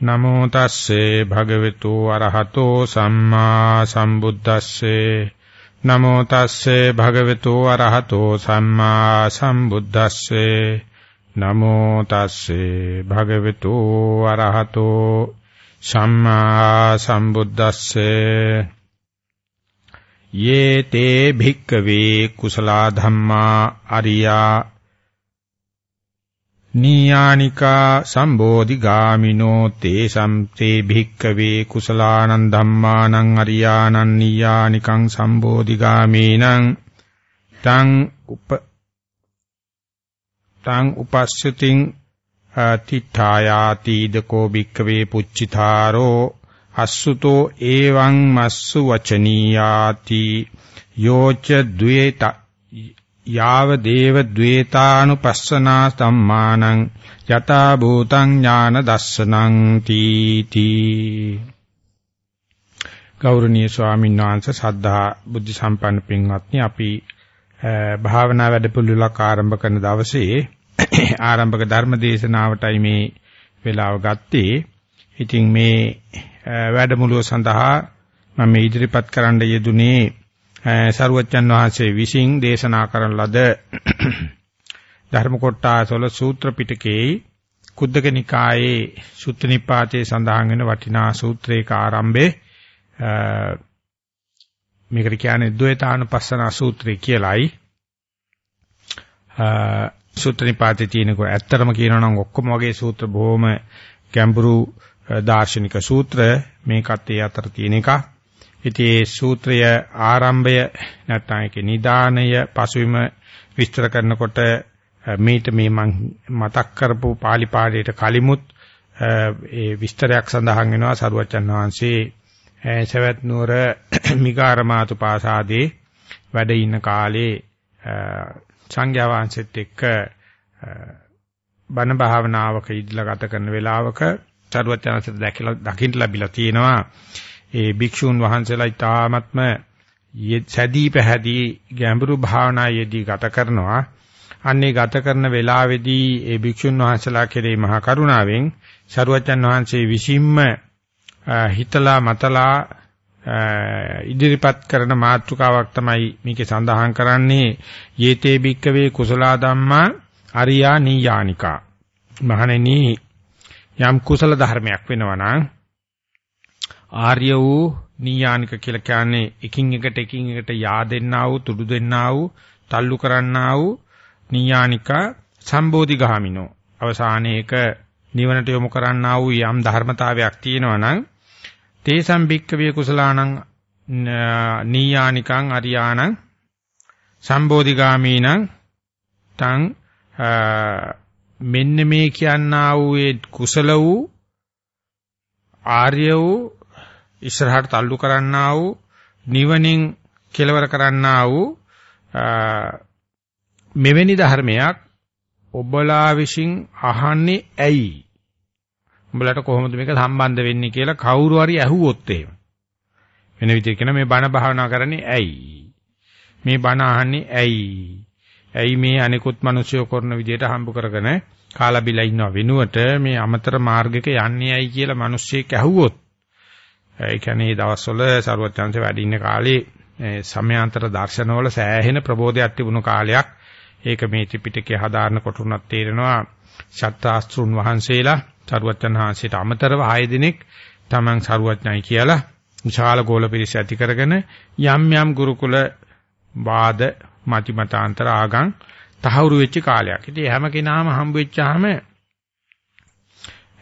නමෝ තස්සේ භගවතු අරහතෝ සම්මා සම්බුද්දස්සේ. නමෝ තස්සේ භගවතු අරහතෝ සම්මා සම්බුද්දස්සේ. නමෝ තස්සේ භගවතු අරහතෝ සම්මා සම්බුද්දස්සේ. යේ තේ භික්කවේ කුසලා ධම්මා අරියා නීයානිකා සම්බෝධි ගාමිනෝ තේ සම්තේ භික්කවේ කුසලානං ධම්මානං අරියානං නීයානිකං සම්බෝධි ගාමීනං තං උප තං උපස්සතින් තිඨායාති දකෝ භික්කවේ පුච්චිතාරෝ අස්සුතෝ එවං මස්සු වචනීයාති යෝච ද්වේත යාව දේව ද්වේතානුපස්සනා සම්මානං යතා භූතං ඥාන දස්සනං තීති ගෞරවනීය ස්වාමීන් වහන්සේ සද්ධා බුද්ධ සම්පන්න පින්වත්නි අපි භාවනා වැඩපිළිවෙලක් ආරම්භ කරන දවසේ ආරම්භක ධර්ම දේශනාවටයි මේ වේලාව ගත්තේ. ඉතින් මේ වැඩමුළුව සඳහා මම ඉදිරිපත් කරන්න යෙදුනේ සරුවච්චන් වහන්සේ විසින් දේශනා කරන ලද ධර්ම කොටාසවල සූත්‍ර පිටකේ කුද්දක නිකායේ සුත්ත නිපාතේ සඳහන් වෙන වටිනා සූත්‍රයක ආරම්භේ මේකට කියන්නේ ද්වේතානුපස්සන සූත්‍රය කියලයි. සූත්‍ර නිපාතේ තියෙනකො ඇත්තටම කියනවා නම් ඔක්කොම වගේ සූත්‍ර බොහොම ගැඹුරු දාර්ශනික සූත්‍ර මේකත් ඒ අතර තියෙන එකක්. ඉතින් මේ සූත්‍රය ආරම්භය නැත්නම් ඒකේ නිදානය පසුවිම විස්තර කරනකොට මේට මේ මම මතක් කරපු pāli පාඩේට කලිමුත් ඒ විස්තරයක් සඳහන් වෙනවා සරුවචන් වහන්සේ සවැත් නුවර මිගාරමාතු පාසාදේ වැඩ ඉන්න කාලේ සංඝයා වහන්සේත් එක්ක බණ භාවනාවක ඉදලා ගත කරන වෙලාවක සරුවචන් දැකලා දකින්න ලැබිලා තියෙනවා. ඒ භික්ෂූන් වහන්සේලා ඊ타ත්ම සැදී පැහැදී ගැඹුරු භාවනා යෙදී ගත කරනවා. අන්නේ ගත කරන වෙලාවේදී ඒ භික්ෂුන් වහන්සේලා කෙරෙහි මහා කරුණාවෙන් සරුවචන් වහන්සේ විසින්ම හිතලා මතලා ඉදිරිපත් කරන මාතෘකාවක් තමයි මේකේ සඳහන් කරන්නේ යේතේ භික්කවේ කුසලා ධම්මා අරියා නීයානිකා මහණෙනි යම් කුසල ධර්මයක් වෙනවා නම් ආර්ය වූ නීයානික කියලා කියන්නේ එකින් එකට එකින් එකට yaadෙන්නා වූ තුඩු දෙන්නා වූ තල්ලු කරන්නා වූ නීයානික සම්බෝධි ගාමිනෝ. අවසානයේක නිවනට යොමු කරන්නා වූ යම් ධර්මතාවයක් තියෙනවා නම් තේසම් භික්කවිය කුසලානං නීයානිකං අරියාණං සම්බෝධි ගාමීනං තං මෙන්න මේ කියන්නා වූ ඒ කුසල වූ ආර්ය වූ ඉස්සරහට තල්ලු කරන්නා වූ නිවනින් කෙලවර කරන්නා වූ මෙවැනි ධර්මයක් ඔබලා විසින් අහන්නේ ඇයි? උඹලට කොහොමද මේක සම්බන්ධ වෙන්නේ කියලා කවුරු හරි ඇහුවොත් එහෙම. වෙන විදිහට කියන මේ බණ භාවනා කරන්නේ ඇයි? මේ බණ අහන්නේ ඇයි? ඇයි මේ අනිකුත් මිනිස්සු කරන විදිහට හම්බ කරගෙන කාලා බිලා ඉන්නව වෙනුවට මේ අමතර මාර්ගයක යන්නේ ඇයි කියලා මිනිස්සෙක් ඇහුවොත් ඒ කියන්නේ මේ දවස්වල සරුවත් chance වැඩ ඉන්න කාලේ සමයාන්තර දර්ශනවල සෑහෙන ප්‍රබෝධයක් තිබුණු කාලයක්. ඒක මේ ත්‍රිපිටකය හදාarන කොට උනත් තේරෙනවා ශාස්ත්‍රාස්ත්‍රුන් වහන්සේලා සරුවච්චන් වහන්සේට අමතරව 6 දිනක් තමන් සරුවච්ඥයි කියලා විශාල ගෝල පිරිස ඇති කරගෙන යම් යම් ගුරුකුල වාද මති මතාන්තර ආගම් තහවුරු වෙච්ච කාලයක්. ඉතින් හැම කෙනාම හම්බ වෙච්චාම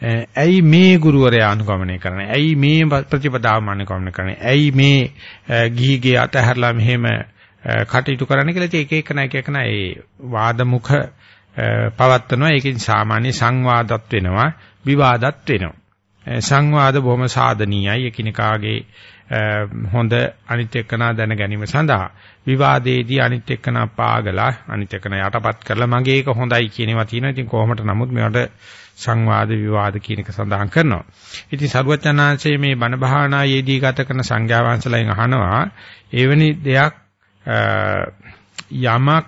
ඇයි මේ ගුරුවරයා අනුගමනය කරන්නේ? ඇයි මේ ප්‍රතිපදාව අනුගමනය කරන්නේ? ඇයි මේ ගිහිගේ අතහැරලා මෙහෙම කටයුතු කරන්න කියලා එක එක නැක එක නැ ඒ වාදමුඛ පවත්වනවා. ඒකෙන් සාමාන්‍ය සංවාදත් වෙනවා, විවාදත් වෙනවා. සංවාද බොහොම සාධනීයයි එකිනෙකාගේ හොඳ අනිත් එක්කනා දැන ගැනීම සඳහා විවාදයේදී අනිත් එක්කනා පාගලා අනිත් එක්කනා යටපත් කරලා මගේ එක හොඳයි කියනවා තියෙනවා. ඉතින් කොහොමද නමුත් මේවට සංවාද විවාද කියන එක සඳහන් කරනවා. ඉතින් සරුවචනාංශයේ මේ බණ භාවනායේදී ගත කරන සංඥා වංශලෙන් අහනවා එවැනි දෙයක් යමක්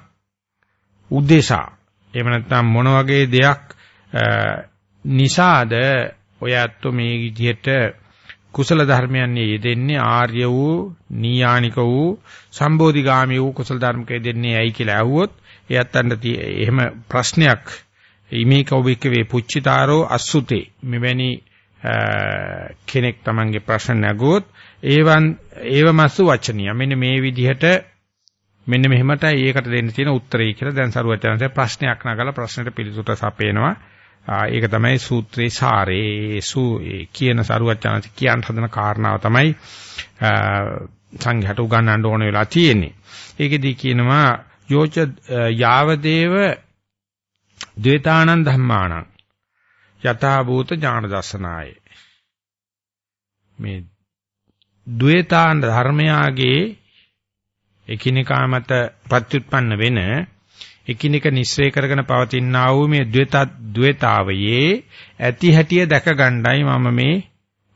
උදේශා එහෙම නැත්නම් මොන වගේ දෙයක් නිසාද ඔය ඇත්තෝ මේ විදිහට කුසල ධර්මයන් යෙදෙන්නේ ආර්ය වූ නීයානික වූ සම්බෝධිගාමී වූ කුසල ධර්මක යෙදෙන්නේ ඇයි කියලා අහුවොත් එයත්න්ට එහෙම ප්‍රශ්නයක් ඉමේ කවුබිකවේ පුච්චිතාරෝ අසුතේ. මෙවැනි කෙනෙක් Tamange ප්‍රශ්න නැගුවොත් ඒවන් ඒවමස්සු වචනිය. මෙන්න මේ විදිහට මෙන්න මෙහෙමටයි ඒකට දෙන්න තියෙන උත්තරය කියලා දැන් සරුවචනන්සේ ප්‍රශ්නයක් නගලා ප්‍රශ්නෙට පිළිතුර සපේනවා ඒක තමයි සූත්‍රේ සාරේ. සූ කියන සරුවචනන්සේ කියන්න හදන කාරණාව තමයි සංඝයාට උගන්වන්න ඕන වෙලා තියෙන්නේ. ඒකෙදි කියනවා යෝච යාවදේව ද්වේතානං ධම්මානං යථා භූත ඥාන දර්ශනාය. මේ ද්වේතාන ධර්මයාගේ එකිනෙකා මත ප්‍රත්‍යুৎපන්න වෙන එකිනෙක නිස්සය කරගෙන පවතිනා වූ මේ ද්වේත ද්වේතාවයේ ඇති හැටිය දැක ගණ්ඩායි මම මේ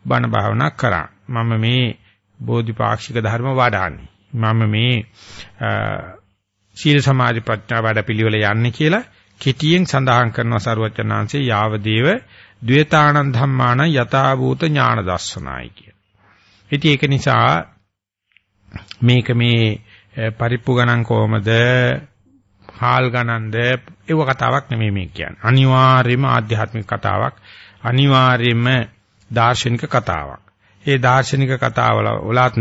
බණ භාවනා කරා. මම මේ බෝධිපාක්ෂික ධර්ම වඩාන්නේ. මම මේ සීල සමාධි ප්‍රඥා වැඩ පිළිවෙල යන්නේ කියලා කෙටියෙන් සඳහන් කරනවා සරුවචනාංශේ යාවදේව ද්වේතානං ධම්මාන යථාභූත ඥාන දර්ශනයි කිය. ඉතින් ඒක නිසා මේක මේ පරිප්පු ගණන් කොහමද හාල් ගණන්ද ඒව කතාවක් නෙමෙයි මේ කියන්නේ. අනිවාර්යයෙන්ම ආධ්‍යාත්මික කතාවක්. අනිවාර්යයෙන්ම දාර්ශනික කතාවක්. ඒ දාර්ශනික කතාවල වලත්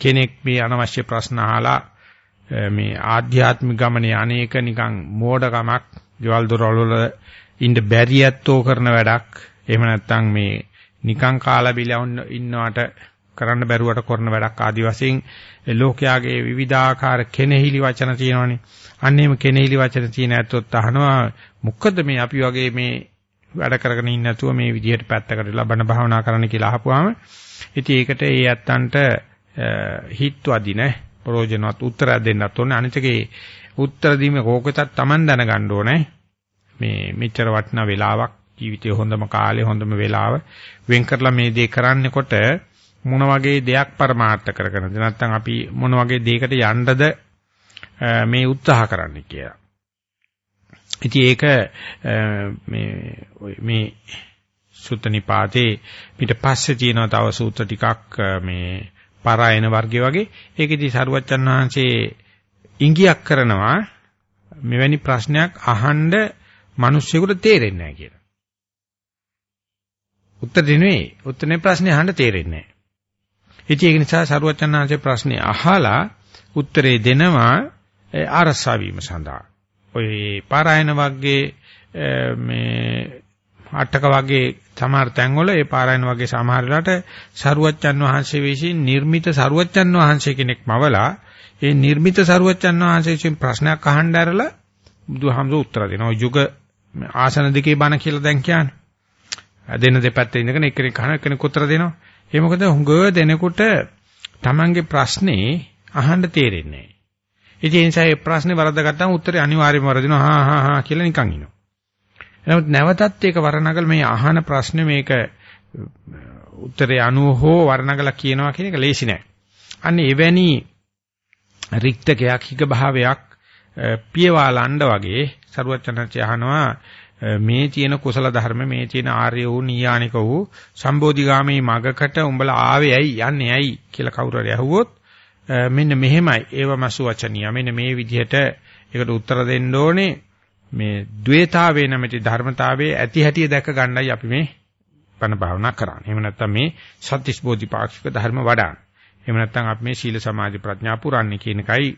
කෙනෙක් මේ අනවශ්‍ය ප්‍රශ්න අහලා මේ ආධ්‍යාත්මික ගමනේ අනේක නිකන් මෝඩකමක්, ගෙවල් දොරවල් වල ඉන්න බැරි ඇත්තෝ කරන වැඩක්. එහෙම නැත්නම් මේ නිකන් කාලා බිලා ඉන්නවට කරන්න බැරුවට කරන වැඩක් ආදි වශයෙන් ලෝකයාගේ විවිධාකාර කෙනෙහිලි වචන තියෙනවනේ. අන්නේම කෙනෙහිලි වචන තියෙන ඇත්තොත් අහනවා මොකද මේ අපි වගේ මේ වැඩ කරගෙන ඉන්නේ නැතුව මේ විදිහට පැත්තකට ලබන භාවනා කරන්න කියලා අහපුවාම ඉතින් ඒකට ඒ ඇත්තන්ට හිත් වදින ප්‍රයෝජනවත් උත්තරයක් දෙන්නත් ඕනේ. අනිතකේ උත්තර දීමේ කෝකෙතත් Taman දැනගන්න ඕනේ. මේ මෙච්චර වටිනා වෙලාවක් ජීවිතයේ හොඳම කාලේ හොඳම වෙලාව වෙන් කරලා මේ දේ කරන්නකොට මොන වගේ දෙයක් પરමාර්ථ කරගෙනද නැත්නම් අපි මොන වගේ දෙයකට යන්නද මේ උත්සාහ කරන්න කියලා. ඉතින් ඒක මේ මේ සුත්ත නිපාතේ පිට පස්සේ තියෙන තව සූත්‍ර ටිකක් මේ පාරායන වර්ගය වගේ ඒකෙදි සරුවච්චන් වහන්සේ ඉංගියක් කරනවා මෙවැනි ප්‍රශ්නයක් අහන්න මිනිස්සුෙකුට තේරෙන්නේ නැහැ කියලා. උත්තර දෙන්නේ උත්තරේ ප්‍රශ්නේ අහන්න තේරෙන්නේ නැහැ. ඉතින් ඒක නිසා සරුවච්චන් වහන්සේ ප්‍රශ්නේ අහලා උත්තරේ දෙනවා ආරසා වීම සඳහා. ඔය පාරායන වර්ගයේ මේ අටක වගේ සමහර තැන්වල ඒ පාරායන වගේ සමහර වෙලාවට සරුවච්චන් වහන්සේ විසින් නිර්මිත සරුවච්චන් වහන්සේ කෙනෙක් මවලා ඒ නිර්මිත සරුවච්චන් වහන්සේ විසින් ප්‍රශ්නයක් අහන්න ඇරලා බුදුහාමුදුර උත්තර දෙනවා. යුග ආසන දෙකේ බණ කියලා දැන් කියන්නේ. දෙන්න දෙපැත්තේ ඉඳගෙන එක්කෙනෙක් අහන එක්කෙනෙක් උත්තර දෙනවා. ඒ මොකද හුඟ දෙනෙකුට Tamange ප්‍රශ්නේ අහන්න තේරෙන්නේ නැහැ. ඉතින් ඒ නිසා මේ ප්‍රශ්නේ වරද්දාගත්තාම උත්තරේ අනිවාර්යයෙන්ම වරදිනවා. හා හා හා කියලා නිකන් ඉනවා. නමුත් නැවතත් ඒක වර්ණගල මේ අහන ප්‍රශ්නේ මේක උත්තරේ අනුව හෝ වර්ණගල කියනවා කියන එක ලේසි නෑ. අන්න එවැනි රික්තකයක් හික භාවයක් පියවාලණ්ඩ වගේ සරුවචනච අහනවා මේ තියෙන කුසල ධර්ම මේ තියෙන ආර්ය වූ නීයානික වූ සම්බෝධිගාමී මගකට උඹලා ආවේ ඇයි යන්නේ ඇයි කියලා කවුරු හරි අහුවොත් මෙන්න මෙහෙමයි. ඒවමසු වචනිය මෙන්න මේ විදිහට ඒකට උත්තර දෙන්න ඕනේ. මේ द्वේතාවේ නැමැති ධර්මතාවයේ ඇති හැටි දැක ගන්නයි අපි මේ බණ භාවනා කරන්නේ. එහෙම නැත්නම් මේ සත්‍තිස් බෝධිපාක්ෂික ධර්ම වඩාන. එහෙම නැත්නම් අපි මේ සීල සමාධි ප්‍රඥා පුරන්නේ කියන එකයි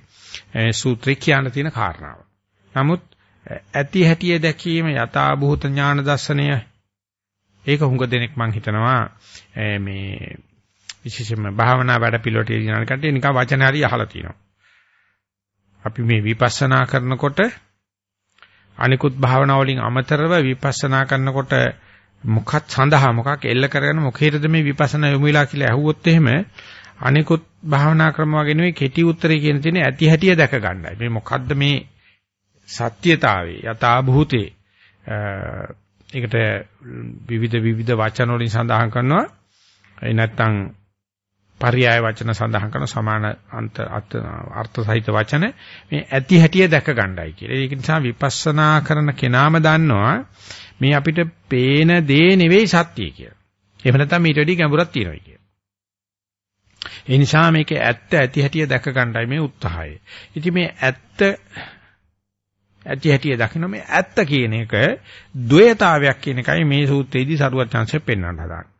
සූත්‍රේ කියන්න තියෙන කාරණාව. නමුත් ඇති හැටි දැකීම යථා භූත ඥාන දර්ශනය ඒක හුඟ දෙනෙක් මම හිතනවා මේ විශේෂයෙන්ම භාවනා වැඩ පිළිවෙලට යන කට්ටිය නිකන් වචන හරි අහලා තියෙනවා. අපි මේ විපස්සනා කරනකොට අනිකුත් භාවනා වලින් අමතරව විපස්සනා කරනකොට මොකක් සඳහා මොකක් එල්ල කරගෙන මොකේද මේ විපස්සනා යොමු වෙලා කියලා ඇහුවොත් එහෙම අනිකුත් භාවනා ක්‍රම වගේ නෙවෙයි කෙටි උත්තරේ කියන තියෙන ඇති හැටිය දැක ගන්නයි. මේ මොකද්ද මේ සත්‍යතාවේ යථා භූතේ ඒකට විවිධ විවිධ වචන වලින් සඳහන් කරනවා. ඒ නැත්තම් පర్యాయ වචන සඳහන් කරන සමාන අන්ත අර්ථ සහිත වචන මේ ඇති හැටිය දැක ගන්නයි කියලා. ඒක නිසා විපස්සනා කරන කෙනාම දන්නවා මේ අපිට පේන දේ නෙවෙයි සත්‍යය කියලා. එහෙම නැත්නම් ඊට වැඩි ගැඹුරක් තියෙනවා කියලා. ඒ නිසා මේක ඇත්ත ඇති හැටිය දැක ගන්නයි මේ උත්සාහය. ඉතින් මේ ඇත්ත ඇති හැටිය දකින්න මේ ඇත්ත කියන එක ද්වේතාවයක් කියන එකයි මේ සූත්‍රයේදී සරුවත් chance පෙන්වන්න හදාගන්නේ.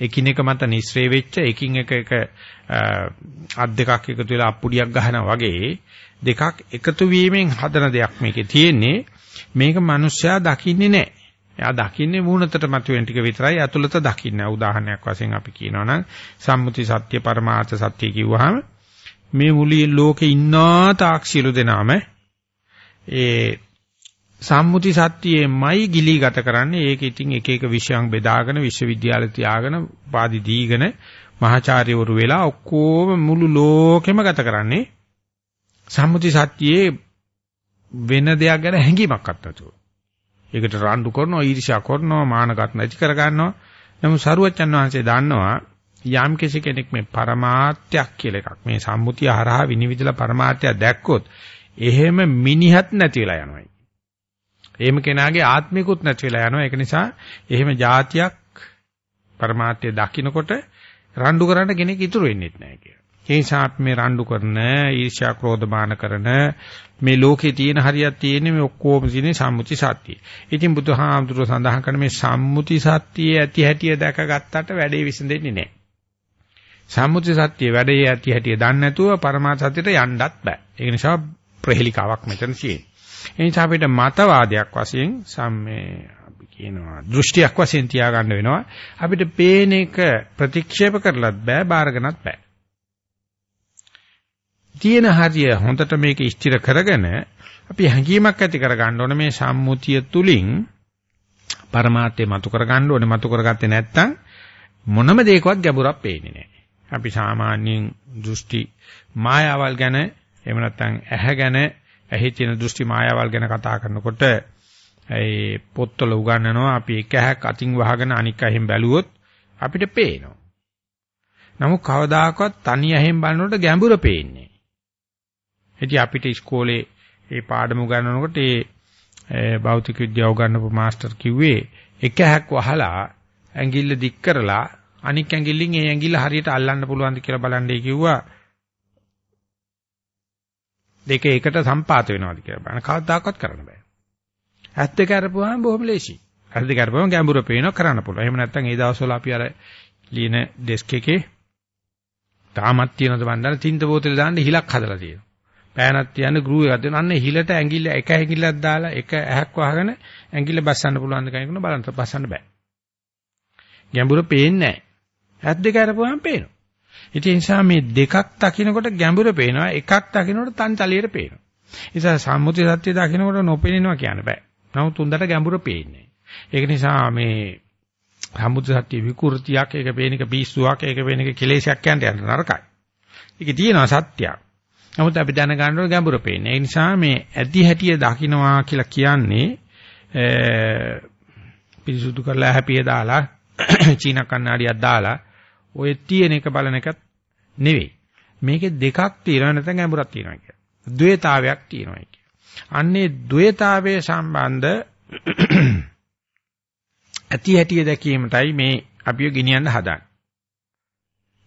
එකිනෙක මත නිස්සරේ වෙච්ච එකින් එක එක අත් දෙකක් එකතු වෙලා අප්පුඩියක් ගහනවා වගේ දෙකක් එකතු වීමෙන් හදන දෙයක් මේකේ තියෙන්නේ මේක මිනිස්සයා දකින්නේ නැහැ. එයා දකින්නේ මූණතට මතුවෙන ටික විතරයි අතුලත දකින්නේ. උදාහරණයක් වශයෙන් අපි කියනවනම් සම්මුති සත්‍ය පරමාර්ථ සත්‍ය කිව්වහම මේ මුලිය ලෝකේ ඉන්නා තාක්ෂිලු දෙනාම ඒ සම්මුති සත්‍යයේමයි ගිලී ගත කරන්නේ. ඒක ඉතින් එක එක විෂයන් බෙදාගෙන විශ්වවිද්‍යාල තියාගෙන පාදි දීගෙන මහාචාර්යවරු වෙලා ඔක්කොම මුළු ලෝකෙම ගත කරන්නේ. සම්මුති සත්‍යයේ වෙන දෙයක් ගැන හැඟීමක් අත්තු. ඒකට රණ්ඩු කරනවා, ඊර්ෂ්‍යා කරනවා, මානගත නැති කර ගන්නවා. නමුත් සරුවච්චන් වහන්සේ දන්නවා යම් කෙනෙක් මේ પરමාර්ථයක් කියලා එකක් මේ සම්මුතිය හරහා විනිවිදලා પરමාර්ථය දැක්කොත් එහෙම මිනිහත් නැති වෙලා යනවායි. එහෙම කෙනාගේ ආත්මිකුත් නැති වෙලා යනවා. ඒක නිසා එහෙම જાතියක් પરමාර්ථය දකින්නකොට රණ්ඩු කරන්න කෙනෙක් ඉතුරු වෙන්නේ නැහැ කියලා. ඒ නිසා අපි මේ රණ්ඩු කරන, ඊර්ෂ්‍යා ක්‍රෝධ බාන කරන මේ ලෝකේ තියෙන හරියක් තියෙන්නේ මේ ඔක්කොම තියෙන්නේ සම්මුති සත්‍යය. ඉතින් බුදුහාමුදුරුව සඳහන් කරන මේ සම්මුති සත්‍යයේ ඇති හැටිය දැකගත්තට වැඩේ විසඳෙන්නේ නැහැ. සම්මුති සත්‍යයේ වැඩේ ඇති හැටිය දන්නේ නැතුව පරමාර්ථ සත්‍යයට යන්නත් බෑ. ඒ නිසා ප්‍රහෙලිකාවක් මෙතන තියෙනවා. ඒ නිසා අපිට මතවාදයක් වශයෙන් සම්මේ අපි කියනවා දෘෂ්ටියක් වශයෙන් තියාගන්න වෙනවා. අපිට පේන එක ප්‍රතික්ෂේප කරලත් බෑ, බාරගන්නත් බෑ. තියෙන හරිය හොඳට මේක ස්ථිර කරගෙන අපි හැඟීමක් ඇති කරගන්න ඕනේ මේ සම්මුතිය තුලින් પરමාර්ථය මතු කරගන්න ඕනේ මතු කරගත්තේ නැත්නම් මොනම දෙයකවත් ගැඹුරක් පේන්නේ නැහැ. අපි සාමාන්‍යයෙන් දෘෂ්ටි මායාවල් ගැන එහෙම නැත්නම් ඇහැ ගැන ඇහි තියෙන දෘෂ්ටි මායාවල් ගැන කතා කරනකොට ඒ පොත්වල උගන්වනවා අපි එක ඇහක් අතින් වහගෙන අනික් ඇහෙන් බැලුවොත් අපිට පේනවා. නමුත් කවදාකවත් තනි ඇහෙන් බලනකොට ගැඹුර පේන්නේ ඉතින් අපිට ඉස්කෝලේ ඒ පාඩම උගන්වනකොට ඒ භෞතික විද්‍යාව උගන්වපු මාස්ටර් කිව්වේ එක හැක් වහලා ඇඟිල්ල දික් කරලා අනික් ඇඟිල්ලෙන් ඒ ඇඟිල්ල හරියට අල්ලන්න පුළුවන්ද කියලා බලන්නේ කිව්වා දෙක එකට සම්පාත වෙනවාද කියලා බලන්න කවදාකවත් කරන්න බෑ. ඇස් දෙක අරපුවාම බොහොම ලේසි. ඇස් දෙක අරපුවාම ගැඹුරු පේනවා කරන්න පුළුවන්. එහෙම නැත්නම් ඒ දවස්වල අපි අර ලියන ඩෙස්ක් එකේ තාමත් තියෙනවද බණ්ඩාර තින්ත බෝතලේ දාන්න හිලක් හදලා තියෙනවා. පෑනක් තියන්න ගෲ එකක් දෙනවා. අන්න හිලට ඇඟිල්ල එක ඇඟිල්ලක් දාලා එක ඇහක් වහගෙන ඇඟිල්ල බස්සන්න පුළුවන් ද කෙනෙකුට බලන්න බස්සන්න බෑ. ගැඹුර පේන්නේ නැහැ. ඇස් දෙක අරපුවාම පේනවා. ඉතින් ඒ නිසා මේ දෙකක් දකින්නකොට ගැඹුර පේනවා එකක් දකින්නකොට තන්තලියට පේනවා. ඒ නිසා සම්මුති සත්‍ය දකින්නකොට නොපෙනෙනවා කියන්න බෑ. නමුත් උන්දට ගැඹුර පේන්නේ. ඒක නිසා මේ සම්මුති සත්‍ය විකෘතියක් ඒක පේන එක පිස්සුවක් ඒක පේන එක කෙලෙසයක් කියන්න යන නරකයි. ඒක තියෙනවා සත්‍යයක්. නමුත් අපි දැනගන්න ඕන ගැඹුර පේන්නේ. ඒ නිසා මේ ඇති හැටිය දකින්නවා කියලා කියන්නේ පිරිසුදු කරලා හැපිය දාලා චීන කන්නාඩියක් දාලා ඔය තියෙන එක බලන එකත් නෙවෙයි. මේකේ දෙකක් තියෙනවා නැත්නම් ගැඹුරක් තියෙනවා කියලා. ද්වේතාවයක් තියෙනවා කියලා. අන්නේ ද්වේතාවයේ සම්බන්ධ ඇති හැටිය දැකීමටයි මේ අපිව ගෙනියන්න හදන්නේ.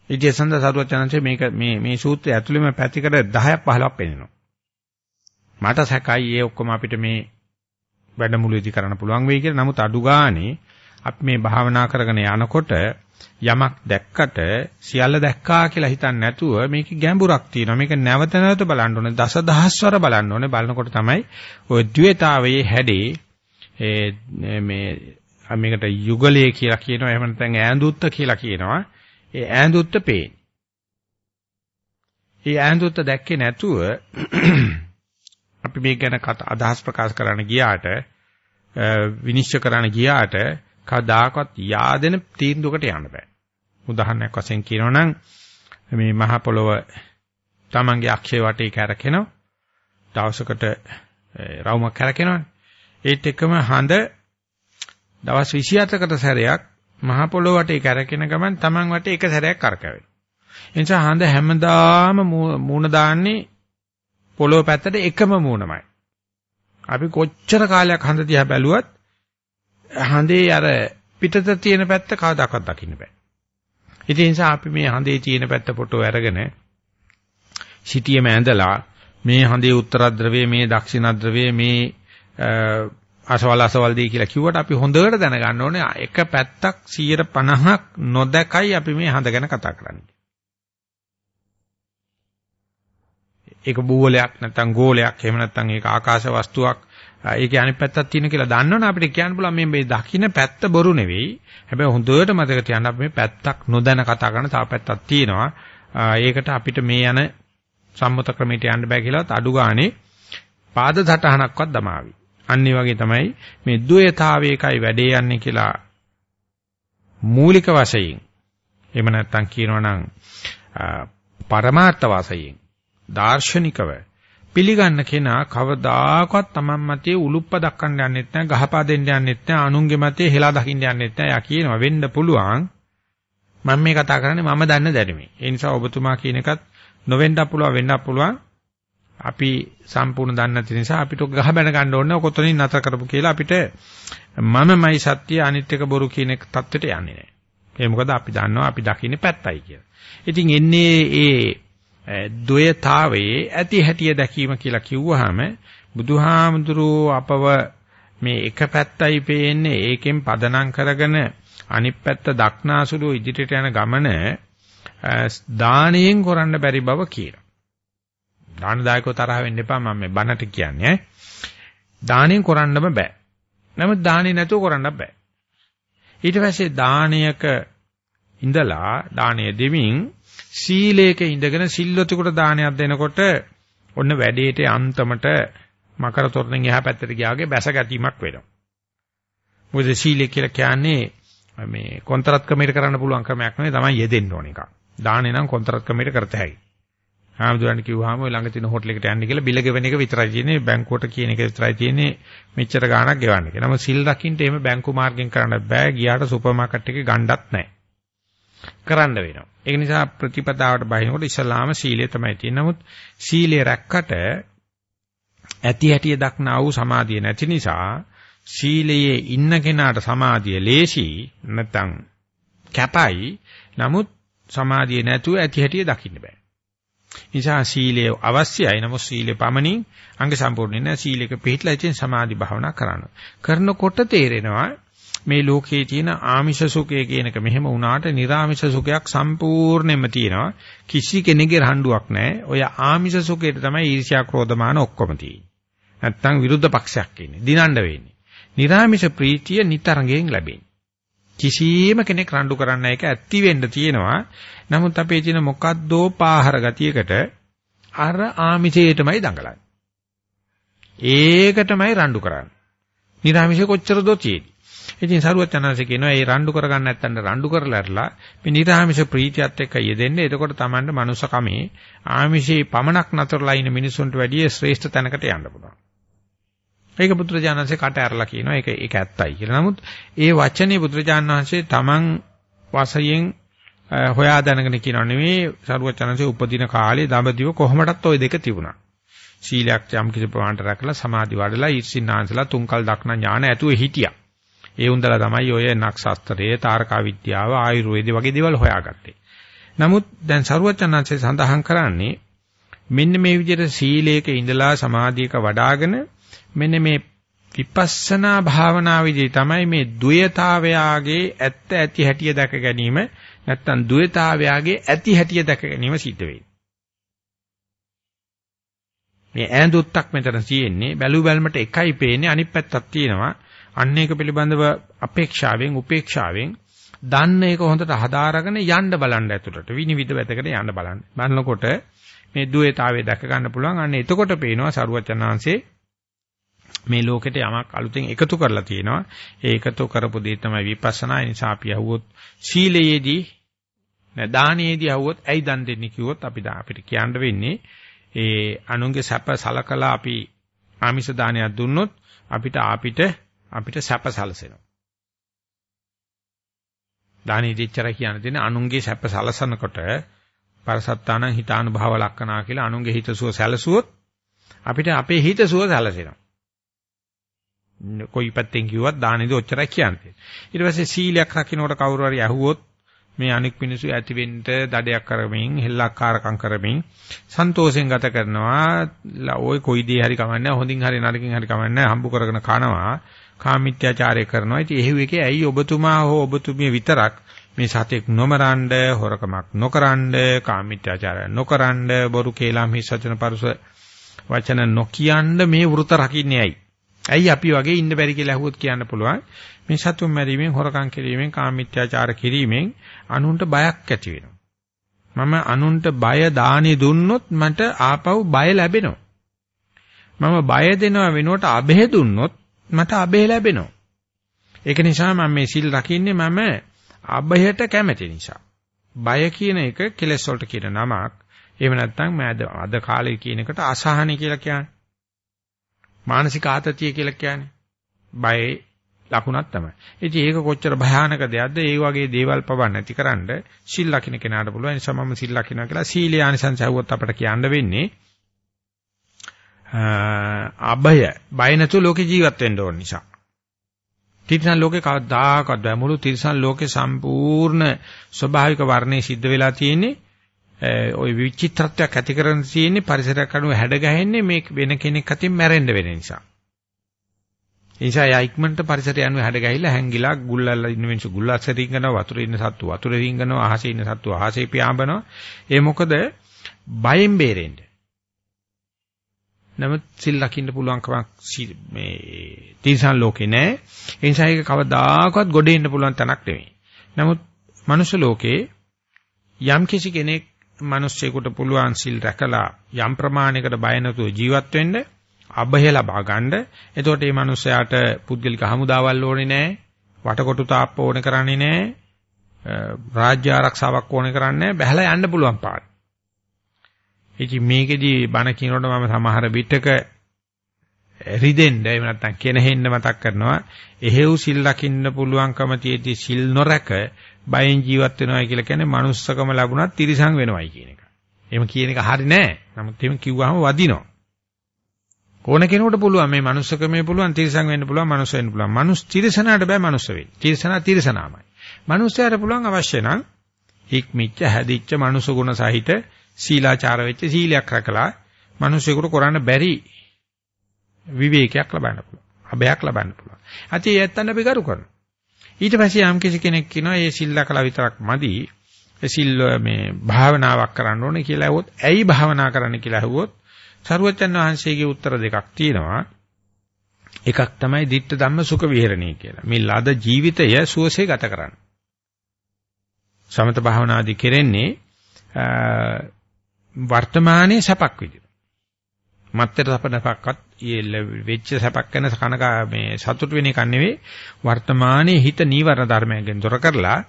ඉතින් සඳ සරුවචනන්සේ මේක මේ මේ සූත්‍රය ඇතුළෙම පැතිකඩ 10ක් 15ක් පෙන්නනවා. මට සැකයි ඒ ඔක්කොම අපිට මේ වැඩමුළුවේදී කරන්න පුළුවන් වෙයි කියලා. නමුත් අඩු ගානේ අපි මේ භාවනා කරගෙන යනකොට යමක් දැක්කට සියල්ල දැක්කා කියලා හිතන්නේ නැතුව මේකේ ගැඹුරක් තියෙනවා. මේක නැවත නැවත බලන්න ඕනේ. දසදහස්වර බලන්න ඕනේ. බලනකොට තමයි ওই ද්වේතාවයේ හැඩේ මේ මේකට යුගලයේ කියලා කියනවා. එහෙම නැත්නම් ඈඳුත්ත කියලා කියනවා. ඒ ඈඳුත්ත පේන්නේ. ඒ ඈඳුත්ත දැක්කේ නැතුව අපි මේක ගැන අදහස් ප්‍රකාශ කරන්න ගියාට විනිශ්චය කරන්න ගියාට කවදාකවත් yaadෙන තීන්දුවකට යන්න බෑ. උදාහරණයක් වශයෙන් කියනවා නම් මේ මහ පොළොව තමන්ගේ අක්ෂය වටේ කැරකෙනවා. දවසකට රවුමක් කැරකෙනවනේ. ඒත් එක්කම හඳ දවස් 27කට සැරයක් මහ පොළොව වටේ කරකින ගමන් Taman වටේ එක සැරයක් කරකැවෙනවා. ඒ නිසා හඳ හැමදාම මූණ දාන්නේ පොළොව පැත්තට එකම මූණමයි. අපි කොච්චර කාලයක් හඳ දිහා බැලුවත් හඳේ අර පිටත තියෙන පැත්ත කවදාකවත් දකින්න බෑ. ඒ නිසා අපි මේ හඳේ තියෙන පැත්ත ෆොටෝ අරගෙන සිටියේම ඇඳලා මේ හඳේ උත්තර ද්‍රවයේ මේ දක්ෂිණ ද්‍රවයේ මේ අසවල් අසවල් දී කියලා කිව්වට අපි හොඳට දැනගන්න ඕනේ එක පැත්තක් 150ක් නොදකයි අපි මේ හඳ ගැන කතා කරන්නේ. ඒක බූවලයක් නැත්නම් ගෝලයක් එහෙම නැත්නම් ඒක ආකාශ වස්තුවක් ඒකේ අනිත් පැත්තක් තියෙන කියලා දන්නවනේ අපිට කියන්න පුළුවන් මේ මේ දකින්න පැත්ත බොරු නෙවෙයි. හැබැයි හොඳට මතක තියාගන්න අපි මේ පැත්තක් නොදැන කතා කරන තව පැත්තක් තියෙනවා. ඒකට අපිට මේ යන සම්මත ක්‍රමයට යන්න බෑ කියලාත් අඩු ගානේ පාද සටහනක්වත් දමාවි. අන්න වගේ තමයි මේ ද්වයතාවයකයි වැඩේ යන්නේ කියලා මූලික වශයෙන් එහෙම නැත්නම් කියනවා නම් පරමාර්ථ වශයෙන් දාර්ශනිකව පිළිගන්න කෙනා කවදාකවත් Taman මතයේ උලුප්ප දක්වන්න යන්නෙත් නැහැ ගහපා දෙන්න යන්නෙත් නැහැ අනුන්ගේ මතයේ හෙලා දකින්න යන්නෙත් නැහැ. යා කියනවා වෙන්න පුළුවන්. මම මේ කතා කරන්නේ මම දන්න දැනුමේ. ඒ නිසා ඔබතුමා කියන එකත් නොවෙන්නත් පුළුවන් වෙන්නත් පුළුවන්. අපි සම්පූර්ණ දන්නේ නැති නිසා අපිට ගහ බැන ගන්න ඕනේ කොතනින් නතර කරපු කියලා අපිට මමමයි සත්‍ය අනිත් එක බොරු කියන එක தත්වෙට යන්නේ නැහැ. ඒ මොකද අපි දන්නවා අපි දකින්නේ පැත්තයි කියලා. ඉතින් එන්නේ ඒ ද්වයතාවයේ ඇති හැටිය දැකීම කියලා කිව්වහම බුදුහාමුදුරුවෝ අපව මේ එක පැත්තයි පේන්නේ ඒකෙන් පදනම් කරගෙන අනිත් පැත්ත දක්නාසුළු ඉදිරියට යන ගමන දාණයෙන් කරන්න බැරි බව කියනවා. දාන දායකව තරහ වෙන්න එපා මම මේ බනට කියන්නේ. දාණයෙන් කරන්නම බෑ. නමුත් දාණේ නැතුව කරන්නත් බෑ. ඊට පස්සේ දානයක ඉඳලා දාණය දෙමින් සීලයක ඉඳගෙන සිල්වතුකට දානයක් දෙනකොට ඔන්න වැඩේට අන්තමට මකර තොරණෙන් එහා පැත්තට ගියාගේ බැස ගැටීමක් වෙනවා. මොකද සීලය කියලා කියන්නේ මේ කොන්ත්‍රාත් ක්‍රමයට කරන්න පුළුවන් ක්‍රමයක් නෙවෙයි තමයි යෙදෙන්න ඕන එකක්. දානේ නම් කොන්ත්‍රාත් ක්‍රමයට කරත හැකියි. ආමදුරන්ට කිව්වහම ඔය ළඟ තියෙන හෝටල් එකට යන්න කියලා බිල ගෙවන එක විතරයි තියෙන්නේ බැංකුවට කියන එක විතරයි තියෙන්නේ මෙච්චර ගාණක් ගෙවන්න කියලා. නමුත් සිල් රකින්න එහෙම බැංකු මාර්ගෙන් කරන්න බෑ. ගියාට සුපර් මාකට් එකේ ගණ්ඩත් නැහැ. කරන්න වෙනවා. ඒ නිසා ප්‍රතිපදාවට බහිනකොට ඉස්ලාම සීලය තමයි තියෙන්නේ. නමුත් සීලය රැක්කට ඇති හැටිය දක්නා වූ සමාධිය නැති නිසා සීලයේ ඉන්න කෙනාට සමාධිය ලේසි නැත්නම් කැපයි. නමුත් සමාධිය නැතුව ඇති හැටිය දකින්න බෑ. නිසා සීලය අවශ්‍යයි. නමුත් සීලය පමණින් අංග සම්පූර්ණ නැහැ. සීලයක පිළිట్లా ඉතින් සමාධි භාවනා කරන්න. කරනකොට තේරෙනවා මේ ලෝකයේ තියෙන ආමිෂ සුඛය කියන එක මෙහෙම වුණාට නිර්ආමිෂ සුඛයක් සම්පූර්ණයෙන්ම තියෙනවා. කිසි කෙනෙකුගේ රණ්ඩුවක් නැහැ. ඔය ආමිෂ සුඛයට තමයි ඊර්ෂ්‍යා ක්‍රෝධමාන ඔක්කොම තියෙන්නේ. නැත්තම් විරුද්ධ පක්ෂයක් ඉන්නේ. දිනන්න වෙන්නේ. නිර්ආමිෂ ප්‍රීතිය නිතරගෙන් ලැබෙන්නේ. කිසියම් කෙනෙක් රණ්ඩු කරන්න එක ඇත්ති වෙන්න තියෙනවා. නමුත් අපේ තියෙන මොකද්දෝ පාහර ගතියකට අර ආමිෂයටමයි දඟලන්නේ. ඒකටමයි රණ්ඩු කරන්නේ. නිර්ආමිෂ කොච්චර දෝ තියෙන්නේ. ඉතින් සරුවත් යනවාසේ කියනවා ඒ රණ්ඩු කරගන්න නැත්තඳ රණ්ඩු කරලාලා මේ නිර්ආමිෂ ප්‍රීතියත් එක්ක යෙදෙන්නේ. එතකොට Tamanne මනුස්සකමේ ආමිෂේ පමණක් නතරලා ඉන්න මිනිසුන්ට වැඩිය ශ්‍රේෂ්ඨ තැනකට යන්න පුළුවන්. ඒක පුත්‍රජානන්සේ කට ඇරලා කියනවා ඒක ඒක ඇත්තයි කියලා. නමුත් ඒ වචනේ පුත්‍රජානන්සේ Taman වශයෙන් හොයා දැනගෙන කියනවා නෙවෙයි සරුවචනන්සේ උපදින කාලේ දඹදිව කොහොමඩත් ওই දෙක තිබුණා. සීලයක් යම් කිසි ප්‍රමාණයට රැකලා සමාධි වඩලා ඊර්ෂින්නාන්සලා තුන්කල් දක්න ඥාන ඇතුවේ හිටියා. ඒ උන්දලා තමයි ඔය නක්ෂත්‍රයේ තාරකා විද්‍යාව ආයුර්වේද වගේ දේවල් හොයාගත්තේ. නමුත් දැන් සරුවචනන්සේ සඳහන් කරන්නේ මෙන්න මේ විදිහට සීලයක ඉඳලා සමාධියක වඩාගෙන මෙන්න මේ විපස්සනා භාවනාවේදී තමයි මේ ද්වයතාවයාගේ ඇත්ත ඇති හැටිය දැක ගැනීම නැත්තම් ද්වයතාවයාගේ ඇති හැටිය දැක ගැනීම සිද්ධ වෙන්නේ. මේ ඈඳුත්තක් මෙතන තියෙන්නේ බැලු බැලමට එකයි පේන්නේ අනිත් පැත්තක් තියෙනවා. අන්න ඒක පිළිබඳව අපේක්ෂාවෙන් උපේක්ෂාවෙන් දන්න එක හොඳට හදාරගෙන යන්න බලන්න ඇතුළට විනිවිද වැතකට යන්න බලන්න. බලනකොට මේ ද්වයතාවය දැක ගන්න පුළුවන්. අන්න එතකොට පේනවා සරුවචනාංශේ මේ ලෝකෙට යමක් අලුතෙන් එකතු කරලා තියෙනවා. ඒ එකතු කරපු දේ තමයි විපස්සනා. ඒ නිසා අපි අහුවොත් සීලයේදී දානයේදී අහුවොත් ඇයි දන් දෙන්නේ කිව්වොත් අපි අපිට කියන්න වෙන්නේ ඒ අනුන්ගේ සැප සලකලා අපි ආමිෂ දානයක් දුන්නොත් අපිට අපිට අපිට සැප සලසෙනවා. දානීයදී ඉච්චර කියන දෙන්නේ අනුන්ගේ සැප සලසනකොට පරසත්තාන හිතානුභව ලක්කනා කියලා අනුන්ගේ හිතසුව සැලසුවොත් අපිට අපේ හිතසුව සැලසෙනවා. කොයි පැත්තෙන් කිව්වත් දානෙදි ඔච්චරයි කියන්නේ. ඊට පස්සේ සීලයක් රකින්නකොට කවුරු හරි ඇහුවොත් මේ අනික් මිනිස්සු ඇතිවෙන්න දඩයක් කරමින් හෙල්ලක්කාරකම් කරමින් සන්තෝෂෙන් ගත කරනවා ඔය කොයි දේ හරි කමන්නේ හොඳින් හරි නරකින් හරි කමන්නේ හම්බු කරගෙන කනවා කාමීත්‍යාචාරය කරනවා ඉතින් එහෙව් එකේ ඇයි ඔබතුමා හෝ ඔබතුමිය විතරක් මේ සතෙක් නොමරන්න හොරකමක් නොකරන්න කාමීත්‍යාචාරය නොකරන්න බොරු කේලම් හිස් වචන පරුස වචන නොකියන්න මේ වෘත රකින්නේ ඇයි ඇයි අපි වගේ ඉන්න බැරි කියලා අහුවොත් කියන්න පුළුවන් මේ සතුන් මැරීමෙන් හොරකම් කිරීමෙන් කාමීත්‍යාචාර කිරීමෙන් අනුන්ට බයක් ඇති වෙනවා. මම අනුන්ට බය දානි දුන්නොත් මට ආපහු බය ලැබෙනවා. මම බය දෙනවා වෙනුවට අබේ දුන්නොත් මට අබේ ලැබෙනවා. ඒක නිසා මම මේ සිල් රකින්නේ මම අබයට කැමති නිසා. බය කියන එක කෙලෙස් වලට කියන නමක්. එහෙම නැත්නම් අද කාලේ කියන එකට අසහනයි කියලා කියන්නේ. මානසික ආතතිය කියලා කියන්නේ. බයේ ලකුණක් තමයි. ඉතින් ඒක කොච්චර භයානක දෙයක්ද? ඒ වගේ දේවල් පව නැතිකරන්න සිල් ලකින කෙනාට පුළුවන්. ඒ නිසා මම සිල් ලකිනවා කියලා සීලේ ආනිසංස ඇහුවොත් අපිට කියන්න වෙන්නේ අබය බය නැතුව ලෝකේ ජීවත් වෙන්න ඕන නිසා. තිරිසන් ලෝකේ කවදාකවත් බෑ මුළු තිරිසන් ලෝකේ සම්පූර්ණ ස්වභාවික වර්ණේ සිද්ධ වෙලා තියෙන්නේ ওই විචිත්‍රත්වයක් ඇති කරන තියෙන්නේ පරිසරයක් අනුව හැඩ ගැහෙන්නේ මේ වෙන කෙනෙක් අතින් මැරෙන්න වෙන නිසා. ඒ නිසා යා ඉක්මනට පරිසරය අනුව හැඩ ගැහිලා හැංගිලා ගුල්ලල්ලා ඉන්න මිනිස්සු ගුල්ලස්සේ රිංගනවා වතුරේ ඉන්න සත්තු වතුරේ රිංගනවා අහසේ ඉන්න සත්තු අහසේ පියාඹනවා. ඒ මොකද බයෙන් බේරෙන්න. නමුත් සිල් ලකින්න පුළුවන්කමක් මේ තීසන් ලෝකේ නෑ. ඒ නිසා ඒක කවදාකවත් ගොඩේ ඉන්න පුළුවන් තැනක් නෙමෙයි. නමුත් මනුෂ්‍ය ලෝකේ යම් කිසි කෙනෙක් මිනිස්සෙකුට පුළුවන් සිල් රැකලා යම් ප්‍රමාණයකට බය නැතුව ජීවත් වෙන්න අභය ලබා ගන්න. එතකොට මේ මිනිස්යාට පුද්ගලික හමුදාවල් ඕනේ නැහැ. වටකොටු තාප්ප ඕනේ කරන්නේ නැහැ. රාජ්‍ය ආරක්ෂාවක් ඕනේ කරන්නේ නැහැ. බහැලා යන්න පුළුවන් පාට. ඉතින් මේකෙදි බණ කියනකොට මම සමහර විටක රිදෙන්න එහෙම නැත්නම් කෙනෙහෙන්න මතක් කරනවා එහෙව් සිල් ලකින්න පුළුවන්කම තියෙද්දි සිල් නොරැක බයෙන් ජීවත් වෙනවා කියලා කියන්නේ manussකම ලැබුණත් තිරිසං වෙනවයි කියන එක. එහෙම කියන එක හරි නෑ. නමුත් එහෙම කිව්වහම වදිනවා. ඕන කෙනෙකුට පුළුවන් මේ manussකමේ පුළුවන් තිරිසං වෙන්න පුළුවන් මනුස්ස වෙන්න පුළුවන්. මනුස් තිරිසනාට බෑ මනුස්ස වෙන්න. තිරිසනා තිරිසනාමයි. මනුස්සයාට පුළුවන් අවශ්‍ය නම් හික්මිච්ච හැදිච්ච මනුස්ස ගුණ සහිත සීලාචාර වෙච්ච සීලයක් රැකලා මිනිසෙකුට කරන්න බැරි විවේකයක් ලබන්න පුළුවන්. අභයක් ලබන්න පුළුවන්. අති ඒත්තන්න අපි කරු කරනවා. ඊට පස්සේ යම් කිසි කෙනෙක් කියනවා මේ සිල්ලකලා විතරක් මදි. සිල් මේ භාවනාවක් කරන්න ඕනේ කියලා ඇහුවොත් ඇයි භාවනා කරන්න කියලා ඇහුවොත් සරුවචන් වහන්සේගේ උත්තර දෙකක් තියෙනවා. එකක් තමයි ditta ධම්ම සුඛ විහරණය කියලා. මේ ලද ජීවිතය සුවසේ ගත කරන්න. සමත භාවනාදී කෙරෙන්නේ වර්තමානයේ සපක් විදිහට. මත්තර සපනපක්වත් වෙච්ච සැපක් ගැන කනක මේ සතුට වෙන එක නෙවෙයි වර්තමානයේ හිත නීවරණ ධර්මයෙන් දොර කරලා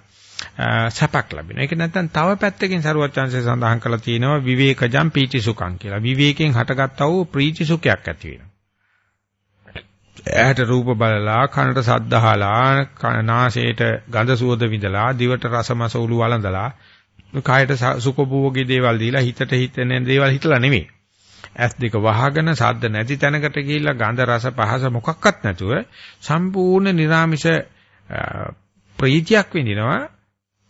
සැපක් ලැබෙනවා. ඒක නැත්නම් තව පැත්තකින් සරුවත් chance සඳහන් කරලා තියෙනවා විවේකජම් පීති සුඛං කියලා. විවේකයෙන් හටගත්තා වූ ප්‍රීති සුඛයක් ඇති වෙනවා. ඇහැට රූප බලලා, කනට ශබ්ද අහලා, නාසයට ගඳ සුවඳ විඳලා, දිවට රසමස උළු වළඳලා, කායට සුඛභෝගී දේවල් දීලා හිතට හිතෙන දේවල් හිතලා නෙමෙයි. ඇස් දෙක වහගෙන සද්ද නැති තැනකට ගිහිල්ලා ගඳ රස පහස මොකක්වත් නැතුව සම්පූර්ණ නිර්ාමිෂ ප්‍රීතියක් විඳිනවා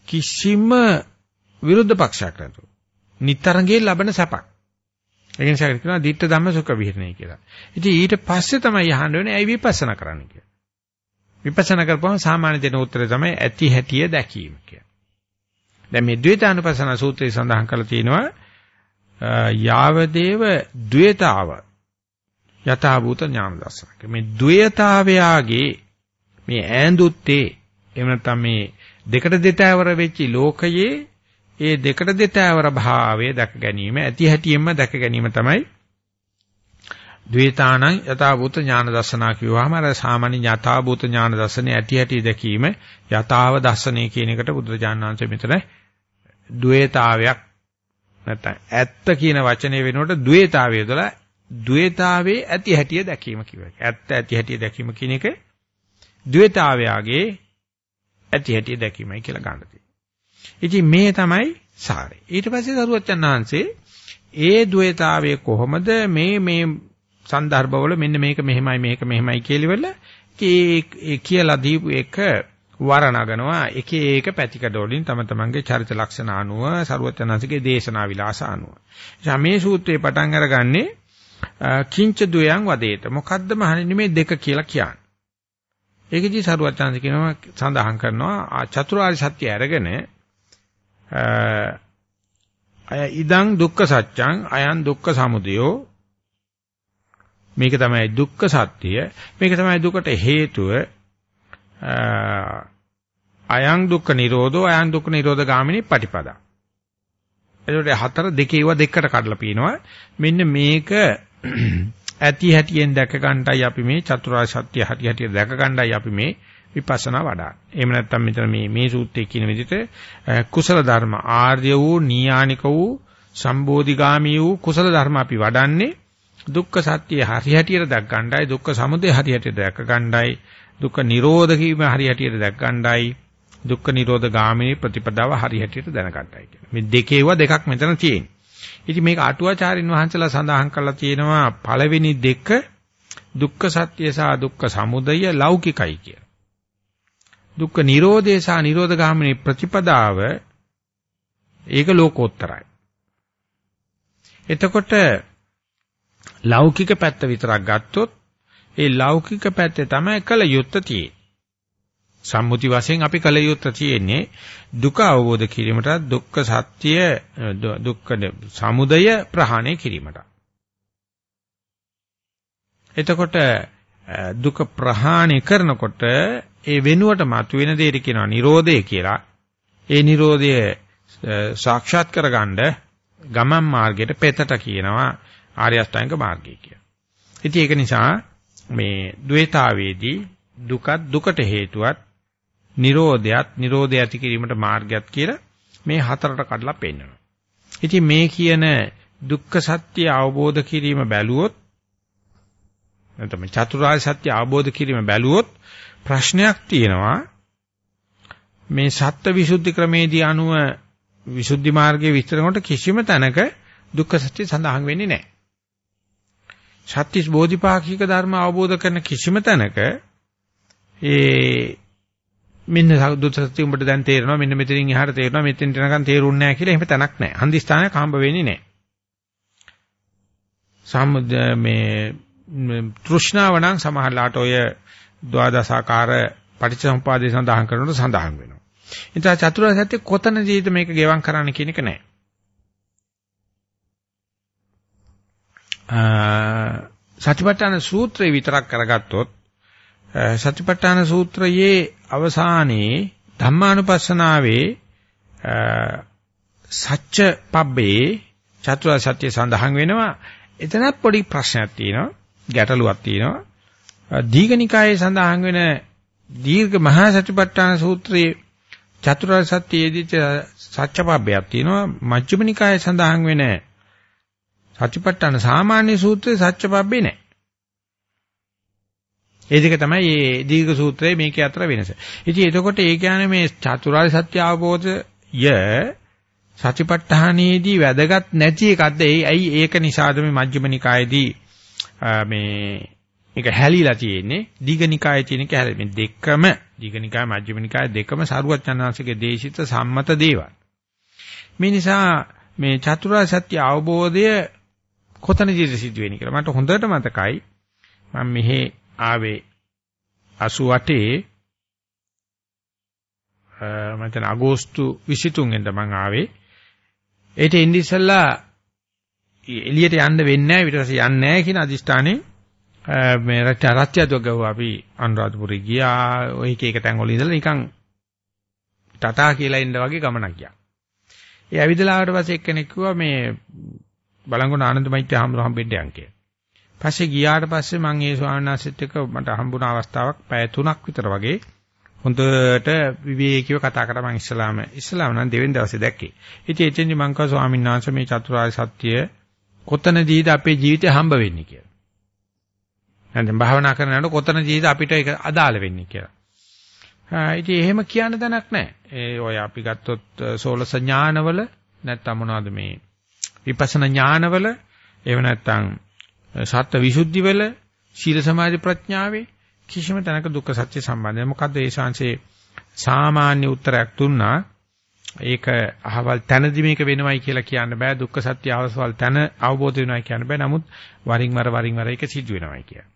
කිසිම විරුද්ධ පක්ෂයක් නැතුව. නිතරගේ ලබන සැපක්. ඒ නිසා කියනවා ditta ධම්ම සුඛ විහරණය කියලා. ඉතින් ඊට පස්සේ තමයි අහන්න වෙන්නේ ඇයි විපස්සනා කරන්න කියලා. විපස්සනා කරපුවම සාමාන්‍ය දෙන උත්තරය තමයි ඇති හැටිය දැකීම කියලා. දැන් මේ ද්වේතානුපස්සන සූත්‍රයේ සඳහන් කරලා තියෙනවා යාවදේව ද්වේතාව යථාභූත ඥාන දර්ශනක. මේ ද්වේතාවයාගේ මේ ඈඳුත්තේ එහෙම නැත්නම් මේ දෙකට දෙතෑවර වෙච්ච ලෝකයේ ඒ දෙකට දෙතෑවර භාවය දැක ගැනීම ඇති හැටියෙන්ම දැක ගැනීම තමයි ද්වේතානං යථාභූත ඥාන දර්ශනා කියවහම අර සාමාන්‍ය යථාභූත ඥාන දර්ශනේ ඇති හැටි දැකීම යථාව දර්ශනේ කියන එකට බුදුරජාණන් වහන්සේ මෙතන ද්වේතාවයක් නැත්නම් ඇත්ත කියන වචනේ වෙනකොට ද්වේතාවය යොදලා ද්වේතාවේ ඇති හැටිය දැකීම කියනවා. ඇත්ත ඇති හැටිය දැකීම කියන එක ද්වේතාවයාගේ ඇති හැටිය දැකීමයි කියලා ගන්න තියෙනවා. ඉතින් මේ තමයි සාරේ. ඊට පස්සේ දරුවචන් ආංශේ ඒ ද්වේතාවය කොහොමද මේ මේ સંદර්භවල මෙන්න මේක මෙහෙමයි මේක මෙහෙමයි කියලිවල ඒ කියලා දීපු එක වරණගනවා එක එක පැතිකඩ වලින් තම තමන්ගේ චරිත ලක්ෂණ අනුව ਸਰුවචනන්සේගේ දේශනා විලාස අනුව. එනිසා මේ සූත්‍රේ පටන් අරගන්නේ කිංච දුයන් වදේත. මොකද්ද මහණෙනි මේ දෙක කියලා කියන්නේ? ඒකදී ਸਰුවචනන්සේ කියනවා සඳහන් කරනවා චතුරාර්ය සත්‍ය අරගෙන අය ඉදං දුක්ඛ සත්‍යං අයං දුක්ඛ සමුදයෝ මේක තමයි දුක්ඛ සත්‍ය මේක තමයි දුකට හේතුව අයං දුක්ඛ නිරෝධෝ අයං දුක්ඛ නිරෝධ ගාමිනී පටිපදා. එතකොට හතර දෙකේව දෙකට කඩලා පිනවා. මෙන්න මේක ඇති හැටියෙන් දැක ගන්නටයි අපි මේ චතුරාර්ය සත්‍ය හැටි හැටි දැක ගන්නටයි අපි මේ විපස්සනා වඩා. එහෙම නැත්නම් මෙතන මේ මේ සූත්‍රයේ කියන විදිහට කුසල ධර්ම ආර්ය වූ නීයානික වූ සම්බෝධිගාමී වූ කුසල ධර්ම අපි වඩන්නේ. දුක්ඛ සත්‍ය හරි හැටියට දැක් ගන්නයි දුක්ඛ සමුදය හරි හැටියට දැක ගන්නයි දුක්ඛ නිරෝධ කීම හරි හැටියට දැක් ගන්නයි දුක්ඛ නිරෝධ ගාමිනී ප්‍රතිපදාව හරි හැටියට දැනගන්නයි කියන. මේ දෙකේව දෙකක් මෙතන තියෙන්නේ. ඉතින් මේක අටුවාචාරින් වහන්සේලා සඳහන් කරලා තියෙනවා පළවෙනි දෙක දුක්ඛ සත්‍ය සහ දුක්ඛ සමුදය ලෞකිකයි කිය. දුක්ඛ නිරෝධය සහ නිරෝධ ගාමිනී ප්‍රතිපදාව ඒක ලෝකෝත්තරයි. එතකොට ලෞකික පැත්ත විතරක් ගත්තොත් ඒ ලෞකික පැත්තේ තමයි කල යුත්ත තියෙන්නේ. සම්මුති වශයෙන් අපි කල යුත්ත තියෙන්නේ දුක අවබෝධ කිරීමට දුක්ඛ සත්‍ය දුක්ඛ සමුදය ප්‍රහාණය කිරීමට. එතකොට දුක ප්‍රහාණය කරනකොට ඒ වෙනුවට මතුවෙන දෙයට කියනවා නිරෝධය කියලා. ඒ නිරෝධය සාක්ෂාත් කරගන්න ගමන් මාර්ගයට පෙතට කියනවා ආර්ය අෂ්ටාංග මාර්ගය කියලා. ඉතින් ඒක නිසා මේ ද්වේතාවේදී දුකත් දුකට හේතුවත් නිරෝධයත් නිරෝධය ඇති කිරීමට මාර්ගයක් කියලා මේ හතරට කඩලා පෙන්නනවා. ඉතින් මේ කියන දුක්ඛ සත්‍ය අවබෝධ කිරීම බැලුවොත් නැත්නම් චතුරාර්ය සත්‍ය අවබෝධ කිරීම බැලුවොත් ප්‍රශ්නයක් තියෙනවා මේ සත්ත්ව විසුද්ධි ක්‍රමේදී අනුව විසුද්ධි මාර්ගයේ විස්තර කරනකොට කිසිම තැනක දුක්ඛ සත්‍ය සඳහන් වෙන්නේ නැහැ. සත්‍තිස් බෝධිපාක්ෂික ධර්ම අවබෝධ කරන කිසිම තැනක ඒ මෙන්න දුක්ඛ සත්‍ය උඹට දැන් තේරෙනවා මෙන්න මෙතනින් එහාට තේරෙනවා මෙතෙන්ට යනකම් තේරුන්නේ නැහැ කියලා එහෙම තැනක් නැහැ. හන්දි ස්ථානයක් හම්බ වෙන්නේ නැහැ. සම්මුද මේ තෘෂ්ණාව නම් සමහරලාට ඔය ද්වාදසාකාර පටිච්චසමුපාදේ සඳහන් කරනකොට සඳහන් වෙනවා. ඉතින් චතුරාර්ය සත්‍ය කොතනදීද මේක ගෙවම් කරන්න කියන එක නැහැ. සතිපට්ඨාන සූත්‍රය විතරක් කරගත්තොත් සතිපට්ඨාන සූත්‍රයේ අවසානයේ ධම්මානුපස්සනාවේ සත්‍ය පබ්බේ චතුරාර්ය සත්‍ය සඳහන් වෙනවා. එතනත් පොඩි ප්‍රශ්නයක් තියෙනවා ගැටලුවක් තියෙනවා. දීඝනිකායේ සඳහන් වෙන දීර්ඝ මහා සතිපට්ඨාන සූත්‍රයේ චතුරාර්ය සත්‍යයේදී සත්‍යපබ්බයක් තියෙනවා. මජ්ක්‍ධිම නිකායේ සඳහන් වෙන සත්‍යපට්ඨාන සාමාන්‍ය සූත්‍රයේ සත්‍යපබ්බේ නැහැ. ඒ දෙක තමයි මේ දීර්ඝ සූත්‍රයේ මේකේ අතර වෙනස. ඉතින් එතකොට ඒ කියන්නේ මේ චතුරාර්ය සත්‍ය අවබෝධය සත්‍යපට්ඨානයේදී වැදගත් නැති එකක්ද? ඒ ඇයි ඒක නිසාද මේ මජ්ක්‍ධිම නිකායේදී මේ මේක හැලිලා තියෙන්නේ දීඝනිකායේ තියෙන එක හැලෙ. මේ දෙකම දීඝනිකාය මජ්ක්‍ධිම නිකාය දෙකම සාරුවචනාංශගේ දේශිත සම්මත දේවල්. මේ නිසා මේ චතුරාර්ය සත්‍ය අවබෝධය කොතනදීද සිද්ධ වෙන්නේ කියලා මට හොඳට මතකයි. මම මෙහි ආවේ 88 මම අගෝස්තු 23 වෙනිදා මම ආවේ. ඒට ඉන්නේ ඉස්සල්ලා එළියට යන්න වෙන්නේ නැහැ ඊට පස්සේ යන්නේ නැහැ කියන අදිෂ්ඨානේ මේ රත්යතුව ගව අපි අනුරාධපුරේ ගියා ඔය එක එක තැන් වල ඉඳලා නිකන් ටටා කියලා ඉන්න වගේ ගමනක් ගියා. ඒ ඇවිදලා ආවට පස්සේ එක්කෙනෙක් කිව්වා මේ බලංගොඩ ආනන්දමෛත්‍ය හාමුදුරුවෝ හම්බෙන්න යන් කියලා. පස්සේ ගියාට පස්සේ මම ඒ ස්වාමීන් වහන්සේත් එක්ක මට හම්බුණ අවස්ථාවක් පැය 3ක් විතර වගේ හොඳට විවේකීව කතා කරා මම ඉස්ලාම ඉස්ලාම නම් දෙවෙනි දවසේ දැක්කේ. ඉතින් එතෙන්දි මං කව ස්වාමීන් වහන්සේ මේ චතුරාර්ය සත්‍ය කොතනදීද අපේ ජීවිතේ හම්බ වෙන්නේ කියලා. නැත්නම් භාවනා කරනකොට කොතනදීද අපිට ඒක අදාළ වෙන්නේ කියලා. ඉතින් එහෙම කියන්න තැනක් නැහැ. ඒ ඔය අපි ගත්තොත් සෝලස ඥානවල නැත්නම් මොනවද මේ විපස්සනා ඥානවල එහෙම නැත්නම් සත්‍ය විසුද්ධි වල සීල සමාධි ප්‍රඥාවේ කිසිම තැනක දුක්ඛ සත්‍ය සම්බන්ධයි. මොකද්ද ඒ ශාංශේ සාමාන්‍ය උත්තරයක් දුන්නා. ඒක අහවල් තැනදි මේක වෙනවයි කියලා කියන්න බෑ. දුක්ඛ සත්‍ය අවසවල් තැන අවබෝධ වෙනවයි කියන්න බෑ. නමුත් වරින් වර වරින් වර ඒක සිද්ධ වෙනවයි කියන්නේ.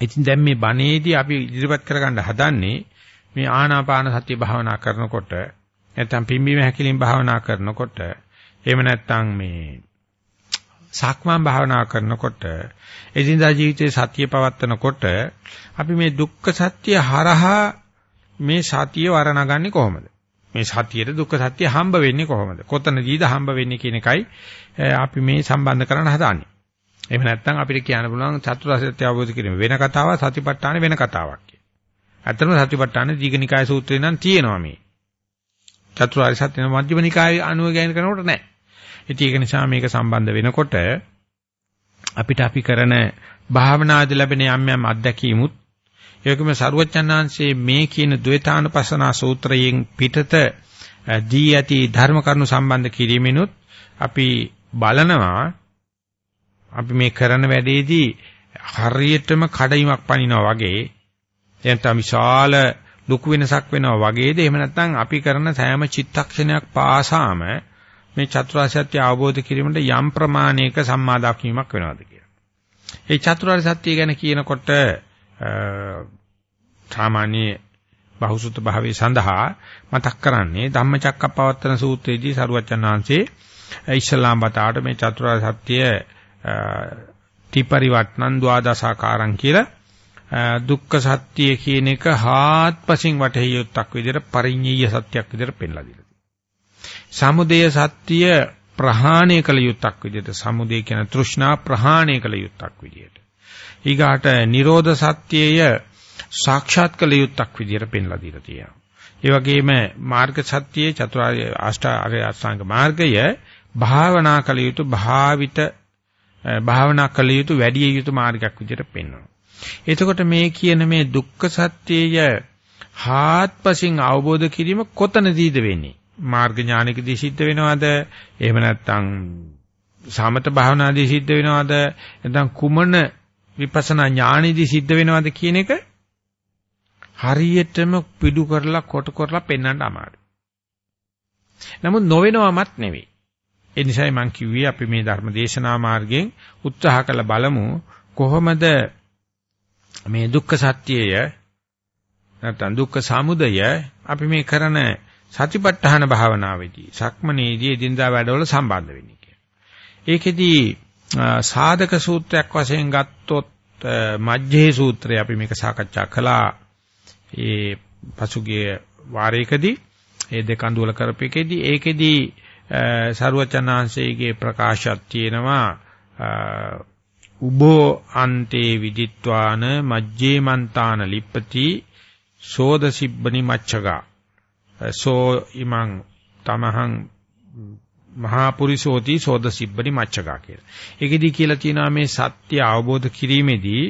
ඉතින් දැන් මේ බණේදී අපි ඉදිරිපත් කරගන්න හදන්නේ මේ ආනාපාන සතිය භාවනා කරනකොට නැත්නම් පිම්බීම හැකිලින් භාවනා කරනකොට එහෙම නැත්නම් මේ සක්මන් භාවනා කරනකොට එදිනදා ජීවිතයේ සතිය පවත්නකොට අපි මේ දුක්ඛ සත්‍ය හරහා මේ සතිය වරණගන්නේ කොහොමද? මේ සතියේ දුක්ඛ සත්‍ය හම්බ වෙන්නේ කොහොමද? කොතනදීද හම්බ වෙන්නේ කියන එකයි අපි මේ සම්බන්ධ කරන්න හදාන්නේ. එහෙම නැත්නම් අපිට කියන්න පුළුවන් චතුරාර්ය සත්‍ය අවබෝධ කිරීම වෙන කතාවක් සතිපට්ඨාන වෙන කතාවක් කියලා. ඇත්තටම සතිපට්ඨාන දීඝනිකාය සූත්‍රේ නම් තියෙනවා මේ. චතුරාර්ය සත්‍ය මධ්‍යම නිකායේ අනුව ගෑන කරනකොට නැහැ. ඉතින් ඒක නිසා මේක සම්බන්ධ වෙනකොට අපිට අපි කරන භාවනාදී ලැබෙන යම් යම් අත්දැකීමුත් ඒකම සරුවචනාංශයේ මේ කියන ද්වේතානුපස්සනා සූත්‍රයෙන් පිටත දී ඇති ධර්ම කරුණු සම්බන්ධ කිරීමෙනුත් අපි බලනවා අපි මේ කරන වැඩේදී හරියටම කඩයිමක් පනිනවා වගේ එතන විශාල ලොකු වෙනසක් වෙනවා වගේද? එහෙම නැත්නම් අපි කරන සෑම චිත්තක්ෂණයක් පාසාම මේ චතුරාර්ය සත්‍ය අවබෝධ කිරීමට යම් ප්‍රමාණයක සම්මාදක්වීමක් වෙනවද කියලා. ඒ චතුරාර්ය සත්‍ය ගැන කියනකොට සාමාන්‍ය බහුසුත භාවයේ සඳහා මතක් කරන්නේ ධම්මචක්කප්පවත්තන සූත්‍රයේදී සරුවච්චන් වහන්සේ ඉස්ලාම් බතාට මේ චතුරාර්ය සත්‍ය ත්‍රිපරිවට්ණන් ද්වාදසාකාරම් කියලා දුක්ඛ සත්‍ය කියන එක හාත්පසින් වටහිය යුත්තක් විදිහට පරිඤ්ඤය සත්‍යයක් විදිහට පෙන්ලා දීලා සමුදය සත්‍ය ප්‍රහාණය කළ යුත්තක් විදිහට සමුදය කියන තෘෂ්ණා ප්‍රහාණය කළ යුත්තක් විදිහට ඊගාට නිරෝධ සත්‍යය සාක්ෂාත් කළ යුත්තක් විදිහට පෙන්ලා දීලා තියෙනවා. ඒ වගේම මාර්ග සත්‍යයේ චතුරාර්ය අෂ්ටාර්ය අෂ්ටාංග මාර්ගය භාවනා කළ යුතු භාවිත භාවනා කළ යුතු වැඩි යුතු මාර්ගයක් විදිහට පෙන්වනවා. එතකොට මේ කියන මේ දුක්ඛ සත්‍යය හාත්පසින් අවබෝධ කිරීම කොතනදීද වෙන්නේ? මාර්ග ඥානකදී සිද්ධ වෙනවද? එහෙම නැත්නම් සමත භාවනාදී සිද්ධ වෙනවද? නැත්නම් කුමන විපස්සනා ඥානෙදී සිද්ධ වෙනවද කියන එක හරියටම පිටු කරලා කොට කරලා පෙන්වන්න අමාරුයි. නමුත් නොවෙනවමත් නෙවෙයි. ඒ නිසායි මම කිව්වේ අපි මේ ධර්ම දේශනා මාර්ගයෙන් උත්සාහ කළ බලමු කොහොමද මේ දුක්ඛ සත්‍යය නැත්නම් දුක්ඛ සමුදය අපි මේ කරන සතිපට්ඨාන භාවනාවේදී සක්මනේදී එදිනදා වැඩවල සම්බන්ධ වෙන්නේ කියලා. ඒකෙදී සාධක සූත්‍රයක් වශයෙන් ගත්තොත් මජ්ජේ සූත්‍රය අපි මේක සාකච්ඡා කළා. ඒ පසුගිය වාරයකදී ඒ දෙක අඳුල කරපෙකෙදී ඒකෙදී සරුවචනාංශයේ ප්‍රකාශයක් තියෙනවා උබෝ අන්තේ විදිත්වාන මජ්ජේ මන්තාන ලිප්පති සෝද සිබ්බනි මච්චගා සෝ ඉමං තමහං මහා පුරිසෝති සෝද සිබ්බනි මච්චකා කියලා. ඒකෙදි කියලා තියෙනවා මේ සත්‍ය අවබෝධ කිරීමේදී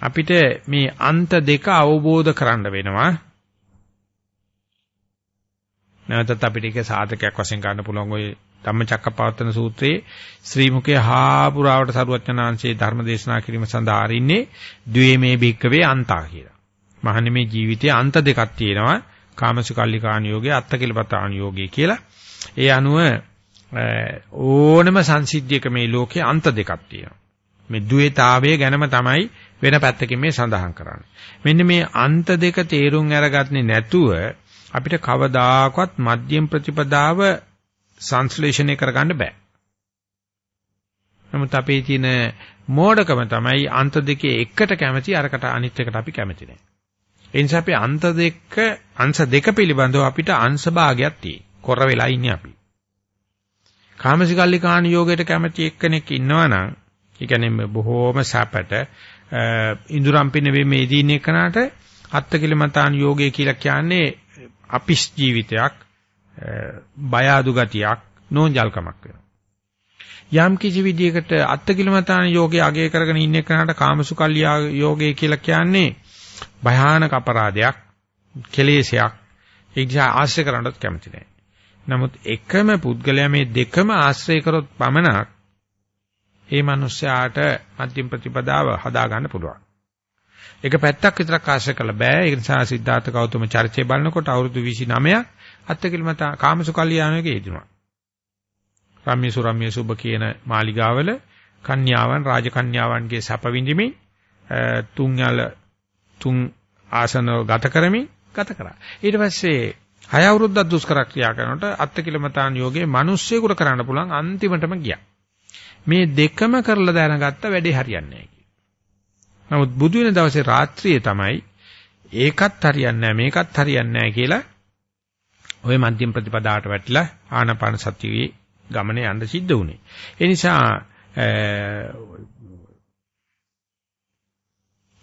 අපිට මේ අන්ත දෙක අවබෝධ කරන්න වෙනවා. නැවතත් අපිට ඒක සාධකයක් වශයෙන් ගන්න පුළුවන් ওই ධම්මචක්කපවත්තන සූත්‍රයේ ශ්‍රී මුඛයේ හා පුරාවට සරුවචනාංශයේ ධර්ම දේශනා කිරීම සඳහා අරින්නේ ද්වේමේ භික්කවේ අන්තා කියලා. මහන්නේ මේ ජීවිතයේ අන්ත දෙකක් තියෙනවා. කාමසුකල්ලිකාණ යෝගය අත්තකිලපතාණ යෝගය කියලා. ඒ අනුව ඕනම සංසිද්ධියක මේ ලෝකේ අන්ත දෙකක් තියෙනවා. මේ ද්වේතාවය ගැනම තමයි වෙන පැත්තකින් මේ සඳහන් කරන්නේ. මෙන්න මේ අන්ත දෙක තේරුම් අරගන්නේ නැතුව අපිට කවදාකවත් මධ්‍යම ප්‍රතිපදාව සංශ්ලේෂණය කරගන්න බෑ. නමුත් අපේ තියෙන මෝඩකම තමයි අන්ත දෙකේ එකට කැමති අරකට අනිත් එකට අපි කැමති නැහැ. ඒ නිසා අපි අන්ත දෙක අංශ දෙක පිළිබඳව අපිට අංශ භාගයක් තියෙයි. කොර වෙලා ඉන්නේ අපි. කාමසිකල්ලි කාණ යෝගයට කැමති එක්කෙනෙක් ඉන්නවනම් ඒ කියන්නේ බොහෝම සැපට ඉඳුරම් පිනවේ මේ දීන එකනට අත්තකිලමතාන් යෝගය කියලා කියන්නේ අපිස් ජීවිතයක් බය අඩු ගතියක් නෝන්ජල්කමක් වෙනවා. යම් කිසි විදියකට අත්තකිලමතාන යෝගය අගය කරගෙන ඉන්න එකනට කාමසුකල්ලි යෝගය කියලා කියන්නේ භයානක අපරාධයක් කෙලෙසයක් ඒ නිසා ආශ්‍රය කරන්නත් කැමති නැහැ. නමුත් එකම පුද්ගලයා මේ දෙකම ආශ්‍රය කරොත් පමණක් ඒ මිනිස්යාට මධ්‍යම ප්‍රතිපදාව හදා ගන්න පුළුවන්. එක පැත්තක් විතරක් ආශ්‍රය කළ බෑ. ඒ නිසා සිද්ධාර්ථ ගෞතම චරිතය බලනකොට අවුරුදු 29ක් අත්තිකිලමත කාමසුකල්යාණයක යෙදුණා. රම්‍ය සුරම්‍ය සුබ කියන මාලිගාවල කන්‍යාවන් රාජකන්‍යාවන්ගේ සැප විඳිමින් තුන් යල තුන් ආසන ගත කරමින් ගත කරා. ඊට පස්සේ හය අවුරුද්දක් දුෂ්කර ක්‍රියා කරනකොට අත්තිකිලමතාන් යෝගේ මිනිස්සෙකුට කරන්න පුළුවන් අන්තිමටම ගියා. මේ දෙකම කරලා දැනගත්ත වැඩේ හරියන්නේ නැහැ නමුත් බුදු වෙන දවසේ රාත්‍රියේ තමයි ඒකත් හරියන්නේ නැහැ මේකත් හරියන්නේ නැහැ කියලා ওই මධ්‍යම ප්‍රතිපදාවට වැටිලා ආනාපාන සතියේ ගමනේ යන්න සිද්ධ වුණේ. ඒ නිසා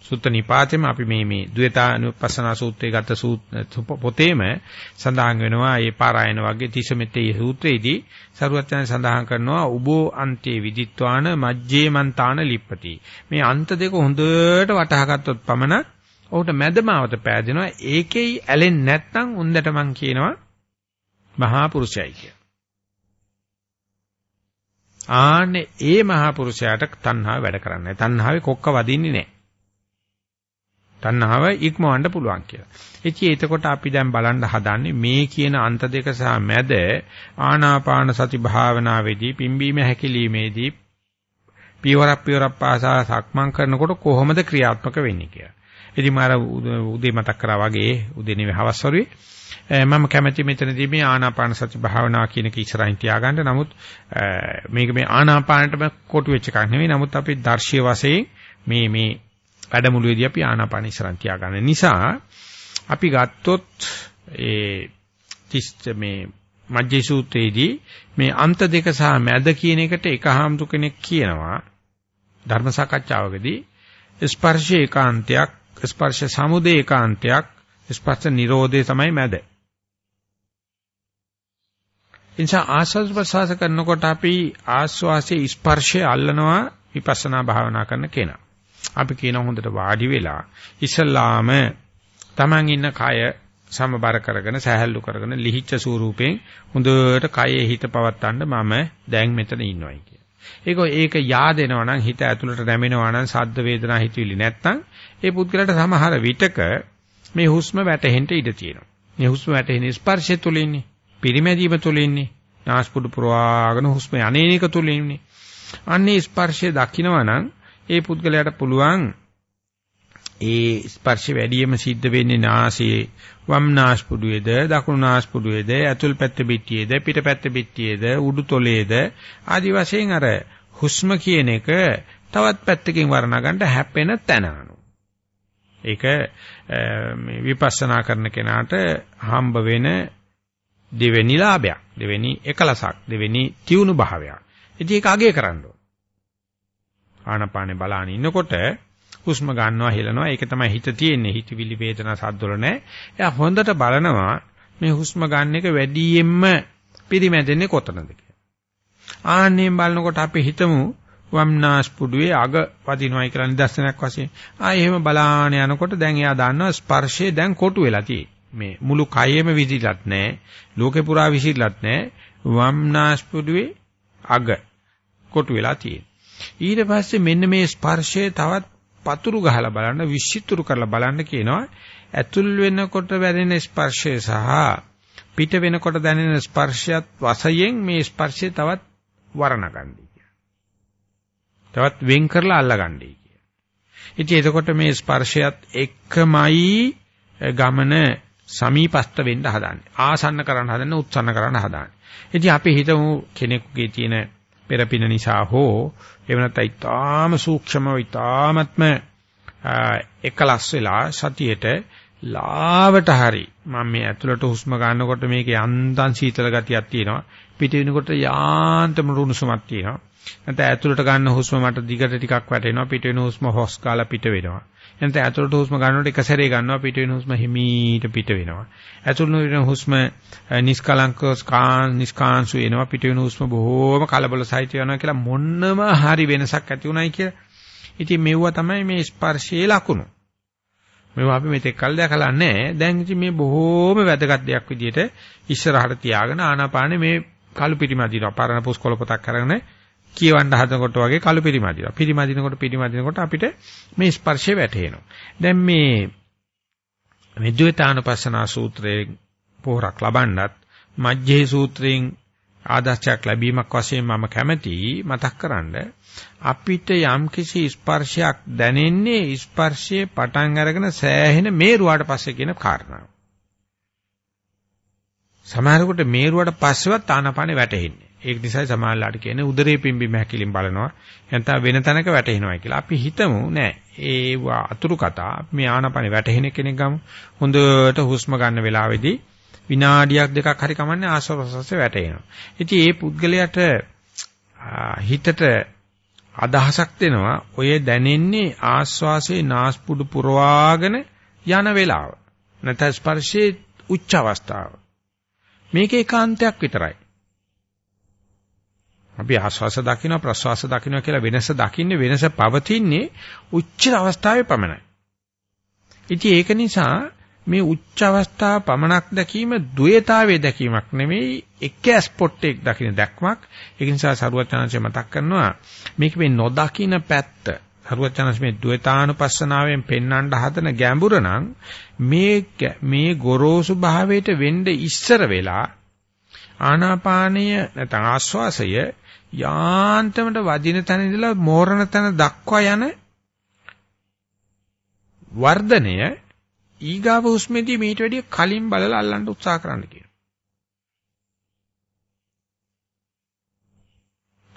සුත්ත නිපාතෙම අපි මේ මේ ද්වේතානුපස්සනා සූත්‍රයේ ගත පොතේම සඳහන් වෙනවා මේ පාරායන වගේ තිසමෙතේ සූත්‍රයේදී සරුවචන සඳහන් කරනවා උබෝ අන්තේ විදිත්වාන මජ්ජේ මන්තාන ලිප්පති මේ අන්ත දෙක හොඳට වටහා ගත්තොත් පමණක් ඔහුට මැදමාවත පෑදෙනවා ඒකෙයි ඇලෙන්නේ නැත්නම් උන්දට මං කියනවා මහා පුරුෂයයි කියලා ආන්නේ ඒ මහා පුරුෂයාට තණ්හාව වැඩ කරන්නේ නැහැ. තණ්හාවේ කොක්ක වදින්නේ නැහැ. තණ්හාව ඉක්මවන්න පුළුවන් කියලා. ඉතින් එතකොට අපි දැන් බලන්න හදන්නේ මේ කියන අන්ත දෙක සහ මැද ආනාපාන සති භාවනාවේදී පිම්බීම හැකිලීමේදී පියවරක් පියවරක් පාසා සක්මන් කරනකොට කොහොමද ක්‍රියාත්මක වෙන්නේ කියලා. ඉතින් මම උදේ මතක් කරා වගේ උදේ නෙවෙයි හවස් වරුවේ මම කැමැති මෙතනදී මේ ආනාපාන සති භාවනාව කියන එක ඉස්සරහින් තියාගන්න. නමුත් මේක මේ ආනාපානටම කොටු වෙච්ච එකක් නෙවෙයි. නමුත් අපි දර්ශීය වශයෙන් මේ මේ වැඩමුළුවේදී අපි ආනාපාන ඉස්සරහින් තියාගන්න නිසා අපි ගත්තොත් ඒ තිස් මේ මජ්ජේ සූත්‍රයේදී මේ අන්ත දෙක සහ මැද කියන එකට එක හාමුදුර කෙනෙක් කියනවා ධර්ම සාකච්ඡාවකදී ස්පර්ශ ඒකාන්තයක් ස්පර්ශ සමුදය ඒකාන්තයක් ස්පර්ශ නිරෝධය තමයි මැද. එනිසා ආස්වාද ප්‍රසවාස කරනකොට අපි ආස්වාසේ ස්පර්ශය අල්ලනවා විපස්සනා භාවනා කරන කෙනා. අපි කියන හොඳට වාඩි වෙලා ඉස්සල්ලාම Taman ඉන්න කය සමබර කරගෙන සහැල්ලු කරගෙන ලිහිච්ඡ ස්වරූපයෙන් හොඳට කයේ හිත පවත්තන්න මම දැන් මෙතන ඉන්නවයි කිය. ඒක ඒක yaadෙනවා නම් හිත ඇතුළට නැමෙනවා නම් සද්ද වේදනා හිතවිලි නැත්තම් ඒ පුද්ගලට සමහර විටක මේ හුස්ම වැටෙහෙන්න ඉඩ තියෙනවා. මේ හුස්ම වැටෙන ස්පර්ශය තුලින්නේ පිරිමැදීම තුලින්නේ නාස්පුඩු පුරවාගෙන හුස්ම යන්නේක තුලින්නේ. අන්නේ ස්පර්ශය දකිනවා නම් ඒ පුද්ගලයාට පුළුවන් ඒ ස්පර්ශ වැඩියම සිද්ධ වෙන්නේ නාසයේ වම් නාස්පුඩුවේද දකුණු නාස්පුඩුවේද ඇතුල් පැත්ත පිටියේද පිට පැත්ත පිටියේද උඩු තොලේද ආදි වශයෙන් අර හුස්ම කියන එක තවත් පැත්තකින් වර්ණා ගන්න හැපෙන තැන ඒක මේ විපස්සනා කරන කෙනාට හම්බ වෙන දෙවෙනි ලාභයක්. දෙවෙනි එකලසක්. දෙවෙනි තියුණු භාවයක්. ඉතින් ඒක අගය කරන්න ඕන. ආනපානේ බලාන ඉන්නකොට හුස්ම ගන්නවා හෙලනවා ඒක තමයි හිත තියෙන්නේ. හිතවිලි වේදනා සද්දවල නැහැ එයා හොඳට බලනවා මේ හුස්ම ගන්න එක වැඩියෙන්ම පිරිමැදෙන්නේ කොතනද කියලා. ආන්නෙන් බලනකොට අපි හිතමු වම්නාස්පුඩුවේ අග වදිනවයි කියලා නිදර්ශනයක් වශයෙන්. ආ එහෙම බලාන යනකොට දැන් එයා දන්නවා ස්පර්ශය දැන් කොටු වෙලා තියෙන්නේ. මේ මුළු කයෙම විදිලත් නැහැ ලෝකේ පුරා විසිරලත් නැහැ වම්නාස්පුඩුවේ අග කොටු වෙලා තියෙන්නේ. ඊට පස්සේ මෙන්න මේ ස්පර්ශය තවත් පතුරු ගහලා බලන්න විශ්ිතුරු කරලා බලන්න කියනවා ඇතුල් වෙනකොට වැදෙන ස්පර්ශය සහ පිට වෙනකොට දැනෙන ස්පර්ශයත් වශයෙන් මේ ස්පර්ශය තවත් වර්ණගන්නේ තවත් වෙන් කරලා අල්ලගන්නයි කිය. ඉතින් එතකොට මේ ස්පර්ශයත් එක්කමයි ගමන සමීපස්ත වෙන්න හදන්නේ. ආසන්න කරන්න හදන්නේ උත්සන්න කරන්න හදන්නේ. ඉතින් අපි හිතමු කෙනෙකුගේ තියෙන පෙරපින නිසා හෝ එහෙම නැත්නම් ඊටාම සූක්ෂමව ඊටාමත්ම එකලස් වෙලා සතියේට ලාවට හරි මම මේ ඇතුළට හුස්ම ගන්නකොට මේකේ යන්තම් සීතල ගතියක් තියෙනවා. පිට වෙනකොට යාන්තම රුණුසුමක් තියෙනවා. නැත්නම් ඇතුළට ගන්න හුස්ම මට දිගට ටිකක් වැටෙනවා. පිට වෙන හුස්ම හොස් කාලා පිට වෙනවා. නැත්නම් ඇතුළට හුස්ම ගන්නකොට එක සැරේ ගන්නවා පිට වෙන හුස්ම හිමීට පිට වෙනවා. ඇතුළට වෙන හුස්ම නිස්කලංක ස්කාන් නිස්කාන්සු වෙනවා පිට වෙන හුස්ම බොහෝම කලබල සහිත වෙනවා කියලා මොන්නම හරි වෙනසක් ඇති උනායි කියලා. ඉතින් මෙවුවා තමයි මේ ස්පර්ශයේ ලකුණු. මේවා අපි මෙතෙක් කල් දැකලා නැහැ. දැන් ඉතින් මේ බොහෝම වැදගත් දෙයක් විදිහට ඉස්සරහට තියාගෙන ආනාපානේ මේ කළු පිටිම අදිනවා. පරණ පුස්කොළ පොතක් අරගෙන කියවන්න හදනකොට වගේ කළු පිරිමදිනවා. පිරිමදිනකොට පිරිමදිනකොට අපිට මේ ස්පර්ශය වැටහෙනවා. දැන් මේ විද්‍යුතානුපස්සනා සූත්‍රයේ පොහොරක් ලබන්නත් මජ්ජේ සූත්‍රයෙන් ආදර්ශයක් ලැබීමක් වශයෙන් මම කැමැති මතක් අපිට යම්කිසි ස්පර්ශයක් දැනෙන්නේ ස්පර්ශයේ පටන් අරගෙන සෑහෙන මේරුවාට පස්සේ කියන කාරණාව. සමහරකට මේරුවට පස්සෙවත් ආනාපානෙ වැටෙන්නේ. ඒක නිසායි සමාහලලාට කියන්නේ උදරේ පිම්බි මහැකිලින් බලනවා. නැත්නම් වෙන තැනක වැටෙනවා කියලා. අපි හිතමු නෑ. ඒ අතුරු කතා මේ ආනාපානෙ වැටෙන කෙනෙක් ගමු. හොඳට හුස්ම ගන්න වෙලාවේදී විනාඩියක් දෙකක් හරි කමන්නේ ආශ්වාසය වැටෙනවා. ඉතින් ඒ පුද්ගලයාට හිතට අදහසක් දෙනවා ඔය දැනෙන්නේ ආශ්වාසයේ නාස්පුඩු පුරවාගෙන යන වෙලාව. නැත්නම් ස්පර්ශයේ උච්ච අවස්ථාව. මේක ඒකාන්තයක් විතරයි. අපි ආස්වාස දකින්න ප්‍රස්වාස දකින්න කියලා වෙනස දකින්නේ වෙනස පවතින්නේ උච්ච අවස්ථාවේ පමණයි. ඉතින් ඒක නිසා මේ උච්ච අවස්ථාව පමණක් දැකීම ද්වේතාවයේ දැකීමක් නෙමෙයි එක ස්පොට් එක දකින්න දැක්මක්. ඒක නිසා සරුවචනංශය මතක් කරනවා මේක මේ නොදකින්න පැත්ත සරුවචනංශ මේ ද්වේතානුපස්සනාවෙන් පෙන්වන්න හදන ගැඹුර නම් මේ මේ ගොරෝසු භාවයට වෙන්න ඉස්සර වෙලා ආනාපානය නැත්නම් ආස්වාසය යාන්තමට වදින තැන ඉඳලා මෝරණ තැන දක්වා යන වර්ධනය ඊගාව හුස්මේදී මීට වැඩිය කලින් බලලා අල්ලන්න උත්සාහ කරන්න කියනවා.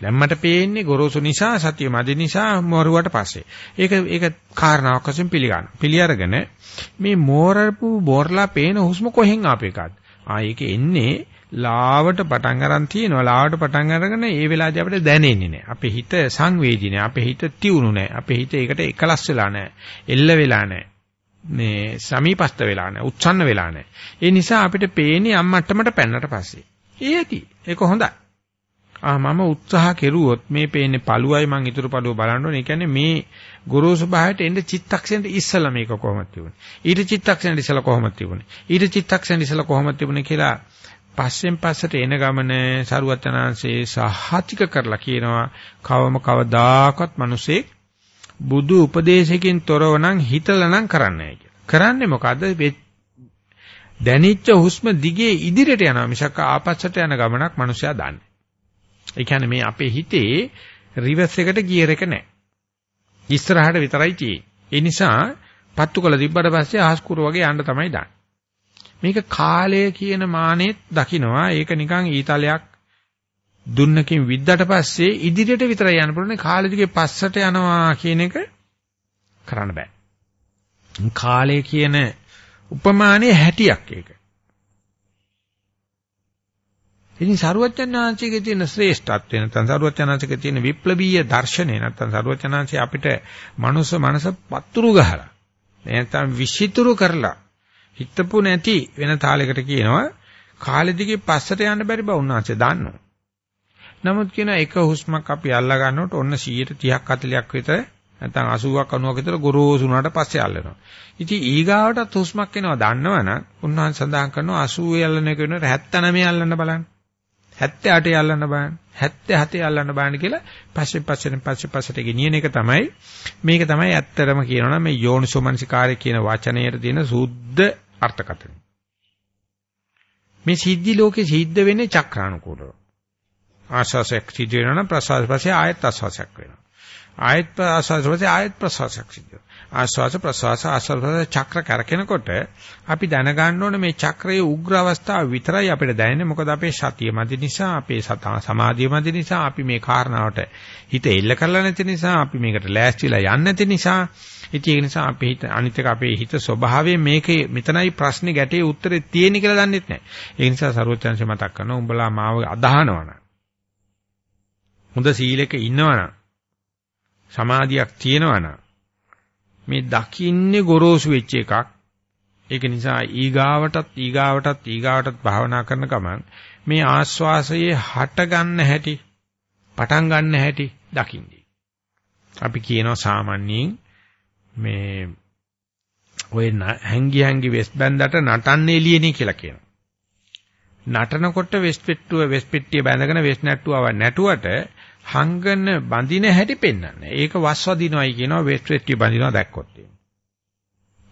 දැන් මට පේන්නේ ගොරෝසු නිසා සතිය මදි නිසා මෝරුවට පස්සේ. ඒක ඒක කාරණාවක් වශයෙන් පිළිගන්න. පිළි අරගෙන මේ මෝරපු බෝර්ලා පේන හුස්ම කොහෙන් ආපු එකක්ද? ආ ඒක එන්නේ ලාවට පටන් අරන් තියෙනවා. ලාවට පටන් අරගෙන ඒ වෙලාවදී අපිට දැනෙන්නේ නැහැ. අපේ හිත සංවේදී නැහැ. අපේ හිත තියුණු නැහැ. අපේ හිත ඒකට එකලස් වෙලා නැහැ. එල්ල වෙලා නැහැ. මේ සමීපස්ත වෙලා නැහැ. උච්ඡන්න වෙලා නැහැ. ඒ නිසා අපිට පේන්නේ අම්මට්ටමට පැන්නට පස්සේ. ඒකයි. ඒක හොඳයි. ආ මම උත්සාහ කෙරුවොත් මේ පේන්නේ පළුවයි මං ඉතුරු පළුව බලන්න ඕනේ. ඒ කියන්නේ මේ ගුරුසු භාවයට එන්න චිත්තක්ෂණයට ඉස්සලා මේක කොහොමද තිබුණේ? ඊට චිත්තක්ෂණයට ඉස්සලා කොහොමද තිබුණේ? ඊට චිත්තක්ෂණයට ඉස්සලා කොහොමද තිබුණේ කියලා පස්සෙන් පස්සට එන ගමන සරුවචනාංශේ සහතික කරලා කියනවා කවම කවදාකවත් මිනිසෙක් බුදු උපදේශකින් තොරව නම් හිතලා නම් කරන්නේ නැහැ කරන්නේ මොකද්ද? දැනිච්ච හුස්ම දිගේ ඉදිරියට යනවා මිසක් ආපස්සට යන ගමනක් මිනිසයා දන්නේ. ඒ කියන්නේ මේ අපේ හිතේ රිවර්ස් එකට ගියර් එක නැහැ. ඉස්සරහට විතරයි තියෙන්නේ. ඒ නිසා පත්තු කළ තිබ්බට පස්සේ ආස්කුර වගේ යන්න තමයි දාන්නේ. මේක කාලය කියන මානෙත් දකින්නවා. ඒක නිකන් ඊතලයක් දුන්නකින් විද්දට පස්සේ ඉදිරියට විතරයි යන්න පුළුවන්. කාලෙ දිගේ පස්සට යනවා කියන එක කරන්න බෑ. කාලය කියන උපමානයේ හැටියක් ඒක. ඉතින් සරුවචනාංශයේ තියෙන ශ්‍රේෂ්ඨත්වය නැත්නම් සරුවචනාංශයේ තියෙන විප්ලවීය දර්ශනය නැත්නම් සරුවචනාංශය අපිට මනුස්ස මනස පතුරු ගහලා නැත්නම් විසිතුරු කරලා හිතපු නැති වෙන තාලයකට කියනවා කාලෙ දිගේ පස්සට යන්න බැරි බව උන්වහන්සේ දන්නවා. නමුත් කියන එක හුස්මක් අපි අල්ලා ගන්නකොට ඔන්න 130ක් 40ක් විතර නැත්නම් 80ක් 90ක් විතර ගොරෝසු වුණාට පස්සේ අල්ලනවා. ඉතින් ඊගාවටත් හුස්මක් එනවා දන්නවනම් උන්වහන්සේ සඳහන් කරනවා 80 අල්ලන එක වෙනකොට 79 අල්ලන්න බලන්න. 78 අල්ලන්න බලන්න. 77 අල්ලන්න බලන්න කියලා පස්සේ පස්සේ පස්සේ පස්සට ගෙනියන එක තමයි මේක තමයි ඇත්තටම කියනවා මේ යෝනිසෝමනසිකාරය කියන වචනයේ තියෙන සුද්ධ අර්ථකථනය. මේ සිද්ධි ලෝකේ සිද්ධ වෙන්නේ චක්‍රානුකූලව. ආශාසයක් සිද්ධ වෙනවා නම් ප්‍රසවාස පස්සේ ආයත් ආශාසයක් වෙනවා. ආයත් ආශාස පස්සේ ආයත් ප්‍රසවාසයක් සිද්ධ වෙනවා. ආශ්වාස ප්‍රශ්වාස ආශ්වාස චක්‍ර කරකිනකොට අපි දැනගන්න ඕනේ මේ චක්‍රයේ උග්‍ර අවස්ථාව විතරයි අපිට දැනෙන්නේ. මොකද අපේ සතිය මදි නිසා අපේ සමාධිය මදි නිසා අපි මේ කාරණාවට හිත එල්ල කරලා නැති නිසා අපි මේකට ලෑස්තිලා යන්නේ නැති නිසා. ඉතින් ඒ නිසා අපි හිත අනිත් එක අපේ හිත ස්වභාවයෙන් මේකේ මෙතනයි ප්‍රශ්නේ ගැටේ උත්තරේ තියෙන්නේ කියලා දන්නෙත් නැහැ. ඒ නිසා සරුවචන්සේ මතක් කරනවා උඹලා මාව අදහනවනම් හොඳ සීලෙක ඉන්නවනම් සමාධියක් තියෙනවනම් මේ දකින්නේ ගොරෝසු වෙච්ච එකක්. ඒක නිසා ඊගාවටත් ඊගාවටත් ඊගාවටත් භාවනා කරන ගමන් මේ ආස්වාසයේ හට ගන්න හැටි, පටන් ගන්න හැටි දකින්නේ. අපි කියනවා සාමාන්‍යයෙන් මේ ඔය හැංගි හැංගි වෙස් බැන්දට නටන්නේ එළියනේ කියලා කියනවා. නටනකොට වෙස් පෙට්ටුව වෙස් පෙට්ටිය බැඳගෙන වෙස් නැට්ටුව නැටුවට හංගන බඳින හැටි පෙන්වන්නේ. ඒක වස්වදිනවයි කියනවා වෙස්ට් වෙස්ටි බඳිනවා දැක්කොත්.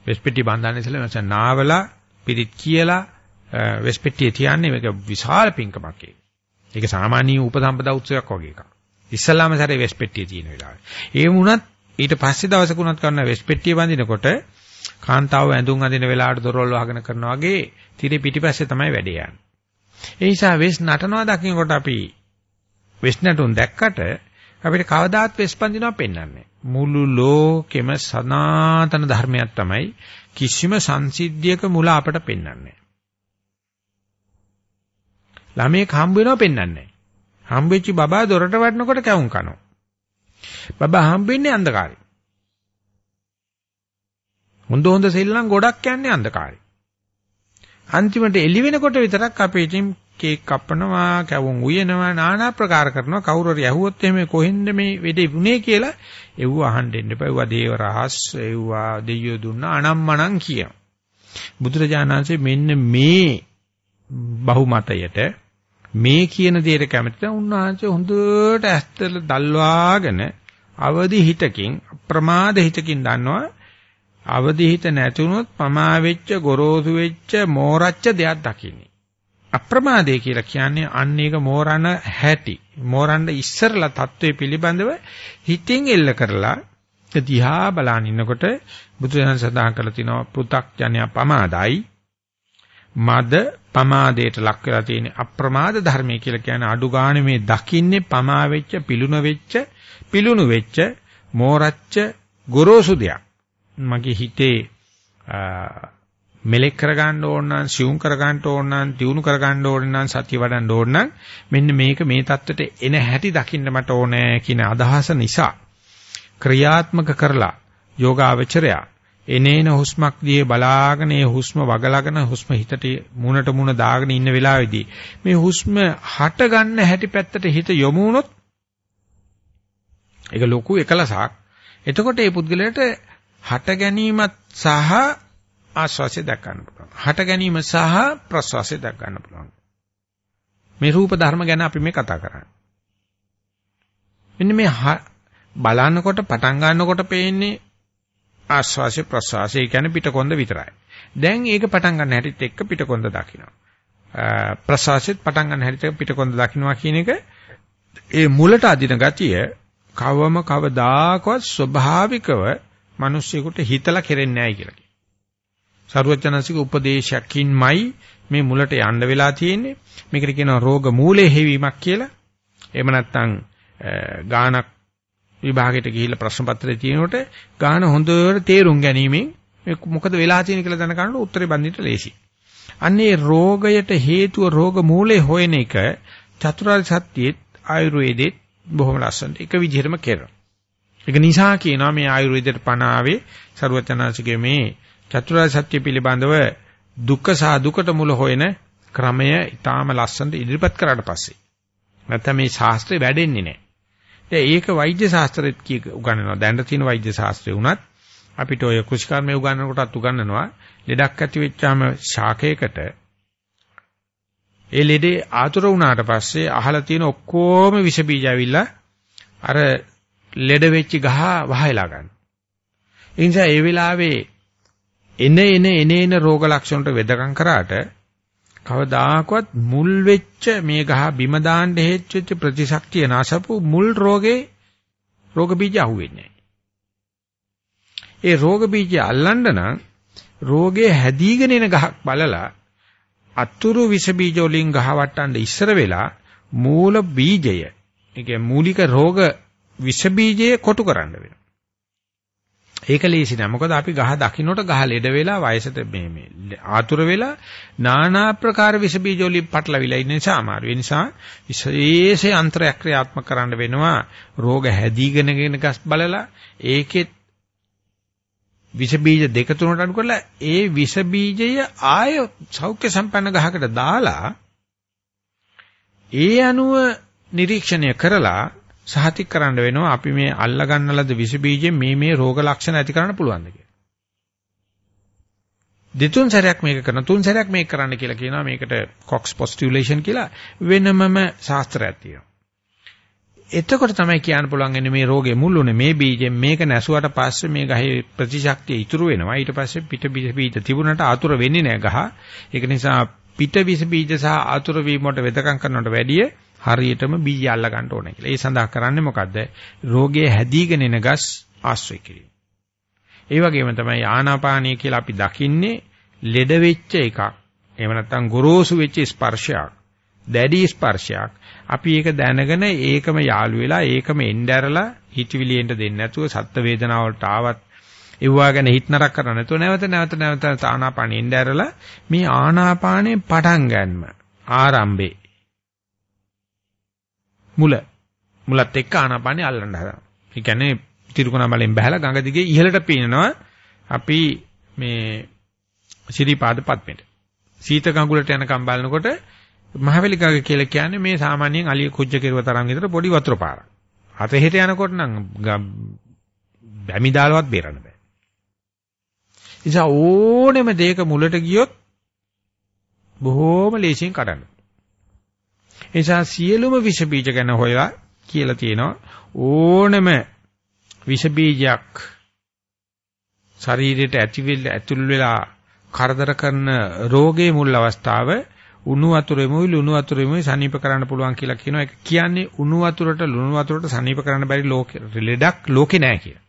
වෙස්ට් පෙට්ටිය බඳන්නේ ඉස්සෙල්ලා නැත්නම් නාවලා පිරිත් කියලා වෙස්ට් පෙට්ටිය තියන්නේ මේක විශාල පිංකමක් ඒක. ඒක සාමාන්‍ය උපසම්පදා උත්සවයක් වගේ එකක්. ඉස්සල්ලාම සැරේ වෙස්ට් පෙට්ටිය තියෙන වෙලාවේ. ඒ වුණත් ඊට පස්සේ දවසක උනත් කරන වෙස්ට් පෙට්ටිය බඳිනකොට කාන්තාව ඇඳුම් අඳින වෙලාවට දොරවල් වහගෙන කරනවා වගේ tire පිටිපස්සේ තමයි වැඩේ යන්නේ. ඒ නිසා වෙස් නටනවා දකින්නකොට අපි වෙස් නටුන් දැක්කට අපිට කවදාත් වෙස් බඳිනවා පෙන්වන්නේ මුළු ලෝකෙම සනාතන ධර්මයක් තමයි කිසිම සංසිද්ධියක මුල අපට පෙන්වන්නේ. ළමයෙක් හම්බ වෙනවා පෙන්වන්නේ. හම්බෙච්ච බබා දොරට වඩනකොට කැවුම් කනවා. බබා හම්බෙන්නේ අන්ධකාරේ. හොඳ හොඳ සෙල්ලම් ගොඩක් යන්නේ අන්ධකාරේ. අන්තිමට එළි වෙනකොට විතරක් අපි ඉතින් කේක් කපනවා, කැවුම් උයනවා, নানা ප්‍රකාර කරනවා. කවුරු හරි ඇහුවොත් එහෙම කොහෙන්ද මේ වෙඩේ වුනේ කියලා එව්ව අහන්න දෙන්න එපා. එව්වා දේව රහස්, එව්වා දෙයියෝ දුන්න අනම්මනම් කියන. බුදුරජාණන්සේ මෙන්න මේ බහුමතයට මේ කියන දේට කැමතිද උන්වහන්සේ හොඳට ඇස්තල දල්වාගෙන අවදි හිතකින් ප්‍රමාද හිතකින් දන්නවා අවදි හිත නැතුනොත් පමා වෙච්ච ගොරෝසු වෙච්ච මෝරච්ච දෙයක් දකින්නේ අප්‍රමාදය කියලා කියන්නේ අන්න ඒක මෝරණ හැටි. මෝරන්න ඉස්සරලා தત્ත්වය පිළිබඳව හිතින් එල්ල කරලා දිහා බලන ඉන්නකොට බුදුසසුන සඳහන් කරලා තිනවා පෘ탁 ජනයා පමාදයි. මද පමාදයට ලක් වෙලා තියෙන අප්‍රමාද ධර්මය කියලා කියන්නේ අඩු ගාණ මේ දකින්නේ පමා වෙච්ච පිලුණ වෙච්ච පිලුණු වෙච්ච මෝරච්ච ගොරෝසු දෙයක්. මගේ හිතේ මෙලෙක් කරගන්න ඕන නම් සියුම් කරගන්න ඕන නම් දියුණු කරගන්න ඕන නම් සතිය වඩන්න ඕන නම් මෙන්න මේක මේ தත්වෙට එන හැටි දකින්න මට ඕනේ කියන අදහස නිසා ක්‍රියාත්මක කරලා යෝගාවචරයා එනේන හුස්මක් දිහේ බලාගෙන ඒ හුස්ම වගලාගෙන හුස්ම හිතට මුණට මුණ දාගෙන ඉන්න වෙලාවේදී මේ හුස්ම හට ගන්න හැටි පැත්තට හිත යොමු වුණොත් ඒක ලොකු එකලසක්. එතකොට මේ පුද්ගලයාට හට ගැනීමත් සහ ආස්වාසිය දක් ගන්න පුළුවන් හට ගැනීම සහ ප්‍රස්වාසිය දක් ගන්න පුළුවන් මේ රූප ධර්ම ගැන අපි මේ කතා කරන්නේ මෙන්න මේ බලනකොට පටන් ගන්නකොට පේන්නේ ආශ්වාසය ප්‍රශ්වාසය කියන්නේ පිටකොන්ද විතරයි. දැන් ඒක පටන් ගන්න හැටිත් එක්ක පිටකොන්ද දකින්නවා. ප්‍රශ්වාසෙත් පටන් ගන්න හැටිත් පිටකොන්ද දකින්නවා කියන එක ඒ මුලට අදින ගතිය කවම කවදාකවත් ස්වභාවිකව මිනිස්සුෙකුට හිතලා කෙරෙන්නේ නැහැ කියලා කියනවා. සරුවචනසික උපදේශයකින්මයි මේ මුලට යන්න වෙලා තියෙන්නේ. මේකට කියනවා රෝග මූලයේ හේවීමක් කියලා. එහෙම නැත්නම් ගානක් විභාගයට ගිහිල්ලා ප්‍රශ්න පත්‍රය තියෙනකොට ගාන හොඳට තේරුම් ගැනීමෙන් මොකද වෙලා තියෙන කියලා දැනගන්නකොට උත්තරේ බඳින්න ලේසි. අන්නේ රෝගයට හේතුව රෝග මූලයේ හොයන එක චතුරාර්ය සත්‍යයේත් ආයුර්වේදෙත් බොහොම ලස්සනට එක විදිහටම කරනවා. ඒක නිසා කියනවා මේ ආයුර්වේදයට පණ ආවේ ਸਰවචනාසිකේ මේ චතුරාර්ය සත්‍ය පිළිබඳව දුක්ඛ සහ දුකට මුල හොයන ක්‍රමය ඊටාම ලස්සනට ඉදිරිපත් කරාට පස්සේ නැත්නම් මේ ශාස්ත්‍රය වැඩෙන්නේ නැහැ. දැන් ඒක වෛද්‍ය ශාස්ත්‍රෙත් කිය උගන්වනවා. දැනට තියෙන වෛද්‍ය ශාස්ත්‍රය උනත් අපිට ඔය කෘෂිකර්මය උගන්වනකොටත් උගන්වනවා. ලෙඩක් ඇති වෙච්චාම ශාකයකට ඒ ලෙඩේ ආතුර වුණාට පස්සේ අහලා තියෙන ඔක්කොම විෂ බීජ ඇවිල්ලා අර ලෙඩ වෙච්ච ගහ වහයලා ගන්න. ඒ නිසා ඒ වෙලාවේ එන එන එන එන රෝග ලක්ෂණ වලට වෙදකම් කරාට කවදාකවත් මුල් වෙච්ච මේ ගහ බිම දාන්න හේතු වෙච්ච ප්‍රතිශක්තිය නැසපු මුල් රෝගේ රෝග බීජ අහුවෙන්නේ ඒ රෝග බීජ අල්ලන්න නම් රෝගේ හැදීගෙන එන ගහක් බලලා අතුරු විස බීජ වලින් ගහ වට්ටන්න ඉස්සර වෙලා මූල බීජය ඒ මූලික රෝග විස බීජය කොටු කරන්න වෙනවා. ඒක ලේසි නෑ. මොකද අපි ගහ දකින්නට ගහ ලෙඩ වෙලා වයසට මේ මේ ආතුර වෙලා নানা ආකාර විස බීජ වලින් පටලවිලා ඉන්න නිසා අමාරු. ඒ නිසා විශේෂ අන්තරයක් ක්‍රියාත්මක කරන්න වෙනවා. රෝග හැදීගෙන ගෙන ගස් බලලා ඒකෙත් විස බීජ දෙක තුනට අඩු කරලා ඒ විස බීජය ආය සෞඛ්‍ය සම්පන්න ගහකට දාලා ඒ අනුව නිරීක්ෂණය කරලා සහතික කරන්න වෙනවා. අපි මේ අල්ලා ගන්නලද විස බීජයෙන් මේ මේ රෝග ලක්ෂණ ඇති කරන්න පුළුවන්ද කියලා. දෙතුන් සැරයක් මේක කරන තුන් සැරයක් මේක කරන්න කියලා කියනවා. මේකට කොක්ස් පොස්ටියුලේෂන් කියලා වෙනමම ශාස්ත්‍රයක් තියෙනවා. එතකොට තමයි කියන්න පුළුවන් මේ රෝගේ මුල්ුනේ. මේ බීජෙන් මේක නැසුවට පස්සේ මේ ගහේ ප්‍රතිශක්තිය ඉතුරු වෙනවා. ඊට පස්සේ පිට බීජ තිබුණට ආතුර වෙන්නේ නැහැ ගහ. ඒක නිසා පිට විස බීජ සහ ආතුර වීම වලට වෙදකම් කරනවට වැඩිය හරියටම බීජ අල්ල ගන්න ඕනේ කියලා. ඒ සඳහා කරන්නේ මොකද්ද? රෝගයේ හැදීගෙන එන ගස් ආශ්‍රය කිරීම. ඒ වගේම තමයි ආනාපානිය කියලා අපි දකින්නේ ලෙඩ වෙච්ච එකක්. එහෙම නැත්නම් ගොරෝසු වෙච්ච ස්පර්ශයක්. දැඩි ස්පර්ශයක්. අපි ඒක දැනගෙන ඒකම යාළු වෙලා ඒකම එnderලා හිතවිලියෙන්ට දෙන්නේ නැතුව සත්ත්ව වේදනාවලට ආවත් ඒවා ගැන හිත නරක කරන්නේ නැතුව නැවත නැවත නැවත ආනාපානෙ එnderලා මේ ආනාපානේ පටන් ගන්නම ආරම්භේ මුල මුලත් එක්ක ආනාපානෙ අල්ලන්න හදනවා. ඒ කියන්නේ තිරුකුණා බලෙන් බහැලා ගඟ දිගේ ඉහළට පීනනවා අපි මේ ශිරීපාද පද්මෙට. සීත ගඟුලට යනකම් බලනකොට මහවැලිකාගේ කියලා කියන්නේ මේ සාමාන්‍යයෙන් අලිය කුජ්ජ කෙරුව තරම් විතර පොඩි වතුර පාරක්. අතහෙට යනකොට නම් බැමි දාලවත් බේරන්න බෑ. නිසා ඕනෙම දෙයක මුලට ගියොත් බොහෝම ලේසියෙන් කඩන්න. නිසා සියලුම විෂ බීජ ගැන හොයලා කියලා තියෙනවා ඕනෙම විෂ බීජයක් ශරීරයට ඇතිවෙල ඇතුල් වෙලා කරදර කරන රෝගයේ මුල් අවස්ථාව උණු වතුරෙමුයි ලුණු වතුරෙමුයි සනීප කරන්න පුළුවන් කියලා කියනවා. ඒක කියන්නේ උණු වතුරට ලුණු වතුරට සනීප කරන්න බැරි ලෝකෙ ලෙඩක් ලෝකේ නැහැ කියලා.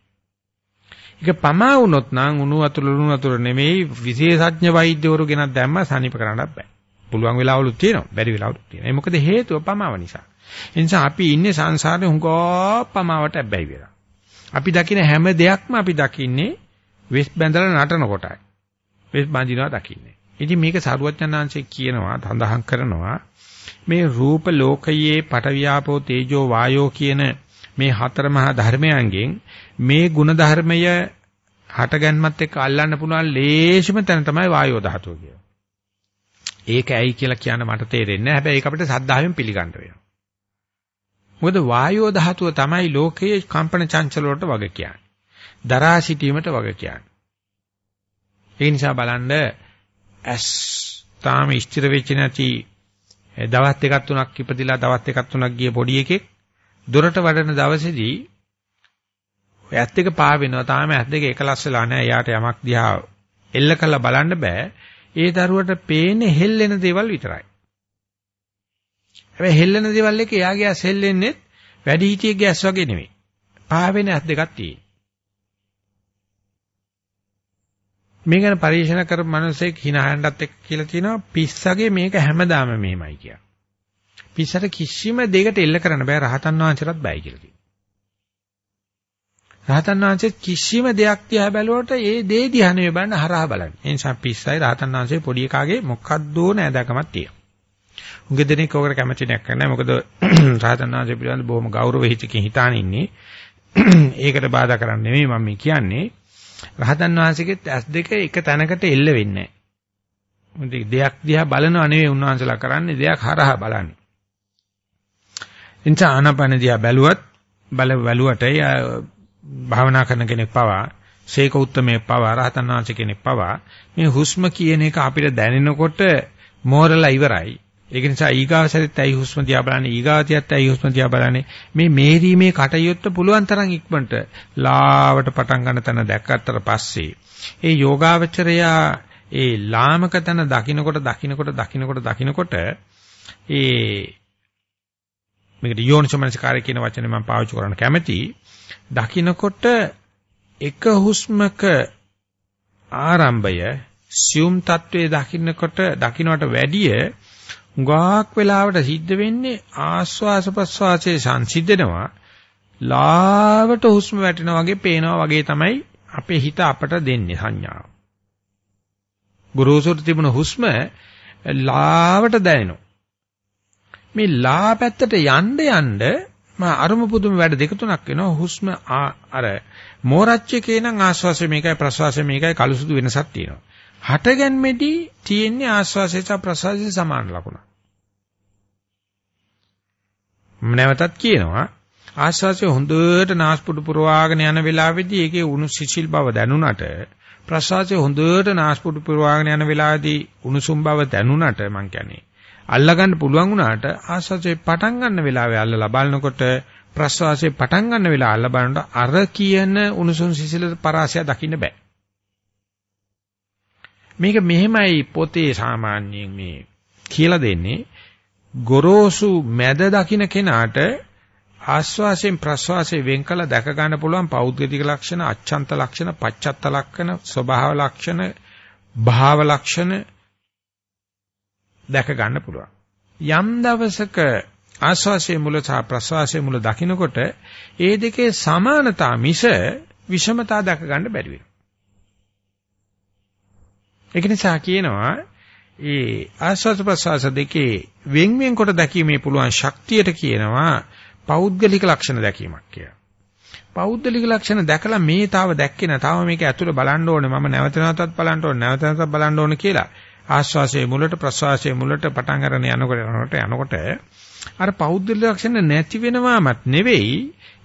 ඒක පමා වුණොත් නම් උණු වතුර ලුණු වතුර නෙමෙයි විශේෂඥ වෛද්‍යවරු ගෙනත් දැම්ම සනීප කරන්නත් බෑ. පුළුවන් වෙලාවලුත් තියෙනවා. බැරි වෙලාවලුත් තියෙනවා. ඒ මොකද හේතුව පමාව නිසා. ඒ නිසා අපි ඉන්නේ සංසාරේ හුඟා පමාවට ඇබ්බැහි වෙලා. අපි දකින හැම දෙයක්ම අපි දකින්නේ වෙස් බැඳලා නටන කොටයි. වෙස් බඳිනවා දකින්නේ. ඉතින් මේක සරුවචනාංශයේ කියනවා තඳහන් කරනවා මේ රූප ලෝකයේ පටවියාපෝ තේජෝ වායෝ කියන මේ හතර මහා ධර්මයන්ගෙන් මේ ගුණ ධර්මය හටගන්මත් එක්ක අල්ලන්න පුළුවන් ලේෂිම තැන තමයි වායෝ ධාතුව කියන්නේ. ඒක ඇයි කියලා කියන්න මට තේරෙන්නේ නැහැ. හැබැයි ඒක අපිට සද්ධාවෙන් පිළිගන්න වෙනවා. මොකද වායෝ ධාතුව තමයි ලෝකයේ කම්පන චංචල වලට වග කියන්නේ. දරා සිටීමට වග කියන්නේ. ඒ නිසා බලන්න ඇස් තාම ස්ථිර වෙච්ච නැති දවස් දෙකක් තුනක් ඉපදිලා දවස් දෙකක් තුනක් ගිය පොඩි එකෙක් දොරට වඩන දවසේදී ඇස් දෙක පා වෙනවා තාම ඇස් දෙක එකලස් වෙලා නැහැ එයාට යමක් දිහා එල්ල කරලා බලන්න බෑ ඒ දරුවට පේන්නේ හෙල්ලෙන දේවල් විතරයි හැබැයි හෙල්ලෙන දේවල් එක එයාගේ ඇස් හෙල්ලෙන්නේ වැඩි හිටියෙක්ගේ ඇස් වගේ නෙමෙයි පා වෙන ඇස් දෙකක් තියෙනවා මේ ගැන පරීක්ෂණ කරපු මිනිස්සෙක් hina හැන්ඩත් එක්ක කියලා තියෙනවා පිස්සගේ මේක හැමදාම මෙහෙමයි කියලා. පිස්සට කිසිම දෙයකට එල්ල කරන්න බෑ රහතන් වහන්සේටත් බෑ කියලා කියනවා. රහතන් වහන්සේ කිසිම දෙයක් දිහා බැලුවට ඒ දේ දිහා නෙවෙයි බලන්න හරහා බලන්නේ. ඒ නිසා පිස්සයි රහතන් වහන්සේ පොඩි එකාගේ මොකද්දෝ නෑදකමක් තියෙනවා. උඟ දෙනෙක් ඔකට කැමති නැහැ. මොකද රහතන් වහන්සේ පිළිබඳ බොහොම ගෞරව හිතකින් හිතාන ඉන්නේ. ඒකට බාධා කරන්නේ නෙමෙයි මම කියන්නේ. රහතන් වහන්සේගෙත් ඇස් දෙක එක තැනකට එල්ල වෙන්නේ නැහැ. දෙයක් දිහා බලනව නෙවෙයි උන්වහන්සේලා කරන්නේ දෙයක් හරහා බලන්නේ. එනිසා ආනාපාන දිහා බැලුවත් බල බැලුවට භාවනා කරන කෙනෙක් පවා ශේක උත්තමයේ පවා රහතන් වහන්සේ කෙනෙක් පවා මේ හුස්ම කියන එක අපිට දැනෙනකොට මෝරලා ඉවරයි. ඒක නිසා ඊගාසරිත් ඇයි හුස්ම දිහා බලන්නේ? ඊගාතියත් ඇයි හුස්ම දිහා බලන්නේ? මේ මේරීමේ කටයුත්ත පුළුවන් තරම් ඉක්මනට ලාවට පටන් ගන්න තැන දැක්කට පස්සේ ඒ යෝගාවචරයා ඒ ලාමක තැන දකින්නකොට දකින්නකොට දකින්නකොට දකින්නකොට ඒ මේකට යෝනිසමනස්කාරය කියන වචනේ මම පාවිච්චි කරන්න කැමතියි. දකින්නකොට එක හුස්මක ආරම්භය සියුම් තත්වයේ දකින්නකොට දකින්නට වැඩිය හුඟක් වෙලාවට සිද්ධ වෙන්නේ ආස්වාස ප්‍රස්වාසයේ සංසිඳනවා ලාවට හුස්ම වැටෙනා වගේ පේනවා වගේ තමයි අපේ හිත අපට දෙන්නේ සංඥාව. ගුරුසුර තිබුණ හුස්ම ලාවට දැනෙනවා. මේ ලා පැත්තට යන්න යන්න මා අරුම පුදුම වැඩ දෙක තුනක් වෙනවා හුස්ම අර මෝරච්චකේ නම් ආස්වාසය මේකයි ප්‍රස්වාසය මේකයි කලුසුදු වෙනසක් තියෙනවා. හටගන්මේදී තියෙන්නේ ආස්වාසය සහ ප්‍රස්වාසය සමාන ලකුණක්. නැවතත් කියනවා ආස්වාසය හොඳට නාස්පුඩු පුරවාගෙන යන වෙලාවේදී ඒකේ උණු සිසිල් බව දැනුණට ප්‍රසවාසය හොඳට නාස්පුඩු පුරවාගෙන යන වෙලාවේදී උණුසුම් බව දැනුණට මං කියන්නේ අල්ලගන්න පුළුවන් වුණාට ආස්වාසය පටන් ගන්න වෙලාවේ අල්ලලා බලනකොට ප්‍රශ්වාසයේ පටන් ගන්න වෙලාව අල්ල බලනකොට අර කියන උණුසුම් සිසිල පරාසය දකින්න බෑ. මේක මෙහෙමයි පොතේ සාමාන්‍යයෙන් මේ කියලා දෙන්නේ ගොරෝසු මැද දකින්න කෙනාට ආස්වාසයෙන් ප්‍රස්වාසයෙන් වෙන් කළ දැක ගන්න පුළුවන් පෞද්ගලික ලක්ෂණ, අච්ඡන්ත ලක්ෂණ, පච්චත්ත ලක්ෂණ, ස්වභාව ලක්ෂණ, භාව ලක්ෂණ දැක ගන්න පුළුවන්. යම් දවසක ආස්වාසයේ මුල සහ ප්‍රස්වාසයේ මුල දකින්නකොට ඒ දෙකේ සමානතා මිස විෂමතා දැක ගන්න බැරි වෙනවා. ඒක නිසා කියනවා ඒ ආස්වාද ප්‍රසවාස දෙකේ වෙන් වෙන් කොට දැකීමේ පුළුවන් ශක්තියට කියනවා පෞද්ගලික ලක්ෂණ දැකීමක් කියලා. පෞද්ගලික ලක්ෂණ දැකලා මේ තාව දැක්කේ නැ තාම මේක ඇතුළ බලන්න ඕනේ මම නැවත නැවතත් බලන්න ඕනේ නැවත නැවතත් බලන්න ඕනේ කියලා ආස්වාසයේ මුලට ප්‍රසවාසයේ මුලට පටන් අරගෙන යනකොට යනකොට යනකොට අර පෞද්ගලික ලක්ෂණ නැති වෙනවාමත් නෙවෙයි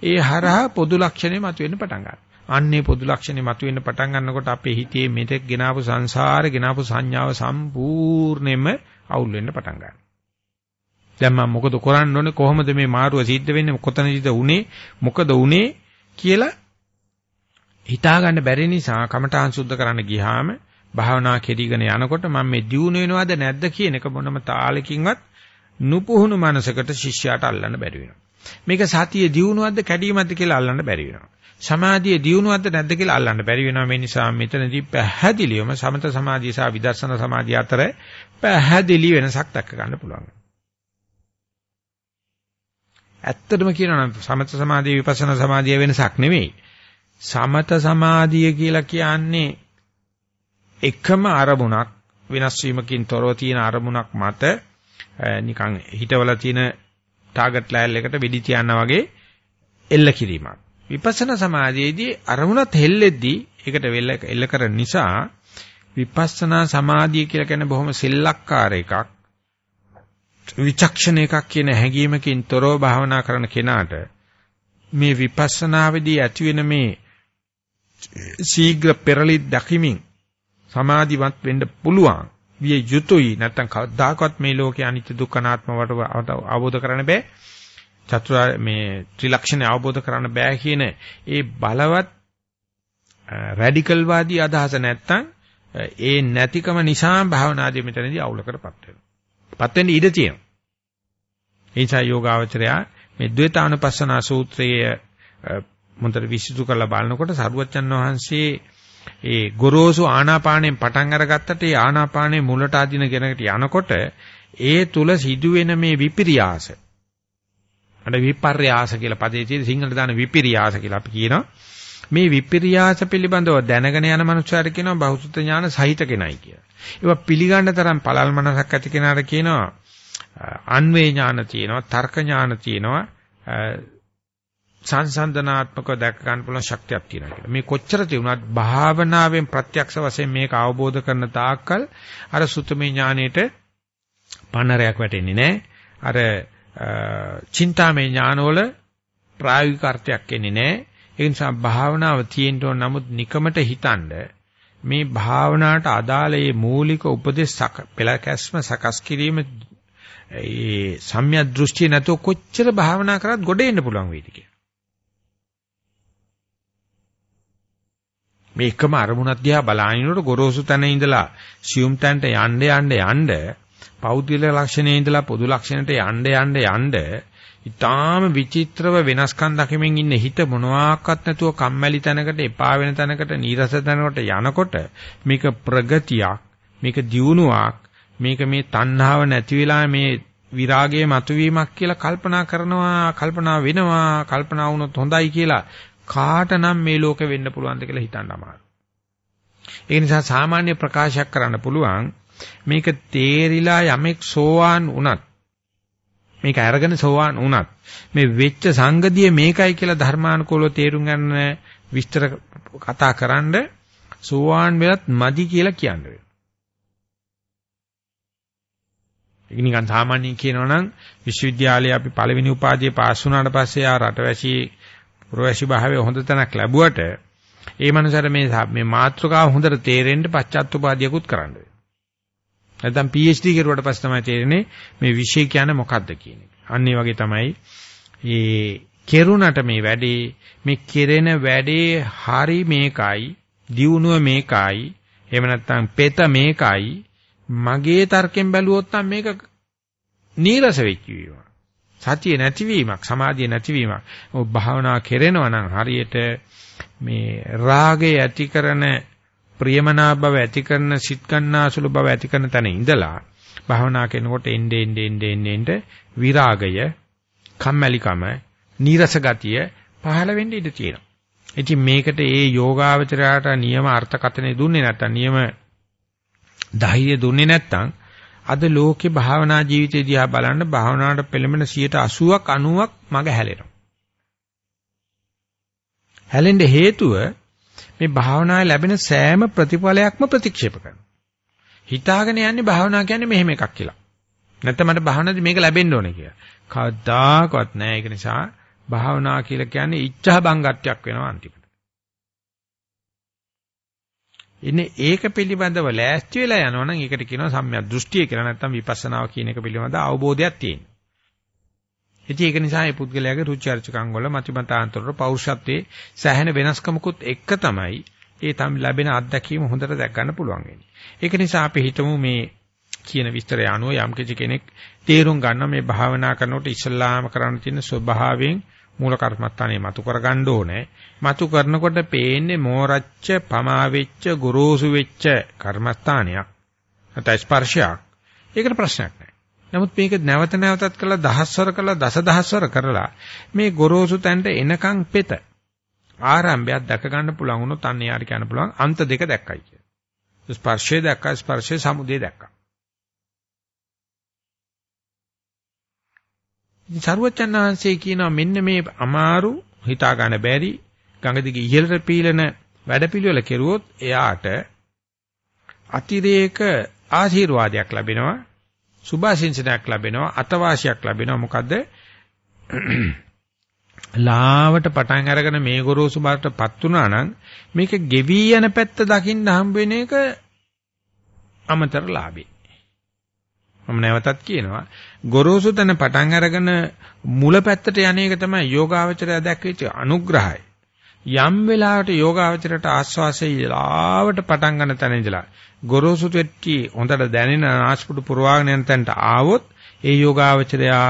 ඒ හරහා පොදු ලක්ෂණය මතුවෙන්න පටන් ගන්නවා. අන්නේ පොදු ලක්ෂණේ මතුවෙන්න පටන් ගන්නකොට අපේ හිතේ මෙතෙක් ගෙනාවු සංසාරේ ගෙනාවු සංඥාව සම්පූර්ණයෙන්ම අවුල් වෙන්න පටන් ගන්නවා. දැන් මම මොකද කරන්න ඕනේ කොහොමද මේ මාරුව සිද්ධ වෙන්නේ කොතනදීද උනේ මොකද උනේ කියලා හිතා ගන්න බැරි නිසා කමඨාන් සුද්ධ කරන්න ගියාම භාවනා කෙරීගෙන යනකොට මම මේ දියුණු වෙනවද නැද්ද කියන එක මොනම තාලකින්වත් නුපුහුණු මනසකට ශිෂ්‍යයාට අල්ලන්න බැරි වෙනවා. මේක සතියේ දියුණුවක්ද කැඩීමක්ද කියලා අල්ලන්න බැරි වෙනවා. සමාධියේ දියුණුවක්ද නැද්ද කියලා අල්ලන්න බැරි වෙනවා. මේ නිසා මෙතනදී පැහැදිලිවම සමත සමාධිය සහ විදර්ශනා සමාධිය අතර පැහැදිලි වෙනසක් දක්ව ගන්න පුළුවන්. ඇත්තටම කියනවා නම් සමත සමාධිය විපස්සනා සමාධිය වෙනසක් නෙවෙයි. සමත සමාධිය කියලා කියන්නේ එකම අරමුණක් වෙනස් වීමකින් තොරව තියෙන අරමුණක් මත නිකන් හිතවල තියෙන ටාගට් ලෑල් එකට වෙඩි තියනවා වගේ එල්ල කිරීමක්. විපස්සනා සමාධියේදී අරමුණත් හෙල්ලෙද්දී ඒකට වෙල්ල එල්ල කරන නිසා විපස්සනා සමාධිය කියලා කියන්නේ බොහොම සෙල්ලක්කාර එකක්. විචක්ෂණ එකක් කියන හැඟීමකින් තොරව භාවනා කරන කෙනාට මේ විපස්සනාවේදී ඇතිවෙන මේ ශීඝ්‍ර පෙරලි දකිමින් සමාධිමත් වෙන්න පුළුවන් විය යුතුයි නැත්නම් කවදාකවත් මේ ලෝකේ අනිත්‍ය දුක්ඛ අනාත්ම වට අවබෝධ කරන්න බෑ චතුරාර්ය මේ ත්‍රිලක්ෂණය අවබෝධ කරන්න බෑ කියන ඒ බලවත් රැඩිකල් වාදී අදහස නැත්තම් ඒ නැතිකම නිසා භාවනාදී මෙතනදී අවුලකටපත් වෙනවා. පත් වෙන්න ඉඩ තියෙනවා. ඒ නිසා යෝගාවචරය මේ ද්වේතානුපස්සනා සූත්‍රයේ මොන්තර විශ්ිතු කරලා බලනකොට සරුවච්චන් වහන්සේ ඒ ගොරෝසු ආනාපාණයෙන් පටන් අරගත්තට ඒ ආනාපානයේ මුලට අදින කෙනකට යනකොට ඒ තුල සිදුවෙන මේ විපිරියාස අර විපර්යාස කියලා පදේ තියෙන සිංහලට දාන විපිරියාස කියලා අපි කියනවා. මේ විපිරියාස පිළිබඳව දැනගෙන යන මනුස්සයාට කියනවා බෞද්ධ ඥාන සහිත කෙනයි කියලා. ඒවා පිළිගන්න තරම් පළල් මනසක් ඇති කෙනාට කියනවා අන්වේ ඥාන තියෙනවා, තර්ක ඥාන තියෙනවා, සංසන්දනාත්මකව දැක ගන්න පුළුවන් ශක්තියක් තියෙනවා කියලා. මේ කොච්චර තියුණත් භාවනාවෙන් ප්‍රත්‍යක්ෂ වශයෙන් මේක අවබෝධ කරන තාක්කල් අර සුතමේ ඥානෙට පන්නරයක් වැටෙන්නේ නැහැ. අර චින්තාමය ඥානවල ප්‍රායෝගික අර්ථයක් එන්නේ නැහැ. ඒ නිසා භාවනාව තියෙන්න ඕන නමුත් නිකමට හිතනද මේ භාවනාවට අදාළ මේ මූලික උපදේශ පෙළකැස්ම සකස් කිරීම ඒ සම්‍යක් දෘෂ්ටිය නැතුව කොච්චර භාවනා කරත් ගොඩ එන්න පුළුවන් වේද මේ එකම අරමුණක් දිහා බලානිනකොට ගොරෝසු තැන ඉඳලා සියුම් තැනට යන්න යන්න යන්න පෞද්ගලික ලක්ෂණේ ඉඳලා පොදු ලක්ෂණයට යන්න යන්න යන්න ඊටාම විචිත්‍රව වෙනස්කම් දකිමින් ඉන්න හිත මොනවාක්වත් නැතුව කම්මැලි තැනකට එපා වෙන තැනකට නීරස තැනකට යනකොට මේක ප්‍රගතියක් මේක දියුණුවක් මේක මේ තණ්හාව නැති වෙලා මේ විරාගයේ මතුවීමක් කියලා කල්පනා කරනවා කල්පනා වෙනවා කල්පනා වුණොත් හොඳයි කියලා කාටනම් මේ ලෝකෙ වෙන්න පුළුවන්ද කියලා හිතන්න අමාරුයි. ඒ නිසා සාමාන්‍ය ප්‍රකාශයක් කරන්න පුළුවන් මේක තේරිලා යමෙක් සෝවාන් වුණත් මේක අරගෙන සෝවාන් වුණත් මේ වෙච්ච සංගතිය මේකයි කියලා ධර්මානුකූලව තේරුම් ගන්න විස්තර කතා කරන්න සෝවාන් වෙලත් මදි කියලා කියන්නේ. ඒක නිකන් සාමාන්‍යයෙන් කියනවනම් විශ්වවිද්‍යාලයේ අපි පළවෙනි උපාධිය පාස් වුණාට පස්සේ ආ රටවැසි පුරවැසි භාවයේ හොඳ තැනක් ලැබුවට ඒ මනසට මේ මේ මාත්‍රකාව හොඳට තේරෙන්න පශ්චාත්තුපාදියකුත් කරන්න වෙනවා. නැත්නම් PhD කරුවට පස්සේ තමයි තේරෙන්නේ මේ විෂය කියන්නේ මොකක්ද කියන එක. අන්න ඒ වගේ තමයි මේ කෙරුණට මේ වැඩේ මේ කෙරෙන වැඩේ හරි මේකයි දියුණුව මේකයි එහෙම නැත්නම් පෙත මේකයි මගේ තර්කයෙන් බැලුවොත් නම් මේක නීරස වෙච්ච වීම. සතිය නැතිවීමක්, සමාධිය නැතිවීමක්. ඔබ භාවනා කරනවා නම් හරියට මේ රාගය ඇති කරන ප්‍රියමනා බව ඇති කරන සිත් ගන්නාසුළු බව ඇති කරන තැන ඉඳලා භාවනා කරනකොට එnde ende ende ende විරාගය, කම්මැලිකම, නීරස ගතිය පහළ වෙන්න ඉඩ තියෙනවා. ඉතින් මේකට ඒ යෝගාවචරයට නියම අර්ථකථනය දුන්නේ නැත්නම් නියම ධෛර්යය දුන්නේ නැත්නම් අද ලෝකේ භාවනා ජීවිතය දිහා බලන්න භාවනාවට පෙළඹෙන 80ක් 90ක් මග හැලෙනවා. හැලෙන්න හේතුව මේ භාවනාවේ ලැබෙන සෑම ප්‍රතිඵලයක්ම ප්‍රතික්ෂේප කරනවා. හිතාගෙන යන්නේ භාවනා කියන්නේ මෙහෙම එකක් කියලා. නැත්නම් මට භාවනාවේ මේක ලැබෙන්න ඕනේ කියලා. කවදාකවත් නෑ ඒක නිසා භාවනා කියලා කියන්නේ ඉච්ඡා බංගත්වයක් වෙනවා අන්තිමට. ඉන්නේ ඒක පිළිබඳව ලෑස්ති වෙලා යනවා නම් ඒකට කියනවා සම්‍යක් දෘෂ්ටිය කියලා නැත්නම් විපස්සනාව කියන එක පිළිබඳ අවබෝධයක් තියෙනවා. ඉතින් ඒක නිසා මේ පුද්ගලයාගේ රුචි අරුචිකම් වල මතිමතාන්තර පෞරුෂත්වයේ සෑහෙන වෙනස්කමකුත් එක්ක තමයි ඒ තම ලැබෙන අත්දැකීම හොඳට දැක් ගන්න පුළුවන් වෙන්නේ. ඒක නිසා අපි හිතමු මේ කියන විස්තරය අනුව යම් කෙනෙක් තේරුම් ගන්න මේ භාවනා කරනකොට ඉස්ලාම කරන්න තියෙන ස්වභාවයෙන් මූල කර්මස්ථානේ මතු කරගන්න ඕනේ. මතු කරනකොට පේන්නේ මෝරච්ච, පමා වෙච්ච, ගොරෝසු වෙච්ච කර්මස්ථානයක්. නැත්නම් ස්පර්ශයක්. ඒකට ප්‍රශ්නයක් නැහැ. නමුත් මේක නැවත නැවතත් කළා දහස්වර කළා දසදහස්වර කරලා මේ ගොරෝසු තැනට එනකන් පෙත ආරම්භයක් දැක ගන්න පුළුවන් වුණොත් අන්න යාට කියන්න පුළුවන් අන්ත දෙක දැක්කයි කිය. ස්පර්ශය දැක්කා ස්පර්ශයේ සමුදේ දැක්කා. සරුවචන් වහන්සේ කියනවා මෙන්න මේ අමාරු හිතා ගන්න බැරි ගඟ දිගේ ඉහළට පීලන වැඩපිළිවෙල කෙරුවොත් එයාට අතිරේක ආශිර්වාදයක් ලැබෙනවා සුභාශිංසනයක් ලැබෙනවා අතවාසියක් ලැබෙනවා. මොකද ලාවට පටන් අරගෙන මේ ගොරෝසු බාටපත් වුණා නම් මේක ගෙවි යන පැත්ත දකින්න හම්බ වෙන එක අමතර ලාභේ. මම නැවතත් කියනවා ගොරෝසු තැන පටන් අරගෙන මුල පැත්තට යන එක තමයි යෝගාවචරය දැක්වෙච්ච අනුග්‍රහය. යම් වෙලාවට යෝගාවචරයට ආස්වාසයේ ලාවට පටන් ගන්න තැන ඉඳලා ගොරෝසු දෙට්ටි හොඳට දැනෙන ආස්පුඩු පුරවාගෙන යන තැනට ආවොත් ඒ යෝගාවචරයා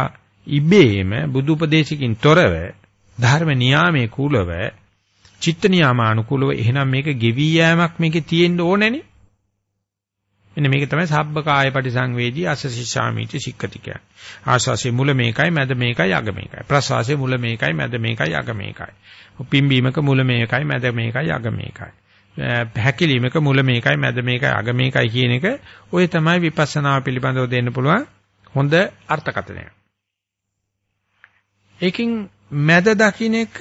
ඉබේම බුදු උපදේශකින් තොරව ධර්ම නියාමයේ කුලව චිත්ත නියාමානුකූලව එහෙනම් මේක ගෙවි යෑමක් මේකේ තියෙන්න ඕනේනේ මෙන්න මේක තමයි සබ්බකාය පරිසංවේදී අසසිෂාමිති සික්කති කියන්නේ. ආශ්වාසයේ මුල මේකයි මැද මේකයි අග මේකයි. ප්‍රශ්වාසයේ මුල මේකයි මැද මේකයි අග මේකයි. පිම්බීමක මුල මේකයි මැද මේකයි අග මේකයි. හැකිලීමක මුල මේකයි මැද මේකයි අග මේකයි කියන එක ඔය තමයි විපස්සනා පිළිබඳව දෙන්න පුළුවන් හොඳ අර්ථකථනය. ඒකින් මැද දකින්න එක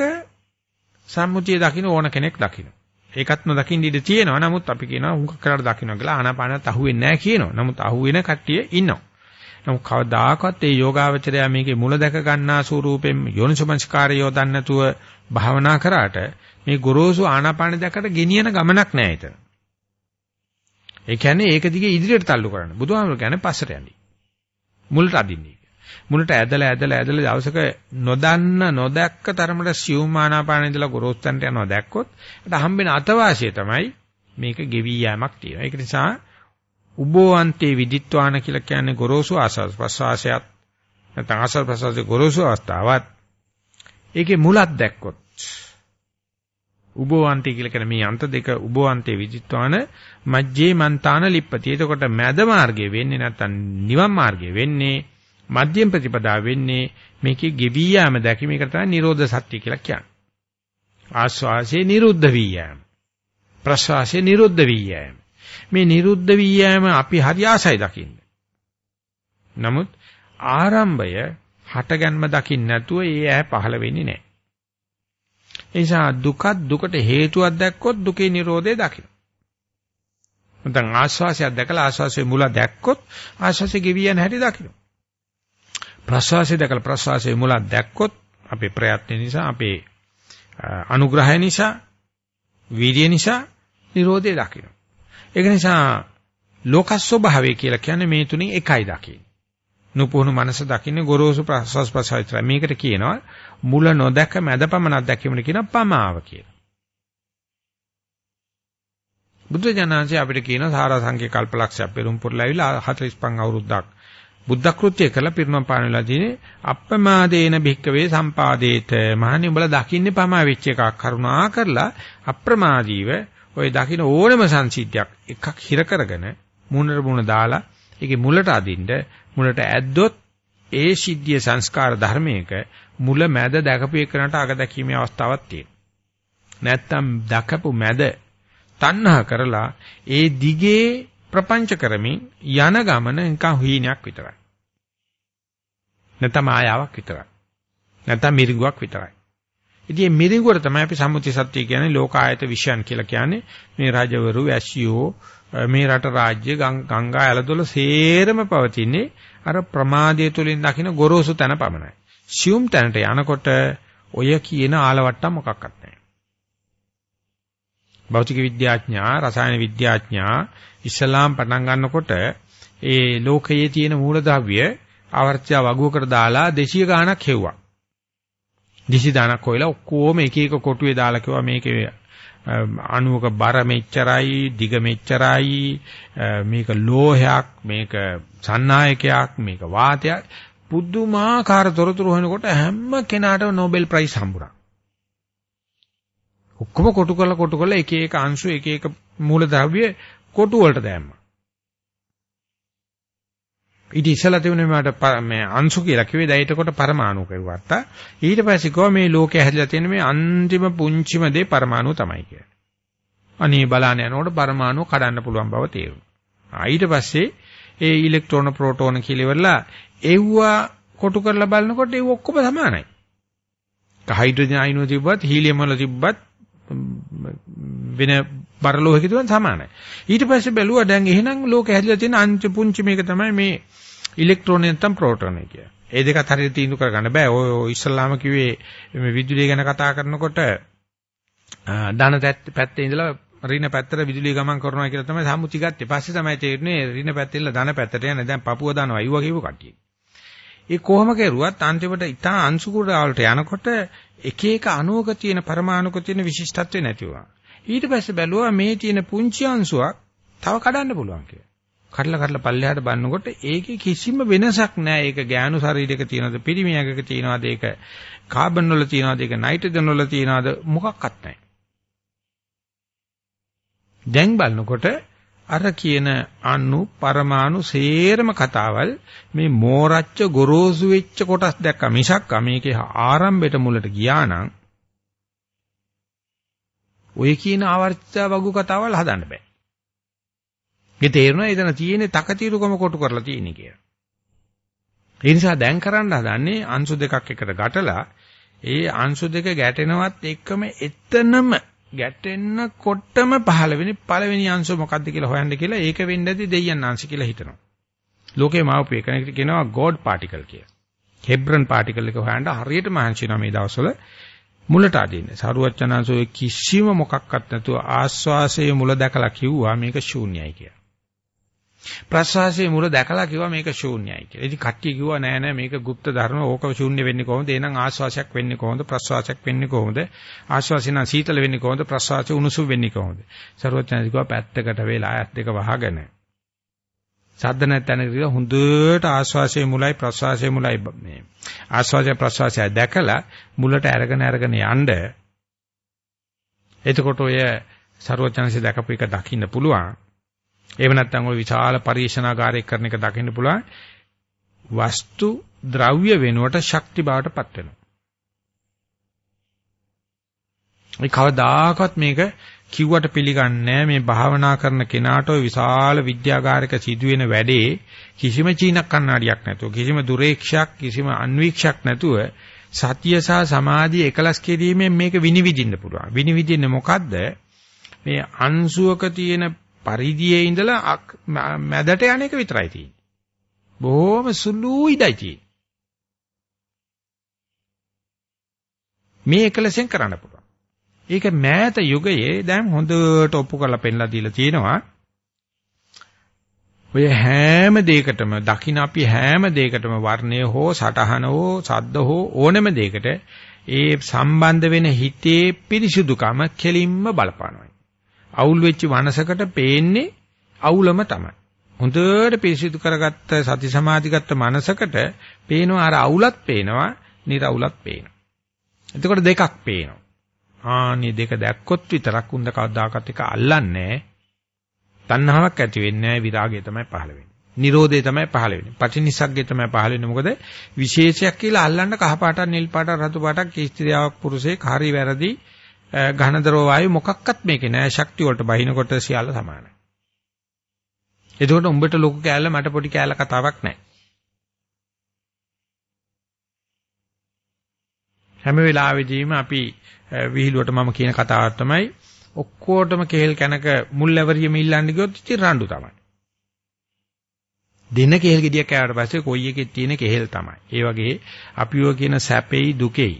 සම්මුතිය දකින්න ඕන කෙනෙක් දකින්න. ඒකත් නොදකින්න ඉඩ තියෙනවා. නමුත් අපි කියනවා හුඟක් කරලා දකින්න කියලා ආනාපානත් අහුවෙන්නේ නැහැ කියනවා. නමුත් අහුවෙන කට්ටිය ඉන්නවා. නමුත් කවදාකවත් මේ යෝගාවචරය මේකේ මුල දැක ගන්නා ස්වරූපෙන් යෝනිසමංස්කාරය යොදන්න නැතුව භාවනා කරාට මේ ගොරෝසු ආනාපාන දැකට ගෙනියන ගමනක් නැහැ එතන. ඒ කියන්නේ ඒක දිගේ ඉදිරියට තල්ලු කරන්න. බුදුහාමුදුරු කියන්නේ පස්සට යන්නේ. මුලට අදින්නේ. මුලට ඇදලා ඇදලා ඇදලා දවසක නොදන්න නොදැක්ක තරමට සියුම් ආනාපාන ඉඳලා ගොරෝස්තන්ට යනවා දැක්කොත් ඒට හම්බෙන අතවාසිය තමයි මේක ගෙවි යෑමක් තියෙනවා. ඒක නිසා උබෝවන්තේ විදිත්වාන කියලා කියන්නේ ගොරෝසු ආසස් ප්‍රසවාසයත් නැත්නම් ආසස් ප්‍රසවාසයේ ගොරෝසු අවස්ථාවත් ඒකේ මුලක් දැක්කොත් උබෝවන්තේ කියලා කියන මේ අන්ත දෙක උබෝවන්තේ විදිත්වාන මජ්ජේ මන්තාන ලිප්පති. එතකොට මැද මාර්ගය වෙන්නේ නැත්නම් නිවන් මාර්ගය වෙන්නේ මධ්‍යම ප්‍රතිපදා වෙන්නේ මේකේ ගෙවි යාම දැකීම එක තමයි නිරෝධ සත්‍ය කියලා කියන්නේ. ආස්වාසේ නිරුද්ධ වී යාම. ප්‍රසවාසේ නිරුද්ධ වී යාම. මේ නිරුද්ධ වී යාම අපි හරි ආසයි දකින්න. නමුත් ආරම්භය හටගන්ම දකින්න නැතුව ඒ ඈ පහළ වෙන්නේ නැහැ. ඒ නිසා දුක දුකට හේතුවක් දැක්කොත් දුකේ නිරෝධය දකින්න. නැත්නම් ආස්වාසයක් දැකලා ආස්වාසයේ මුල දැක්කොත් ආස්වාසයේ ගෙවියන හැටි දකින්න. ප්‍රසවාසය දැකලා ප්‍රසවාසයේ මුලක් දැක්කොත් අපේ ප්‍රයත්න නිසා අපේ අනුග්‍රහය නිසා වීර්ය නිසා Nirodhe දකින්න. ඒක නිසා ලෝකස්වභාවය කියලා කියන්නේ මේ තුنين එකයි දකින්න. නුපුහුණු මනස දකින්නේ ගොරෝසු ප්‍රසවාස ප්‍රසවිතර. මේකට කියනවා මුල නොදැක මැද පමණක් දැකීමට කියන පමාව කියලා. බුද්ධ ජනනාංශය අපිට කියන සාරා සංකේ කල්පලක්ෂය පෙරම්පුරලා ඇවිල්ලා 45 අවුරුද්දක් බුද්ධ කෘත්‍ය කළ පිරුණම් පාන වෙලා තියෙන්නේ අප්‍රමාදේන භික්කවේ සම්පාදේත මහණනි උඹලා දකින්නේ පමා වෙච්ච එකක් කරුණා කරලා අප්‍රමාදීව ඔය දකින්න ඕනම සංසිද්ධියක් එකක් හිර කරගෙන මුණර මුණ දාලා ඒකේ මුලට අදින්න මුලට ඇද්දොත් ඒ සිද්ධිය සංස්කාර ධර්මයක මුල මැද දැකපු එකනට අග දැකීමේ අවස්ථාවක් තියෙනවා. නැත්තම් දැකපු මැද තණ්හා කරලා ඒ දිගේ ප්‍රපංච කරමින් යන ගමන නිකන් හීනයක් විතරයි. නැත්නම් ආයාවක් විතරයි. නැත්නම් මිරිඟුවක් විතරයි. ඉතින් මේ මිරිඟුවට තමයි අපි සම්මුති සත්‍ය කියන්නේ ලෝකායත විශ්යන් කියලා කියන්නේ මේ රජවරු වැසියෝ මේ රට රාජ්‍ය ගංගා ඇලදොල සේරම පවතින්නේ අර ප්‍රමාදයේ තුලින් දකින්න ගොරෝසු තැන පමණයි. සියුම් තැනට යනකොට ඔය කියන ආලවට්ටම් මොකක්වත් නැහැ. භෞතික විද්‍යාඥයා, රසායන විද්‍යාඥයා ඉස්ලාම් පටන් ගන්නකොට ඒ ලෝකයේ තියෙන මූලද්‍රව්‍ය ආවර්ත්‍ය වගුවකට දාලා 200 ගාණක් හෙව්වා. දිසි දානක් හොයලා ඔක්කොම එක එක කොටුවේ දාලා කිව්වා මේකේ අණුවක බර මෙච්චරයි දිග මෙච්චරයි මේක ලෝහයක් මේක සන්නායකයක් මේක වාතයක් පුදුමාකාර තොරතුරු හොයනකොට හැම කෙනාටම නෝබෙල් ප්‍රයිස් හම්බුණා. ඔක්කොම කොටු කරලා කොටු කරලා එක එක අංශු එක එක මූලද්‍රව්‍ය කොටු වලට දැම්මා. ඊට ඉස්සලා තිබුණේ මට මේ අංශු කියලා කිව්වේ දැන් ඊටකොට පරමාණු කරුවාත්තා. ඊට පස්සේ කෝ මේ ලෝකේ හැදලා තියෙන මේ අන්තිම පුංචිම දේ පරමාණු තමයි කියන්නේ. අනේ බලන්න යනකොට පරමාණු කඩන්න පුළුවන් බව තේරුණා. ඊට පස්සේ ඒ ඉලෙක්ට්‍රෝන ප්‍රෝටෝන කියලා ඉවරලා එව්වා කොටු කරලා බලනකොට ඒ ඔක්කොම සමානයි. හයිඩ්‍රජන් අයිනෝ තිබ්බත් හීලියම් වල තිබ්බත් වෙන බරලෝහයක තිබුණ සමානයි. ඊට පස්සේ බැලුවා දැන් එහෙනම් ලෝකෙ හැදිලා තියෙන අංශ පුංචි මේක තමයි මේ ඉලෙක්ට්‍රෝන නැත්නම් ප්‍රෝටෝන කිය. ඒ දෙකත් හරියට තීන්දුව කරගන්න බෑ. ඔය ඉස්සල්ලාම කිව්වේ මේ විදුලිය ගැන කතා කරනකොට ධන පැත්තේ ඉඳලා රින පැත්තට විදුලිය ගමන් කරනවා කියලා තමයි සම්මුති ගත්තේ. පස්සේ තමයි තේරෙන්නේ රින පැත්තේ ඉඳලා ධන පැත්තට යන දැන් පපුව දානවා අයුවා කියපු කට්ටිය. ඒ කොහොම කෙරුවත් අන්තිමට ඊටා අංශු කුඩාවලට යනකොට එක එක අණුවක තියෙන පරමාණුක තියෙන විශිෂ්ටත්වය නැති වුණා. ඊට පස්සේ බැලුවා මේ තියෙන පුංචි අංශුවක් තව කඩන්න පුළුවන් කියලා. කඩලා කඩලා පල්ලෙහාට බannකොට ඒකේ කිසිම වෙනසක් නැහැ. ඒක ගෑනු ශරීරයක තියනවද, පිරිමියක තියනවද, ඒක කාබන් වල තියනවද, ඒක නයිට්‍රජන් වල තියනවද මොකක්වත් නැහැ. දැන් බලනකොට අර කියන අණු පරමාණු සේරම කතාවල් මේ මෝරච්ච ගොරෝසු වෙච්ච කොටස් දැක්ක මිසක් මේකේ ආරම්භයට මුලට ගියා නම් ඔය කියන ආවර්තිත වගු කතාවල් හදන්න බෑ. ඒ තේරෙනවා එතන තියෙන්නේ තකතිරුකම කොටු කරලා තියෙන්නේ කියලා. ඒ නිසා දැන් කරන්න හදන්නේ අංශු දෙකක් එකට ගැටලා ඒ අංශු දෙක ගැටෙනවත් එක්කම එතනම ගැටෙන්නකොටම පහළ වෙන්නේ පළවෙනි අංශය මොකක්ද කියලා හොයන්න කියලා ඒක වෙන්න ඇති දෙයයන් අංශ කියලා හිතනවා. ලෝකේ මාවපු එක කෙනෙක්ට කියනවා ගෝඩ් පාටිකල් කියලා. හෙබ්‍රන් පාටිකල් එක හොයන්න හරියට මහන්සි වෙනවා මේ දවස්වල මුලට අදින්න. සරුවච්චනාංශෝ කිසිම මොකක්වත් නැතුව ආස්වාසයේ මුල දැකලා කිව්වා මේක ශූන්‍යයි කියලා. ප්‍රසවාසයේ මුල දැකලා කිව්වා මේක ශූන්‍යයි කියලා. ඉතින් කට්ටිය කිව්වා නෑ නෑ මේක গুপ্ত ධර්ම ඕක ශූන්‍ය වෙන්නේ කොහොමද? එහෙනම් ආශ්වාසයක් වෙන්නේ කොහොමද? ප්‍රශ්වාසයක් වෙන්නේ කොහොමද? ආශ්වාසය නම් සීතල වෙන්නේ කොහොමද? ප්‍රශ්වාසය උණුසුම් වෙන්නේ කොහොමද? සර්වඥාන්ති කිව්වා පැත්තකට වෙලා ආයත් දෙක වහගෙන. සද්ද නැත්නම් කියලා හොඳට ආශ්වාසයේ මුලයි ප්‍රශ්වාසයේ මුලයි මේ ආශ්වාසය ප්‍රශ්වාසය දැකලා මුලට අරගෙන අරගෙන යන්න එතකොට ඔය සර්වඥාන්සේ දැකපු එක දකින්න පුළුවන්. එහෙම නැත්නම් ඔය විශාල පරීක්ෂණාගාරයක් කරන එක දකින්න පුළුවන්. වස්තු ද්‍රව්‍ය වෙනුවට ශක්ති බවට පත් වෙනවා. ඒ කවදාකවත් මේක කිව්වට පිළිගන්නේ මේ භාවනා කරන කෙනාට ওই විශාල විද්‍යාගාරයක සිදුවෙන වැඩේ කිසිම චීනක් කන්නාඩියක් නැතුව කිසිම දුරේක්ෂයක් කිසිම අන්වීක්ෂයක් නැතුව සතිය සහ සමාධිය එකලස් කිරීමෙන් මේක විනිවිදින්න පුළුවන්. විනිවිදින්නේ මොකද්ද? මේ අංශුවක තියෙන පරිධියේ ඉඳලා මැදට යන එක විතරයි තියෙන්නේ. බොහොම සුළු ඉඩයි තියෙන්නේ. මේ එකලසෙන් කරන්න පුළුවන්. ඒක මෑත යුගයේ දැන් හොඳට ඔප්පු කරලා පෙන්ලා දීලා තියෙනවා. ඔය හැම දෙයකටම දකින්න අපි හැම දෙයකටම වර්ණය හෝ සටහන හෝ සද්ද හෝ ඕනම දෙයකට ඒ සම්බන්ධ වෙන හිතේ පිරිසුදුකම කෙලින්ම බලපානවා. අවුල් වෙච්ච වනසකට පේන්නේ අවුලම තමයි. හොඳට පිරිසිදු කරගත්ත සති සමාධිගත මනසකට පේනවා අර අවුලත් පේනවා, නිර්වුලත් පේනවා. එතකොට දෙකක් පේනවා. ආනි දෙක දැක්කොත් විතරක් උන්ද කවදාකත් එක අල්ලන්නේ තණ්හාවක් ඇති වෙන්නේ නැහැ විරාගය තමයි පහළ වෙන්නේ. නිරෝධය තමයි පහළ වෙන්නේ. පටිනිස්සග්ගය තමයි පහළ වෙන්නේ. මොකද විශේෂයක් කියලා අල්ලන්න කහ පාටක්, නිල් පාටක්, රතු පාටක්, ස්ත්‍රියාවක්, පුරුෂයෙක්, හරි වැරදි, ඝනදරව වායු මොකක්වත් මේකේ නෑ. ශක්තිය වලට බහිනකොට සියල්ල සමානයි. එතකොට උඹට ලොකු කෑල්ල මට පොඩි කෑල්ල කතාවක් නෑ. හැම වෙලාවෙදීම අපි විහිළුවට මම කියන කතාවක් තමයි ඔක්කොටම කෙහෙල් කනක මුල් ඇවරියම ඉල්ලන්න ගියොත් ඉතින් රණ්ඩු තමයි. දින කෙහෙල් ගෙඩියක් කෑවට පස්සේ කොයි එකෙත් තියෙන කෙහෙල් තමයි. ඒ වගේ අපිව කියන සැපෙයි දුකෙයි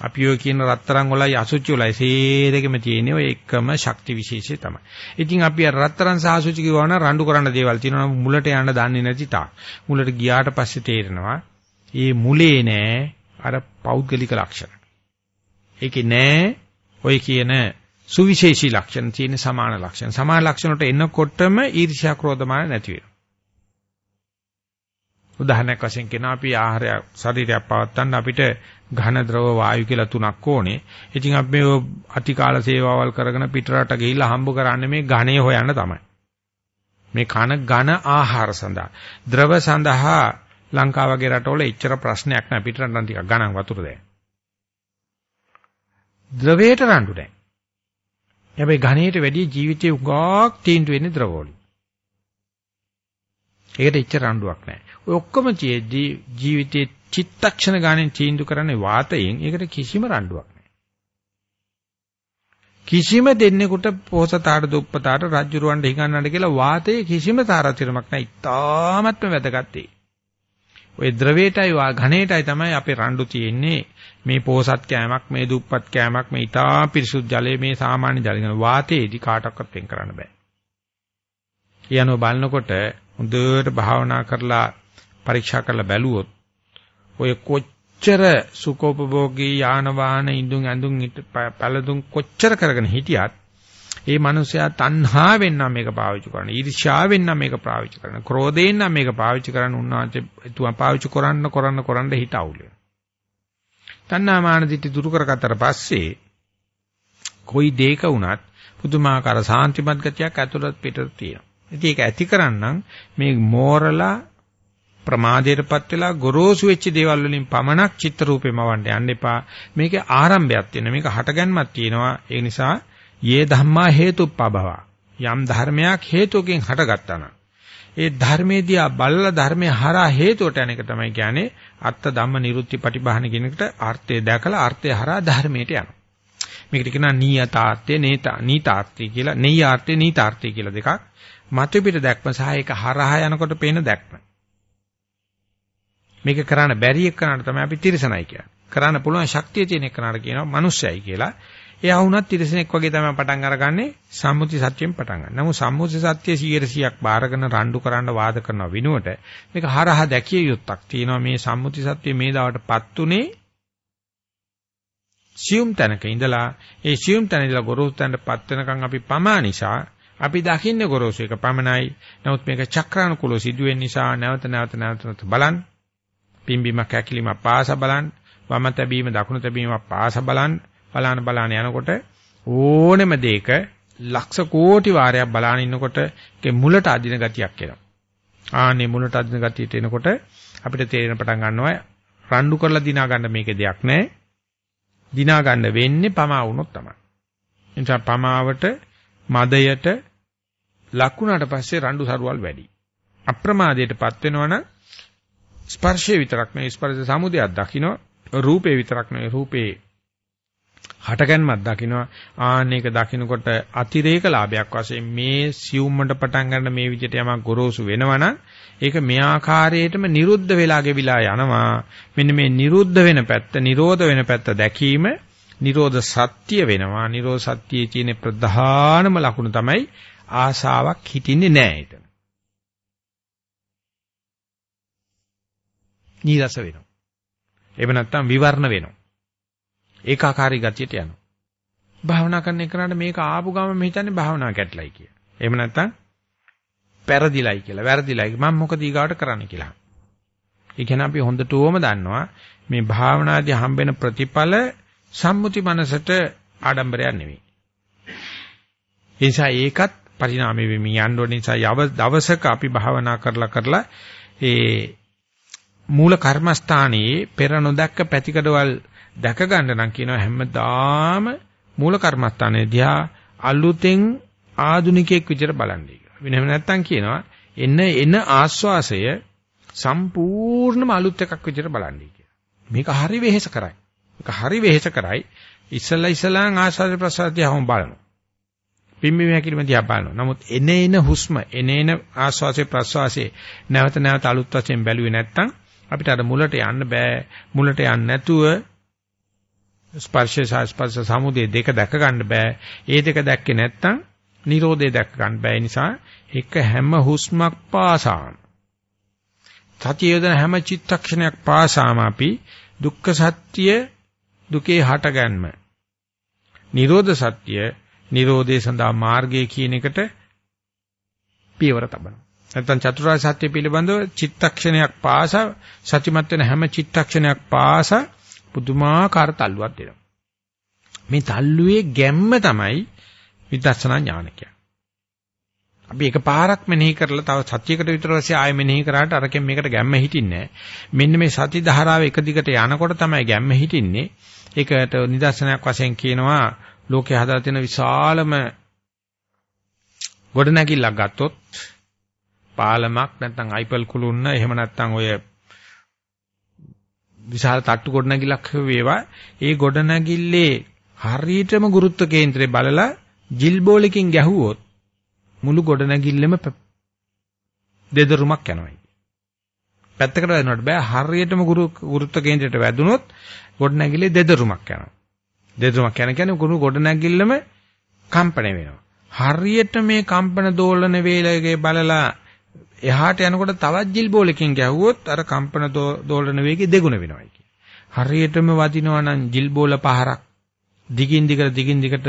අපිව කියන රත්තරන් වලයි අසුචි වලයි සේරෙකම තියෙන ඔය එකම ශක්ති විශේෂය තමයි. ඉතින් අපි අර රත්තරන් සහ අසුචි කියවන රණ්ඩු කරන්න දේවල් තියෙනවා මුලට යන්න දන්නේ නැති තා. මුලට ගියාට පස්සේ තේරෙනවා මේ මුලේ නෑ අර පෞද්ගලික ලක්ෂණ. ඒකේ නෑ ඔය කියන සුවිශේෂී ලක්ෂණ තියෙන සමාන ලක්ෂණ. සමාන ලක්ෂණ වලට එනකොටම ඊර්ෂ්‍යා ක්‍රෝධමාන නැති වෙනවා. උදාහරණයක් වශයෙන් කියනවා අපි ආහාරය ශරීරයක් පවත්තන්න අපිට ඝන ද්‍රව වායු කියලා තුනක් ඕනේ. ඉතින් අපි මේ අතිකාල සේවාවල් කරගෙන පිටරට ගිහිල්ලා හම්බ කරන්නේ මේ ඝණය හොයන්න තමයි. මේ කන ඝන ආහාර සඳහා ද්‍රව සඳහා ලංකාව වගේ රටවල එච්චර ප්‍රශ්නයක් නැහැ පිටරට නම් ටිකක් ඝන වතුර දැන්. ද්‍රවයට රණ්ඩු නැහැ. හැබැයි ඝණයට වැඩි ජීවිතේ උගාක් තීන්දුව වෙන්නේ ද්‍රවවලින්. ඒකට එච්චර රණ්ඩුවක් නැහැ. ඔය ඔක්කොම තියෙද්දී ජීවිතේ චිත්තක්ෂණ ගානෙන් තීන්දුව කරන්නේ වාතයෙන්. ඒකට කිසිම රණ්ඩුවක් නැහැ. කිසිම දෙන්නෙකුට පොහසතාට දුප්පතාට රජුරවන්ට හිඟන්නන්න කියලා වාතයේ කිසිම තාරතිරමක් නැහැ. ඉතාමත්ම වැදගත් ඒ. ওই ද්‍රවයටයි වා ඝණයටයි තමයි අපේ රණ්ඩු තියෙන්නේ මේ පෝසත් කෑමක් මේ දුප්පත් කෑමක් මේ ඊටා පිරිසුදු ජලය මේ සාමාන්‍ය ජලය කියන වාතයේදී කාටවත් වෙන් කරන්න බෑ. කියනෝ බලනකොට හොඳට භාවනා කරලා පරීක්ෂා කරලා බැලුවොත් ඔය කොච්චර සුඛෝපභෝගී යාන වාහන ඉඳුන් ඇඳුන් පළදුන් කොච්චර කරගෙන හිටියත් ඒ මනුස්සයා තණ්හාවෙන් නම් මේක පාවිච්චි කරන. ඊර්ෂ්‍යාවෙන් නම් මේක පාවිච්චි කරන. ක්‍රෝධයෙන් නම් මේක පාවිච්චි කරන උන්වහන්සේ තුවා පාවිච්චි කරන්න කරන්න කරන්න හිත අවුල් වෙනවා. තණ්හා මාන දිටි දුරු කරගත්තට පස්සේ කොයි දෙයක වුණත් පුදුමාකාර සාන්තිමත් ගතියක් ඇතුළත පිටට තියෙනවා. ඉතින් ඒක ඇති කරන්නම් මේ මෝරලා ප්‍රමාදයටපත් වෙලා ගොරෝසු වෙච්ච දේවල් වලින් පමණක් චිත්ත රූපෙම වන්න යන්න එපා. මේකේ ආරම්භයක් තියෙනවා. මේක හටගන්මක් තියෙනවා. ඒ නිසා යේ ධම්මා හේතුප්පබව. යම් ධර්මයක් හේතුවකින් හටගත්තා නම් ඒ ධර්මේදී ආ බල්ල ධර්මයේ හරහා හේතුවට යන එක තමයි කියන්නේ අත්ත ධම්ම නිරුත්ති පටිභාන කියන එකට අර්ථය දැකලා අර්ථය හරහා ධර්මයට යනවා. මේකට කියනවා නීයතාර්ථය නේතා නීතාර්ථය කියලා නෙය්‍යාර්ථය නීතාර්ථය කියලා දෙකක්. මතු පිට දැක්ම සහ ඒක හරහා යනකොට පේන දැක්ම. මේක කරන්න බැරි එක්කනට තමයි අපි තිරසනයි කියන්නේ. කරන්න පුළුවන් ශක්තිය තියෙන එක්කනට කියනවා මිනිස්සයයි කියලා. එයා වුණත් තිරසනෙක් වගේ තමයි පටන් අරගන්නේ සම්මුති සත්‍යයෙන් පටන් ගන්න. නමුත් සම්මුති සත්‍ය 100%ක් බාරගෙන රණ්ඩු කරන්න වාද කරන විනුවට මේක හරහා දැකිය යුත්තක් තියෙනවා මේ සම්මුති සත්‍ය මේ දාවටපත් උනේ සියුම් තැනක ඉඳලා ඒ සියුම් තැන ඉඳලා ගොරෝසු තැනටපත් වෙනකන් අපි පමා නිසා අපි දකින්නේ ගොරෝසු එක පමණයි. නමුත් මේක චක්‍රානුකූලව සිදුවෙන නිසා නැවත නැවත නැවත බලන්න. පිම්බීමක් හැකිලිමක් පාස බලන්න. වම තැබීම දකුණු තැබීම පාස බලන්න. බලාන බලාන යනකොට ඕනෙම දෙයක ලක්ෂ කෝටි වාරයක් බලාන ඉන්නකොට ඒකේ මුලට අදින ගතියක් එනවා. ආනේ මුලට අදින ගතියට එනකොට අපිට තේරෙන පටන් ගන්නවා රණ්ඩු කරලා දිනා ගන්න මේකේ දෙයක් නැහැ. දිනා ගන්න වෙන්නේ පමා වුණොත් තමයි. එනිසා පමාවට මදයට ලකුණාට පස්සේ රණ්ඩු සරුවල් වැඩි. අප්‍රමාදයටපත් වෙනවනම් ස්පර්ශය විතරක් නෙවෙයි ස්පර්ශ සමුදයක් දකින්න රූපේ විතරක් නෙවෙයි රූපේ හටගන්මක් දකින්නවා ආන්නේක දකින්නකොට අතිරේක ලාභයක් වශයෙන් මේ සියුම්මට පටන් ගන්න මේ විදිහට යමක් ගොරෝසු වෙනවනම් ඒක මේ ආකාරයටම නිරුද්ධ වෙලා ගෙවිලා යනවා. මෙන්න මේ නිරුද්ධ වෙන පැත්ත නිරෝධ වෙන පැත්ත දැකීම නිරෝධ සත්‍ය වෙනවා. නිරෝධ සත්‍යයේ තියෙන ප්‍රධානම ලක්ෂණ තමයි ආසාවක් හිටින්නේ නැහැ නීරස වෙනවා. එහෙම නැත්නම් විවරණ වෙනවා. ඒකාකාරී ගතියට යනවා. භාවනා කරන එකනට මේක ආපු ගම මම හිතන්නේ භාවනා කැටලයි කිය. එහෙම නැත්නම් පෙරදිලයි කියලා. වැරදිලයි. මම මොකද ඊගාවට කරන්න කියලා. ඒ කියන්නේ අපි හොඳටම දන්නවා මේ භාවනාදී හම්බෙන ප්‍රතිඵල සම්මුති මනසට ආඩම්බරයක් නෙවෙයි. ඒ නිසා ඒකත් පරිණාමය වෙමින් යන්න ඕන නිසා යව දවසක අපි භාවනා කරලා කරලා ඒ මූල කර්මස්ථානයේ පෙර නොදැක්ක පැතිකඩවල් දැක ගන්න නම් කියනවා හැමදාම මූල කර්මස්ථානයේ දිහා අලුතෙන් ආදුනිකයෙක් විදිහට බලන්නේ කියලා. වෙනම නැත්තම් කියනවා එන එන ආස්වාසය සම්පූර්ණම අලුත් එකක් විදිහට බලන්නේ කියලා. මේක හරි වෙහෙස කරයි. මේක හරි වෙහෙස කරයි. ඉස්සලා ඉස්සලාන් ආස්වාද ප්‍රසාරය හොම් බලනවා. පිම්බීම හැකිලිම දිහා බලනවා. නමුත් එන එන හුස්ම එන එන ආස්වාසේ ප්‍රස්වාසේ නැවත නැවත අලුත් වශයෙන් බැලුවේ නැත්තම් අපිට අර මුලට යන්න බෑ. මුලට යන්න නැතුව ස්පර්ශ ස්පර්ශ සමුදේ දෙක දැක ගන්න බෑ. ඒ දෙක දැක්කේ නැත්තම් Nirodhe දැක ගන්න බෑ. නිසා එක හැම හුස්මක් පාසාම සතිය යොදන හැම චිත්තක්ෂණයක් පාසාම අපි දුක්ඛ සත්‍ය දුකේ හටගන්ම නිරෝධ සත්‍ය නිරෝධය සඳහා මාර්ගය කියන එකට පියවර තබනවා. නැත්නම් චතුරාර්ය සත්‍ය පිළිබඳව චිත්තක්ෂණයක් පාස සත්‍යමත් වෙන හැම චිත්තක්ෂණයක් පාස පුදුමාකාර තල්ලුවක් දෙනවා. මේ තල්ලුවේ ගැම්ම තමයි විදර්ශනා ඥාන කියන්නේ. අපි එකපාරක් මෙනෙහි කරලා තව සත්‍යයකට විතර පස්සේ ආයෙ මෙනෙහි කරාට අරකින් මේකට ගැම්ම හිටින්නේ මෙන්න මේ සති ධාරාව එක දිගට යනකොට තමයි ගැම්ම හිටින්නේ. ඒකට නිදර්ශනයක් වශයෙන් කියනවා ලෝකේ හදලා තියෙන විශාලම ගොඩනැගිල්ලක් ගත්තොත් පාලමක් නැත්නම් අයිපල් කුළුන්න එහෙම නැත්නම් ඔය විශාල තට්ටු ගොඩනැගිල්ලක් වේවා ඒ ගොඩනැගිල්ලේ හරියටම ගුරුත්ව කේන්දරේ බලලා ජිල් බෝලකින් ගැහුවොත් මුළු ගොඩනැගිල්ලෙම දෙදරුමක් යනවා. පැත්තකට වැදුනට බෑ හරියටම ගුරුත්ව කේන්ද්‍රයට වැදුනොත් ගොඩනැගිල්ලේ දෙදරුමක් යනවා. දෙදරුමක් යන කියන්නේ ගුරු ගොඩනැගිල්ලම කම්පණ වෙනවා. හරියට මේ කම්පන දෝලන වේලයේ බලලා එහාට යනකොට තවත් ජිල් බෝලකින් ගැහුවොත් අර කම්පන දෝලන වේගය දෙගුණ වෙනවා කියන්නේ. හරියටම වදිනවා නම් ජිල් බෝල පහරක් දිගින් දිගට දිගින් දිගට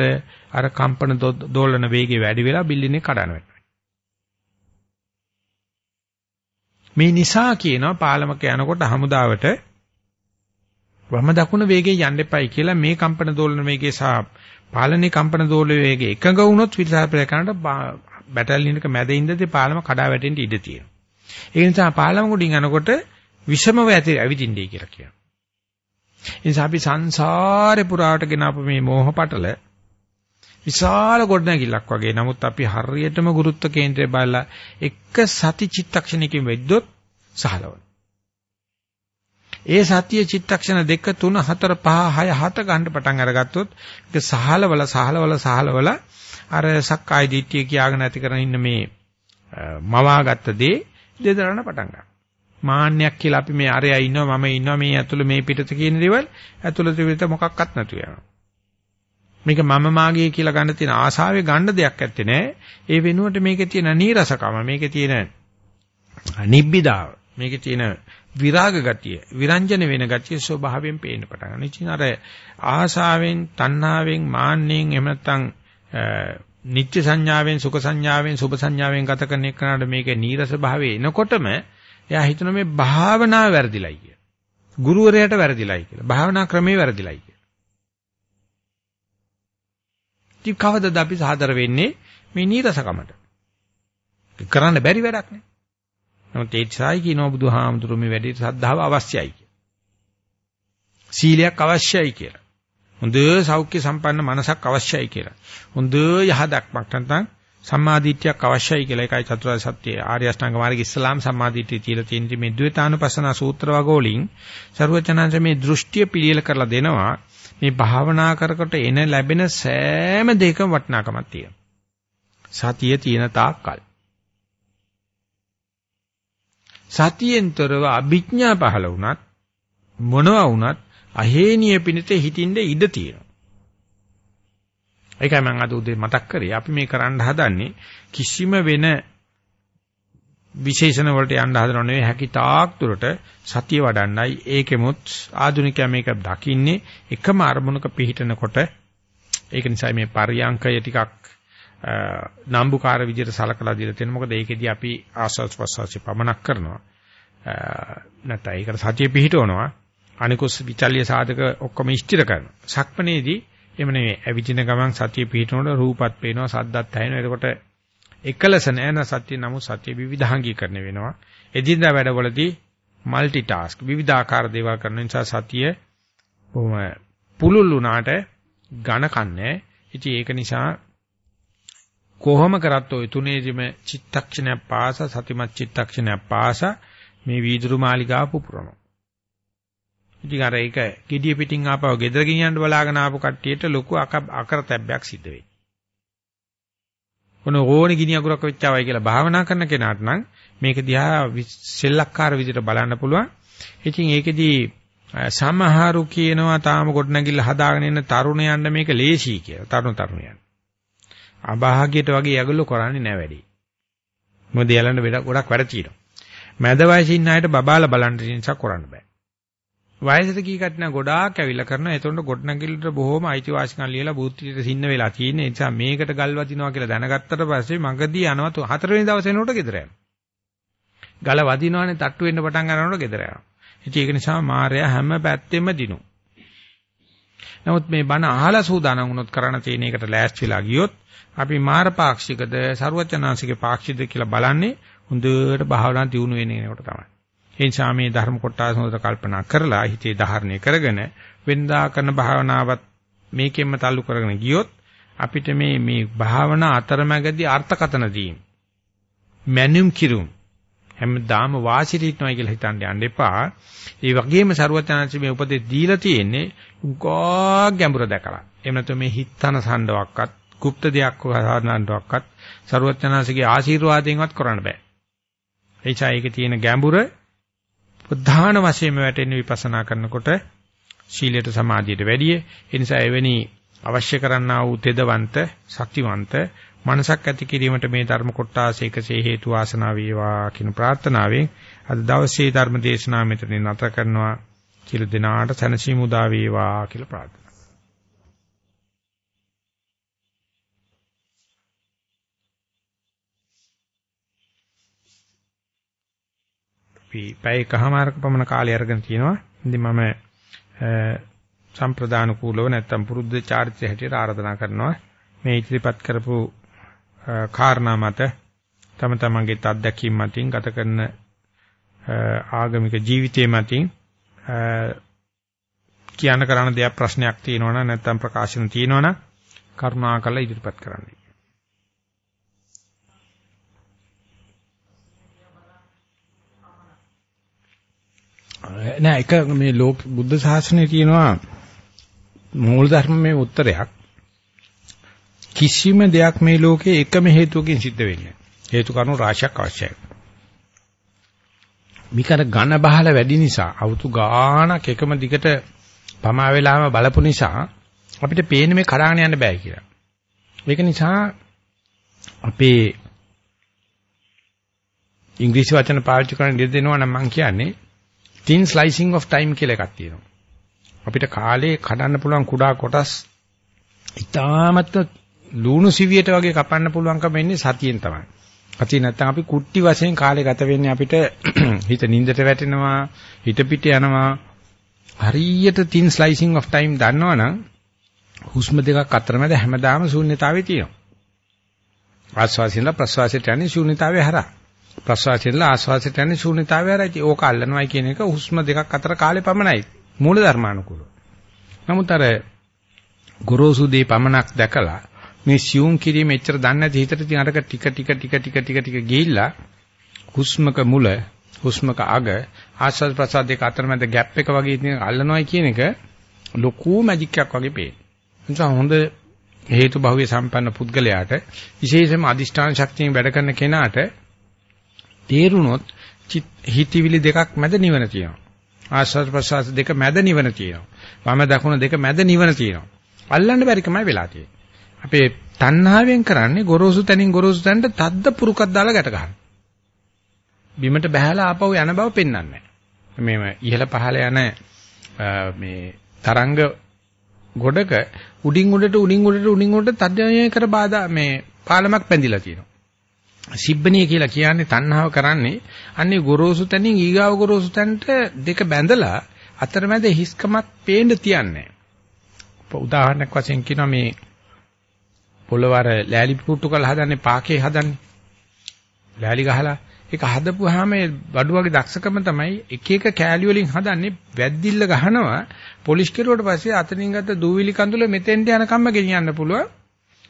අර කම්පන දෝලන වේගය වැඩි වෙලා බිල්ඩින් එක කඩන වෙනවා. මේ නිසා කියනවා පාලමක යනකොට හමුදාවට වම දකුණ වේගයෙන් යන්න එපයි කියලා මේ කම්පන දෝලන වේගය සහ පාලනේ කම්පන දෝලන වේගය එකඟ වුණොත් විසාපරය කරනට බැටලියනක මැද ඉඳදී පාලම කඩා වැටෙන්න ඉඩ තියෙනවා. ඒ නිසා පාලම උඩින් යනකොට විෂමව ඇති ඇවිදින්නේ කියලා කියනවා. ඒ නිසා අපි සංසාරේ පුරාට ගෙන අප මේ මෝහ පටල විශාල ගොඩනැගිල්ලක් වගේ. නමුත් අපි හරියටම ගුරුත්ව කේන්ද්‍රය බලලා එක සති චිත්තක්ෂණයකින් වෙද්දොත් සහලවන. ඒ සතිය චිත්තක්ෂණ 2 3 4 5 6 7 ගන්න පටන් අරගත්තොත් ඒක සහලවල සහලවල සහලවල අර සක්කාය දිට්ඨිය කියාගෙන ඇති කරගෙන ඉන්න මේ මවාගත්ත දේ දෙදරන පටන් ගන්නවා. මාන්නයක් කියලා අපි මේ අරයා ඉන්නවා මම ඉන්නවා මේ ඇතුළ මේ පිටත කියන දේවල් ඇතුළත පිටත මොකක්වත් නැතු වෙනවා. මේක මම මාගේ කියලා ගන්න තියෙන ආශාවේ ගන්න දෙයක් ඇත්තේ නැහැ. ඒ වෙනුවට මේකේ තියෙන නීරසකම මේකේ තියෙන නිබ්බිදාව මේකේ තියෙන විරාග ගතිය, විරංජන වෙන ගතිය ස්වභාවයෙන් පේන්න පටන් ගන්නවා. ඉතින් අර ආශාවෙන්, තණ්හාවෙන්, මාන්නෙන් එහෙම නැත්නම් නිත්‍ය සංඥාවෙන්, සුඛ සංඥාවෙන්, සුභ සංඥාවෙන් ගත කරන එකනට මේකේ නීරස භාවය එනකොටම එයා හිතන මේ භාවනාව වැරදිලයි කිය. ගුරුවරයාට වැරදිලයි කියලා. භාවනා ක්‍රමේ වැරදිලයි කියලා. ඉතින් කවදද අපි සාදර වෙන්නේ මේ නීරසකමට? කරන්න බැරි වැඩක් නේ. නමුත් ඒ ඡායි කියනවා බුදුහාමුදුරුවෝ මේ වැඩි ශ්‍රද්ධාව අවශ්‍යයි කියලා. සීලයක් අවශ්‍යයි කියලා. හොඳ සෞඛ්‍ය සම්පන්න මනසක් අවශ්‍යයි කියලා. හොඳ යහදක්මක් නැත්නම් සම්මාදිට්ඨියක් අවශ්‍යයි කියලා ඒකයි චතුරාර්ය සත්‍ය ආර්ය අෂ්ටාංග මාර්ගයේ ඉස්ලාම් සම්මාදිට්ඨිය කියලා තියෙන මේ ද්වේතානුපස්සනා සූත්‍ර වගෝලින් ਸਰවචනංශ මේ දෘෂ්ටිය පිළියෙල කරලා දෙනවා මේ භාවනා කරකට එන ලැබෙන සෑම දෙයකම වටිනාකමක් තියෙනවා. සතිය තියෙන තාක්කල් සතියෙන්තරව අභිඥා පහළ වුණත් මොනවා වුණත් අහේනිය පිණිත හිතින්ද ඉඩ තියෙනවා. ඒකයි මම අද උදේ මතක් කරේ. අපි මේ කරන්න හදන්නේ කිසිම වෙන විශේෂණ වලට යන්න හදනව නෙවෙයි. හැකි තාක් දුරට සතිය වඩන්නයි. ඒකෙමුත් ආධුනිකයා මේක දකින්නේ එකම අරමුණක පිහිටනකොට ඒක නිසා මේ පරියංකය ටිකක් නම්බුකාර විදිහට සලකලා දීලා තියෙනවා. මොකද ඒකෙදී අපි ආස්වාස් ප්‍රසවාසය පමනක් කරනවා. නැත්නම් ඒකට සතිය පිහිටවනවා. අනිකුස් විචල්්‍ය සාධක ඔක්කොම ඉෂ්ටිර කරනවා සක්මනේදී එහෙම නෙවෙයි ඇවිදින ගමන් සතිය පිහිටනකොට රූපත් පේනවා සද්දත් ඇහෙනවා එතකොට එකලස නැන සත්‍ය නමුත් සත්‍ය විවිධාංගීකරණය වෙනවා. එදින්දා වැඩවලදී মালටි ටාස්ක් විවිධාකාර දේවල් කරන නිසා සතිය බොහොම පුලුල් වුණාට ඝන කන්නේ. ඉතින් ඒක නිසා කොහොම කරත් ඔය තුනේදිම චිත්තක්ෂණයක් පාස සතිමත් චිත්තක්ෂණයක් පාස මේ වීදුරු මාලිගාව පුපුරනවා. ඉතින් අර ඒක gediya පිටින් ආපව ගෙදර ගෙනියන්න බලාගෙන ආපු කට්ටියට ලොකු අකරතැබ්බයක් සිද්ධ වෙයි. මොන ඕනේ ගිනි අගුරක් වෙච්චවයි කියලා භාවනා කරන කෙනාට නම් මේක දිහා සෙල්ලක්කාර විදිහට බලන්න පුළුවන්. ඉතින් ඒකෙදී සමහරු කියනවා තාම ගොඩනැගිල්ල හදාගෙන ඉන්න තරුණයන්ට මේක ලේසි කියලා. තරුණ තරුණයන්. අභාග්‍යයට වගේ යගලු කරන්නේ නැහැ වැඩි. මොකද යලන්න ගොඩක් වැඩ තියෙනවා. මැද වයසේ ඉන්න අයට බබාලා බලන්න නිසා කරන්න බෑ. වයසට ගිය කට්ටිය ගොඩාක් ඇවිල්ලා කරනවා. ඒතකොට ගොඩනැගිල්ලට බොහොම අයිතිවාසිකම් ලියලා බූත්‍රියට සින්න වෙලා තියෙන නිසා මේකට ගල් වදිනවා කියලා දැනගත්තට පස්සේ මගදී යනවා හතරවෙනි දවසේ නෝට ගෙදර යනවා. ගල වදිනවනේ තට්ටු වෙන්න පටන් ගන්නකොට ගෙදර යනවා. ඉතින් ඒක නිසා මාර්යා හැම පැත්තෙම දිනු. නමුත් මේ බණ අහලා සූදානම් වුණොත් කරණ තියෙන එකට ලෑස්තිලා ගියොත් අපි මාර පාක්ෂිකද ਸਰුවචනාංශික පාක්ෂිකද කියලා බලන්නේ හොඳට භාවනා දියුණු වෙන එනකොට තමයි. ඒ නිසා මේ ධර්ම කොටස හොඳට කල්පනා කරලා හිතේ ධාරණය කරගෙන වෙනදා කරන භාවනාවත් මේකෙන්ම تعلق කරගෙන ගියොත් අපිට මේ මේ භාවනා අතරමැදි අර්ථකතන දීීම් මැනුම් කිරුම් හැමදාම වාසිරීත්මයි කියලා හිතන්න යන්න එපා. ඒ වගේම ਸਰවඥාන්සේ මේ උපදෙස් දීලා තියෙන්නේ උගා ගැඹුර දැකලා. එහෙම නැත්නම් මේ හිතන සඳවක්වත්, গুপ্ত දෙයක් හදාන්නවක්වත් ਸਰවඥාන්සේගේ ආශිර්වාදයෙන්වත් කරන්න බෑ. එයිසා ඒකේ තියෙන ගැඹුර ප්‍රධාන වශයෙන්ම වැටෙන්නේ විපස්සනා කරනකොට ශීලයට සමාධියට වැඩිය. ඒ නිසා එවැනි අවශ්‍ය කරන්නා වූ තෙදවන්ත, ශක්තිවන්ත මනසක් ඇති කිරීමට මේ ධර්ම කොටස එකසේ හේතු වාසනා වේවා කියන ප්‍රාර්ථනාවෙන් අද දවසේ ධර්ම දේශනාව මෙතනින් නැත කරනවා කියලා දෙනාට සැනසීම උදා වේවා කියලා ප්‍රාර්ථනා අපි පැය එකමාරක පමණ කාලය අරගෙන තියෙනවා. ඉතින් මම සම්ප්‍රදාන කූලව නැත්තම් පුරුද්ද චාරිත්‍ර හැටියට ආරාධනා කරනවා. මේ ඉදිරිපත් කරපු කාරණා මත තම තමන්ගේ අත්දැකීම් මතින් ගත කරන ආගමික ජීවිතයේ මතින් කියන්න කරන්න දෙයක් ප්‍රශ්නයක් තියෙනවනම් නැත්නම් ප්‍රකාශන තියෙනවනම් කරුණාකරලා ඉදිරිපත් කරන්න. නෑ එක මේ ලෝක බුද්ධ ශාසනයේ තියෙනවා මූල ධර්මයේ උත්තරයක්. කිසිම දෙයක් මේ ලෝකේ එකම හේතුවකින් සිද්ධ වෙන්නේ හේතු කාරණු රාශියක් අවශ්‍යයි. මිකර ඝන බහල වැඩි නිසා අවුතු ගානක් එකම දිගට පමා වෙලාම බලපු නිසා අපිට පේන්නේ මේ කඩාගෙන යන්න බෑ කියලා. ඒක නිසා අපේ ඉංග්‍රීසි වචන පාවිච්චි කරන දෙයක් දෙනවා නම් මම කියන්නේ thin slicing of time කියලා එකක් තියෙනවා. අපිට කාලේ කඩන්න පුළුවන් කුඩා කොටස් ඉතාමත් ලුණු සිවියට වගේ කපන්න පුළුවන්කම එන්නේ සතියෙන් තමයි. සතිය නැත්තම් අපි කුට්ටි වශයෙන් කාලේ ගත වෙන්නේ අපිට හිත නින්දට වැටෙනවා, හිත පිට යනවා. හරියට thin slicing of time දන්නවනම් හුස්ම දෙකක් අතරමැද හැමදාම ශූන්‍යතාවය තියෙනවා. ආස්වාසියලා ප්‍රස්වාසයට යන්නේ ශූන්‍යතාවය හරහා. ප්‍රශ්වාසයෙන්ල ආශ්වාසයට යන්නේ ශූන්‍යතාවය හරයි. ඕක අල්ලනවයි කියන එක හුස්ම දෙකක් අතර කාලේ පමණයි. මූල ධර්මානුකූලව. නමුත් අර ගොරෝසු දේ පමණක් දැකලා මේ සියුම් කිරීම එච්චර දන්නේ නැති හිතට ඉතින් අරක ටික ටික ටික ටික ටික ටික ගිහිල්ලා හුස්මක මුල හුස්මක අග ආශ්වාස ප්‍රශ්වාස දෙක අතරමැද ગેප් එක වගේ ඉතින් අල්ලනවයි කියන එක ලොකු මැජික් එකක් වගේ පේනවා. නිසා හොඳ හේතු භාවය සම්පන්න පුද්ගලයාට විශේෂයෙන්ම අදිෂ්ඨාන ශක්තියෙන් වැඩ කරන කෙනාට තේරුණොත් හිතවිලි දෙකක් මැද නිවන තියෙනවා. ආස්වාද ප්‍රසවාස දෙක මැද නිවන තියෙනවා. වම දකුණ දෙක මැද නිවන තියෙනවා. අල්ලන්න බැරිකමයි වෙලා තියෙන්නේ. අපේ තණ්හාවෙන් කරන්නේ ගොරෝසු තැනින් ගොරෝසු තැනට තද්ද පුරුකක් දාලා ගැට ගන්න. බිමට බහැලා ආපහු යන බව පෙන්වන්නේ නැහැ. මේව ඉහළ පහළ යන මේ තරංග ගොඩක උඩින් උඩට උඩින් උඩට උඩින් උඩට තද්දමය කර බාධා මේ පාලමක් පැඳිලා තියෙනවා. සිබ්බණිය කියලා කියන්නේ තණ්හාව කරන්නේ අන්නේ ගොරෝසු තැනින් ඊගාව ගොරෝසු තැනට දෙක බැඳලා අතරමැද හිස්කමක් පේන්න තියන්නේ. උදාහරණයක් වශයෙන් කියනවා මේ පොළවර ලෑලි පුට්ටු කරලා හදන්නේ පාකේ හදන්නේ. ලෑලි ගහලා ඒක හදපුවාම ඒ බඩුවගේ දක්ෂකම තමයි එක එක කෑලි වලින් හදන්නේ වැද්දිල්ල ගහනවා පොලිෂ් කෙරුවට පස්සේ අතනින් ගත්ත දූවිලි කඳුල මෙතෙන්ට යනකම්ම ගෙනියන්න පුළුවන්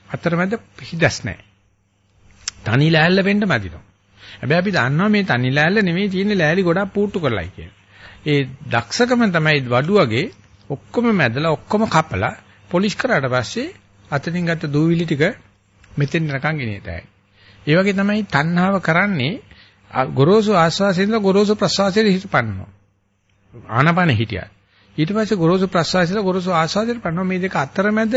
අතරමැද හිදස් නැහැ. තනි ලෑල්ල වෙන්න මදිනවා. හැබැයි අපි දන්නවා මේ තනි ලෑල්ල නෙමෙයි තියෙන්නේ ලෑලි ගොඩක් පුට්ටු කරලායි කියන්නේ. ඒ දක්ෂකම තමයි වඩුවගේ ඔක්කොම මැදලා ඔක්කොම කපලා පොලිෂ් කරාට පස්සේ අතනින් ගත්ත දූවිලි ටික මෙතෙන් යනකම් ගෙනියතයි. ඒ වගේ තමයි තණ්හාව කරන්නේ ගොරෝසු ආස්වාසයෙන්ද ගොරෝසු ප්‍රසවාසයෙන් හිටපන්නවා. ආනපන හිටියා. ඊට පස්සේ ගොරෝසු ප්‍රසවාසයෙන් ගොරෝසු ආස්වාසයෙන් පන්නවා මේ දෙක අතරමැද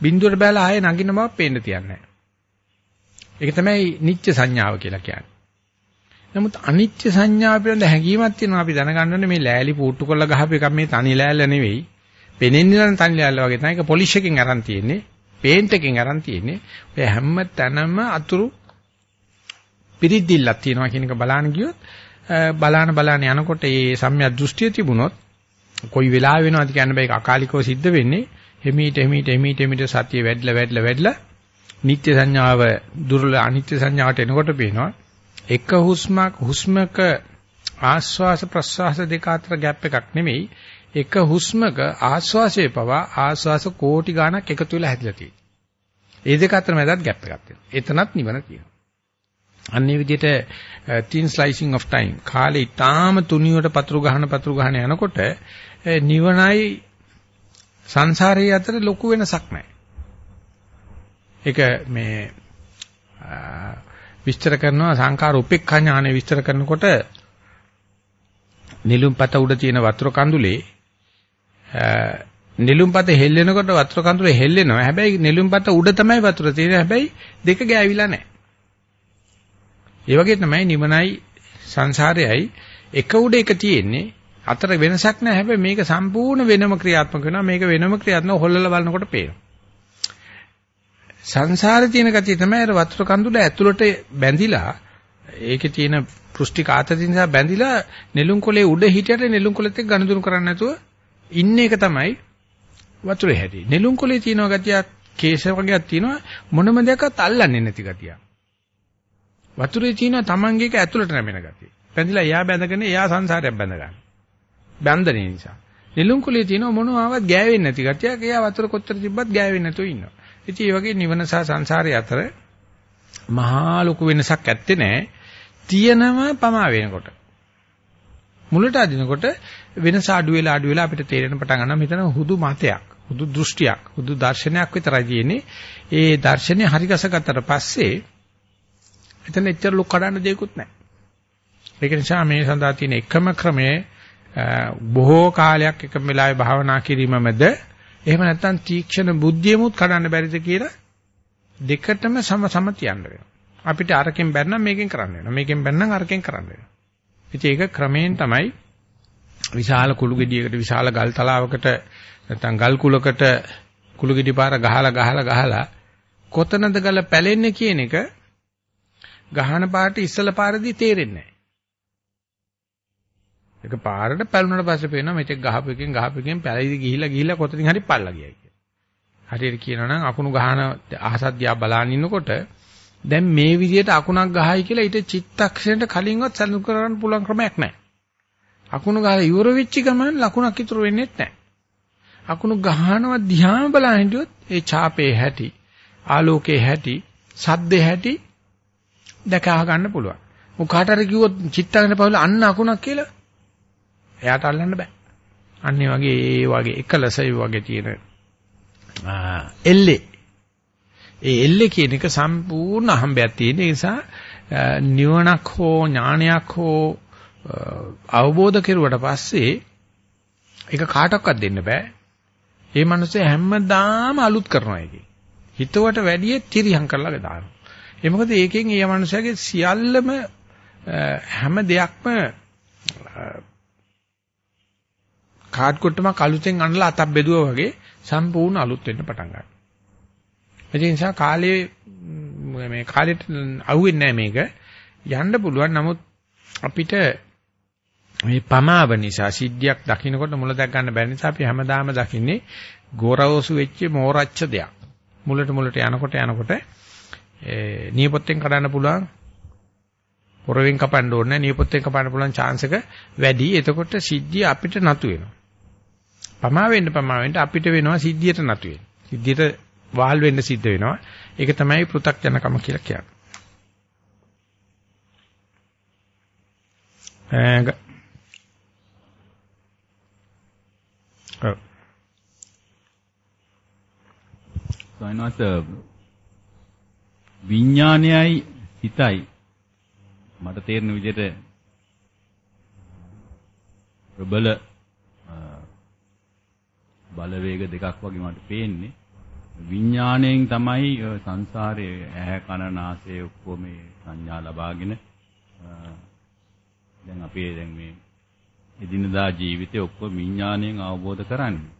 බිඳුවට බැලලා ආයේ නගින බව පේන්න තියන්නේ. ඒක තමයි නිත්‍ය සංඥාව කියලා කියන්නේ. නමුත් අනිත්‍ය සංඥාව පිළිබඳ හැඟීමක් තියෙනවා අපි දැනගන්න ඕනේ මේ ලෑලි පූට්ටු කරලා ගහපු එකක් මේ තනි ලෑල්ල නෙවෙයි. පෙනෙන්නේ නම් තනි ලෑල්ල වගේ තමයි ඒක පොලිෂ් එකකින් අරන් තියෙන්නේ. පේන්ට් එකකින් අරන් තියෙන්නේ. ඔය හැම තැනම අතුරු පිරිද්දිල්ලක් තියෙනවා කියන එක බලන්න ගියොත් බලාන බලාන යනකොට මේ සම්‍යක් දෘෂ්ටිය තිබුණොත් කොයි වෙලාවෙ වෙනවද කියන්න බෑ ඒක අකාලිකව සිද්ධ වෙන්නේ හිමීට හිමීට හිමීට හිමීට සතිය වැඩිලා වැඩිලා වැඩිලා නිත්‍ය සංඥාව දුර්ල අනිත්‍ය සංඥාවට එනකොට පේනවා එක හුස්මක් හුස්මක ආස්වාස ප්‍රස්වාස දෙක අතර ગેප් එකක් නෙමෙයි එක හුස්මක ආස්වාසයේ පවා ආස්වාස කෝටි ගණක් එකතු වෙලා හැදිලා තියෙනවා. ඒ දෙක අතර මැදත් ગેප් එකක් තියෙනවා. එතනත් නිවන තියෙනවා. අන්නේ විදිහට thin slicing of time කාලේ ඊටාම තුනියට පතුරු ගහන පතුරු ගහන යනකොට නිවනයි සංසාරයේ අතර ලොකු වෙනසක් නැහැ. ඒක මේ විස්තර කරනවා සංකාර උපේක්ඛා ඥානෙ විස්තර කරනකොට නිලුම්පත උඩ තියෙන වතුර කඳුලේ නිලුම්පත හෙල්ලෙනකොට වතුර කඳුලේ හෙල්ලෙනවා. හැබැයි නිලුම්පත උඩ තමයි වතුර තියෙන්නේ. හැබැයි දෙක ගෑවිලා නැහැ. ඒ වගේ තමයි නිවනයි සංසාරයයි එක උඩ එක තියෙන්නේ. අතර වෙනසක් නැහැ. හැබැයි මේක සම්පූර්ණ වෙනම ක්‍රියාත්මක වෙනවා. මේක වෙනම ක්‍රියාත්මක හොල්ලලා බලනකොට පේනවා. සංසාරේ තියෙන ගතිය තමයි අර වතුර කඳුල ඇතුළට බැඳිලා ඒකේ තියෙන පෘෂ්ටික ආතති නිසා බැඳිලා නෙළුම් කොලේ උඩ හිටියට නෙළුම් කොලෙත් එක්ක ගනුදෙනු කරන්නේ නැතුව ඉන්න එක තමයි වතුරේ හැටි. නෙළුම් කොලේ තියෙන ගතියක් කේශ වර්ගයක් තියෙනවා මොනම දෙයක්වත් අල්ලන්නේ නැති ගතියක්. වතුරේ තියෙන තමන්ගේ එක ඇතුළට නැමෙන ගතිය. පැඳිලා එයා බැඳගෙන එයා සංසාරයක් බැඳ ගන්න. බැඳන්නේ නිසා. නිලුම් කුලේ තියෙන මොනවාවත් ගෑවෙන්නේ නැති ගතියක්. එයා වතුර කොච්චර තිබ්බත් ගෑවෙන්නේ නැතුව ඉන්නවා. ඉතින් මේ වගේ නිවන සහ සංසාරය අතර මහා ලොකු වෙනසක් ඇත්තේ නැහැ. තියෙනම පමා වෙනකොට. මුලට අදිනකොට වෙනස අඩු වෙලා අඩු වෙලා අපිට තේරෙන පටන් ගන්නවා මෙතන හුදු මතයක්, හුදු දෘෂ්ටියක්, හුදු දර්ශනයක් විතරයි තියෙන්නේ. ඒ දර්ශනය හරිගසගත්තට පස්සේ එතන එච්චර ලොක් කඩන්න දෙයක්වත් නැහැ. ඒක නිසා මේ සඳහා තියෙන එකම ක්‍රමය බොහෝ කාලයක් එකම වෙලාවේ භාවනා කිරීමමද එහෙම නැත්නම් තීක්ෂණ බුද්ධියමුත් කඩන්න බැරිද කියලා දෙකටම සම සම තියන්න වෙනවා. අපිට අරකින් බැන්නම් මේකෙන් කරන්න වෙනවා. මේකෙන් බැන්නම් අරකින් කරන්න වෙනවා. ඉතින් ඒක ක්‍රමයෙන් තමයි විශාල කුළු ගෙඩියකට විශාල ගල් තලාවකට නැත්නම් ගල් කුලකට කුළු ගෙඩි පාර ගහලා ගහලා ගහලා කොතනද ගල පැලෙන්නේ කියන එක ගහන පාට ඉස්සල පාරදී තේරෙන්නේ නැහැ. ඒක පාරට පැලුනට පස්සේ පේනවා මෙතෙක් ගහපු එකෙන් ගහපු එකෙන් පැලිදි ගිහිලා ගිහිලා කොතනින් හරි පල්ලා ගියයි කියලා. හරියට කියනවා නම් අකුණු ගහන අහසක් දිහා බලන ඉන්නකොට දැන් මේ විදිහට අකුණක් ගහයි කියලා ඊට චිත්තක්ෂණයට කලින්වත් සැලසුම් කරන්න පුළුවන් ක්‍රමයක් නැහැ. අකුණු ගහලා ඉවර වෙච්ච ගමන් ලකුණක් ඉතුරු වෙන්නේ නැහැ. අකුණු ගහනවා දිහාම බලන හිටියොත් ඒ ඡාපේ හැටි, ආලෝකේ හැටි, සද්දේ හැටි දැක ගන්න පුළුවන්. මොක කාට හරි කිව්වොත් චිත්තගෙන පහල අන්න අකුණක් කියලා එයාට අල්ලන්න බෑ. අන්න වගේ ඒ වගේ එකලස ඒ වගේ තියෙන එල්ලේ ඒ එල්ලේ කියන එක සම්පූර්ණ අහඹයක් තියෙන නිසා නිවනක් හෝ ඥානයක් හෝ අවබෝධ කෙරුවට පස්සේ ඒක කාටවත් දෙන්න බෑ. ඒ මනුස්සය හැමදාම අලුත් කරනවා ඒකේ. හිතවට වැඩිය තිරියම් කරලා දානවා. ඒ මොකද ඒකෙන් ඒ මනුස්සයාගේ සියල්ලම හැම දෙයක්ම කාඩ් කොට්ටමක් අලුතෙන් අනලා අතක් බෙදුවා වගේ සම්පූර්ණ අලුත් වෙන්න පටන් ගන්නවා. ඒ නිසා කාලේ මේ කාලෙට අහුවෙන්නේ නැහැ මේක. යන්න පුළුවන්. නමුත් අපිට මේ පමාව නිසා සිද්ධියක් දකින්නකොට මුල දැක් ගන්න බැරි නිසා අපි හැමදාම දකින්නේ ගෝරවසු වෙච්ච මෝරච්ච දෙයක්. මුලට මුලට යනකොට යනකොට ඒ නියපොත්තෙන් කඩන්න පුළුවන් පොරවෙන් කපන්න ඕනේ නියපොත්තෙන් කපන්න පුළුවන් chance එක වැඩි. එතකොට සිද්ධිය අපිට නතු වෙනවා. පමා වෙන්න පමා වෙන්න අපිට වෙනවා සිද්ධියට නතු වෙන්න. සිද්ධියට වාල් වෙන්න සිද්ධ වෙනවා. ඒක තමයි පෘ탁ජනකම කියලා කියන්නේ. සයනත් විඥානයයි හිතයි මට තේරෙන විදිහට ප්‍රබල බලවේග දෙකක් වගේ මට පේන්නේ විඥාණයෙන් තමයි සංසාරයේ ඇහැ කන නාසය ඔක්කොම මේ සංඥා ලබාගෙන දැන් අපේ දැන් මේ එදිනදා ජීවිතේ ඔක්කොම විඥාණයෙන් අවබෝධ කරන්නේ.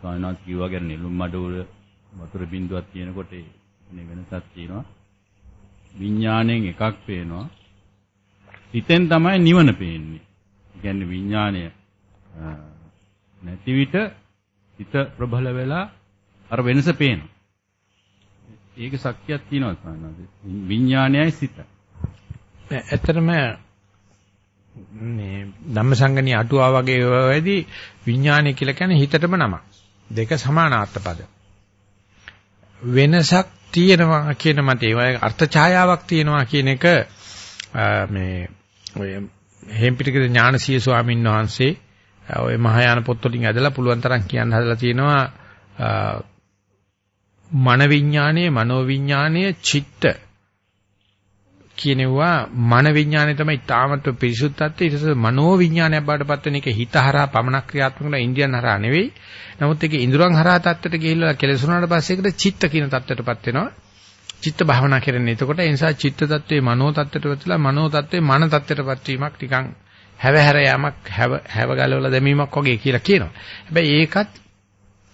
සායනාත් කිව්වා ගැන නෙළුම් මඩුවල වතුර බින්දුවක් තියෙනකොට එනේ වෙනසක් තියෙනවා. විඥාණයෙන් එකක් පේනවා. හිතෙන් තමයි නිවන පේන්නේ. ඒ කියන්නේ විඥාණය නැති විට හිත ප්‍රබල වෙලා අර වෙනස පේනවා. ඒක ශක්තියක් තියෙනවා සාමාන්‍යයෙන්. විඥානයයි සිත. ඇත්තටම මේ ධම්මසංගණී අටුවා වගේ වෙදී විඥානය කියලා කියන්නේ හිතටම නම. දෙක සමානාර්ථ පද. වෙනසක් තියෙනවා කියන මතේ ඒ අර්ථ ඡායාවක් තියෙනවා කියන එක මේ ඔය හේම්පිටිකේ ඥානසීය ස්වාමීන් වහන්සේ ඔය මහායාන පොත්වලින් ඇදලා පුළුවන් තරම් කියන්න හදලා තියෙනවා මන විඥානයේ මනෝ විඥානයේ චිත්ත කියනවා. මන විඥානය තමයි තාමත් පිරිසුද්ධත්වය ඊට පස්සේ මනෝ විඥානයක් බාටපත් වෙන එක හිතහරහා පමණක් ක්‍රියාත්මක කරන ඉන්දියන් හරහා නෙවෙයි. නමුත් ඒක ඉඳුරන් හරහා තත්ත්වයට ගිහිල්ලා කෙලසුනාට පස්සේ ඒකට චිත්ත කියන තත්ත්වයටපත් වෙනවා. චිත්ත භාවනා කරන්නේ. එතකොට ඒ නිසා චිත්ත තත්ත්වේ මනෝ තත්ත්වයට වෙලා මනෝ තත්ත්වේ මන තත්ත්වයටපත් වීමක් නිකන් හැවහැර යamak හැව හැව ගලවලා දැමීමක් වගේ කියලා කියනවා හැබැයි ඒකත්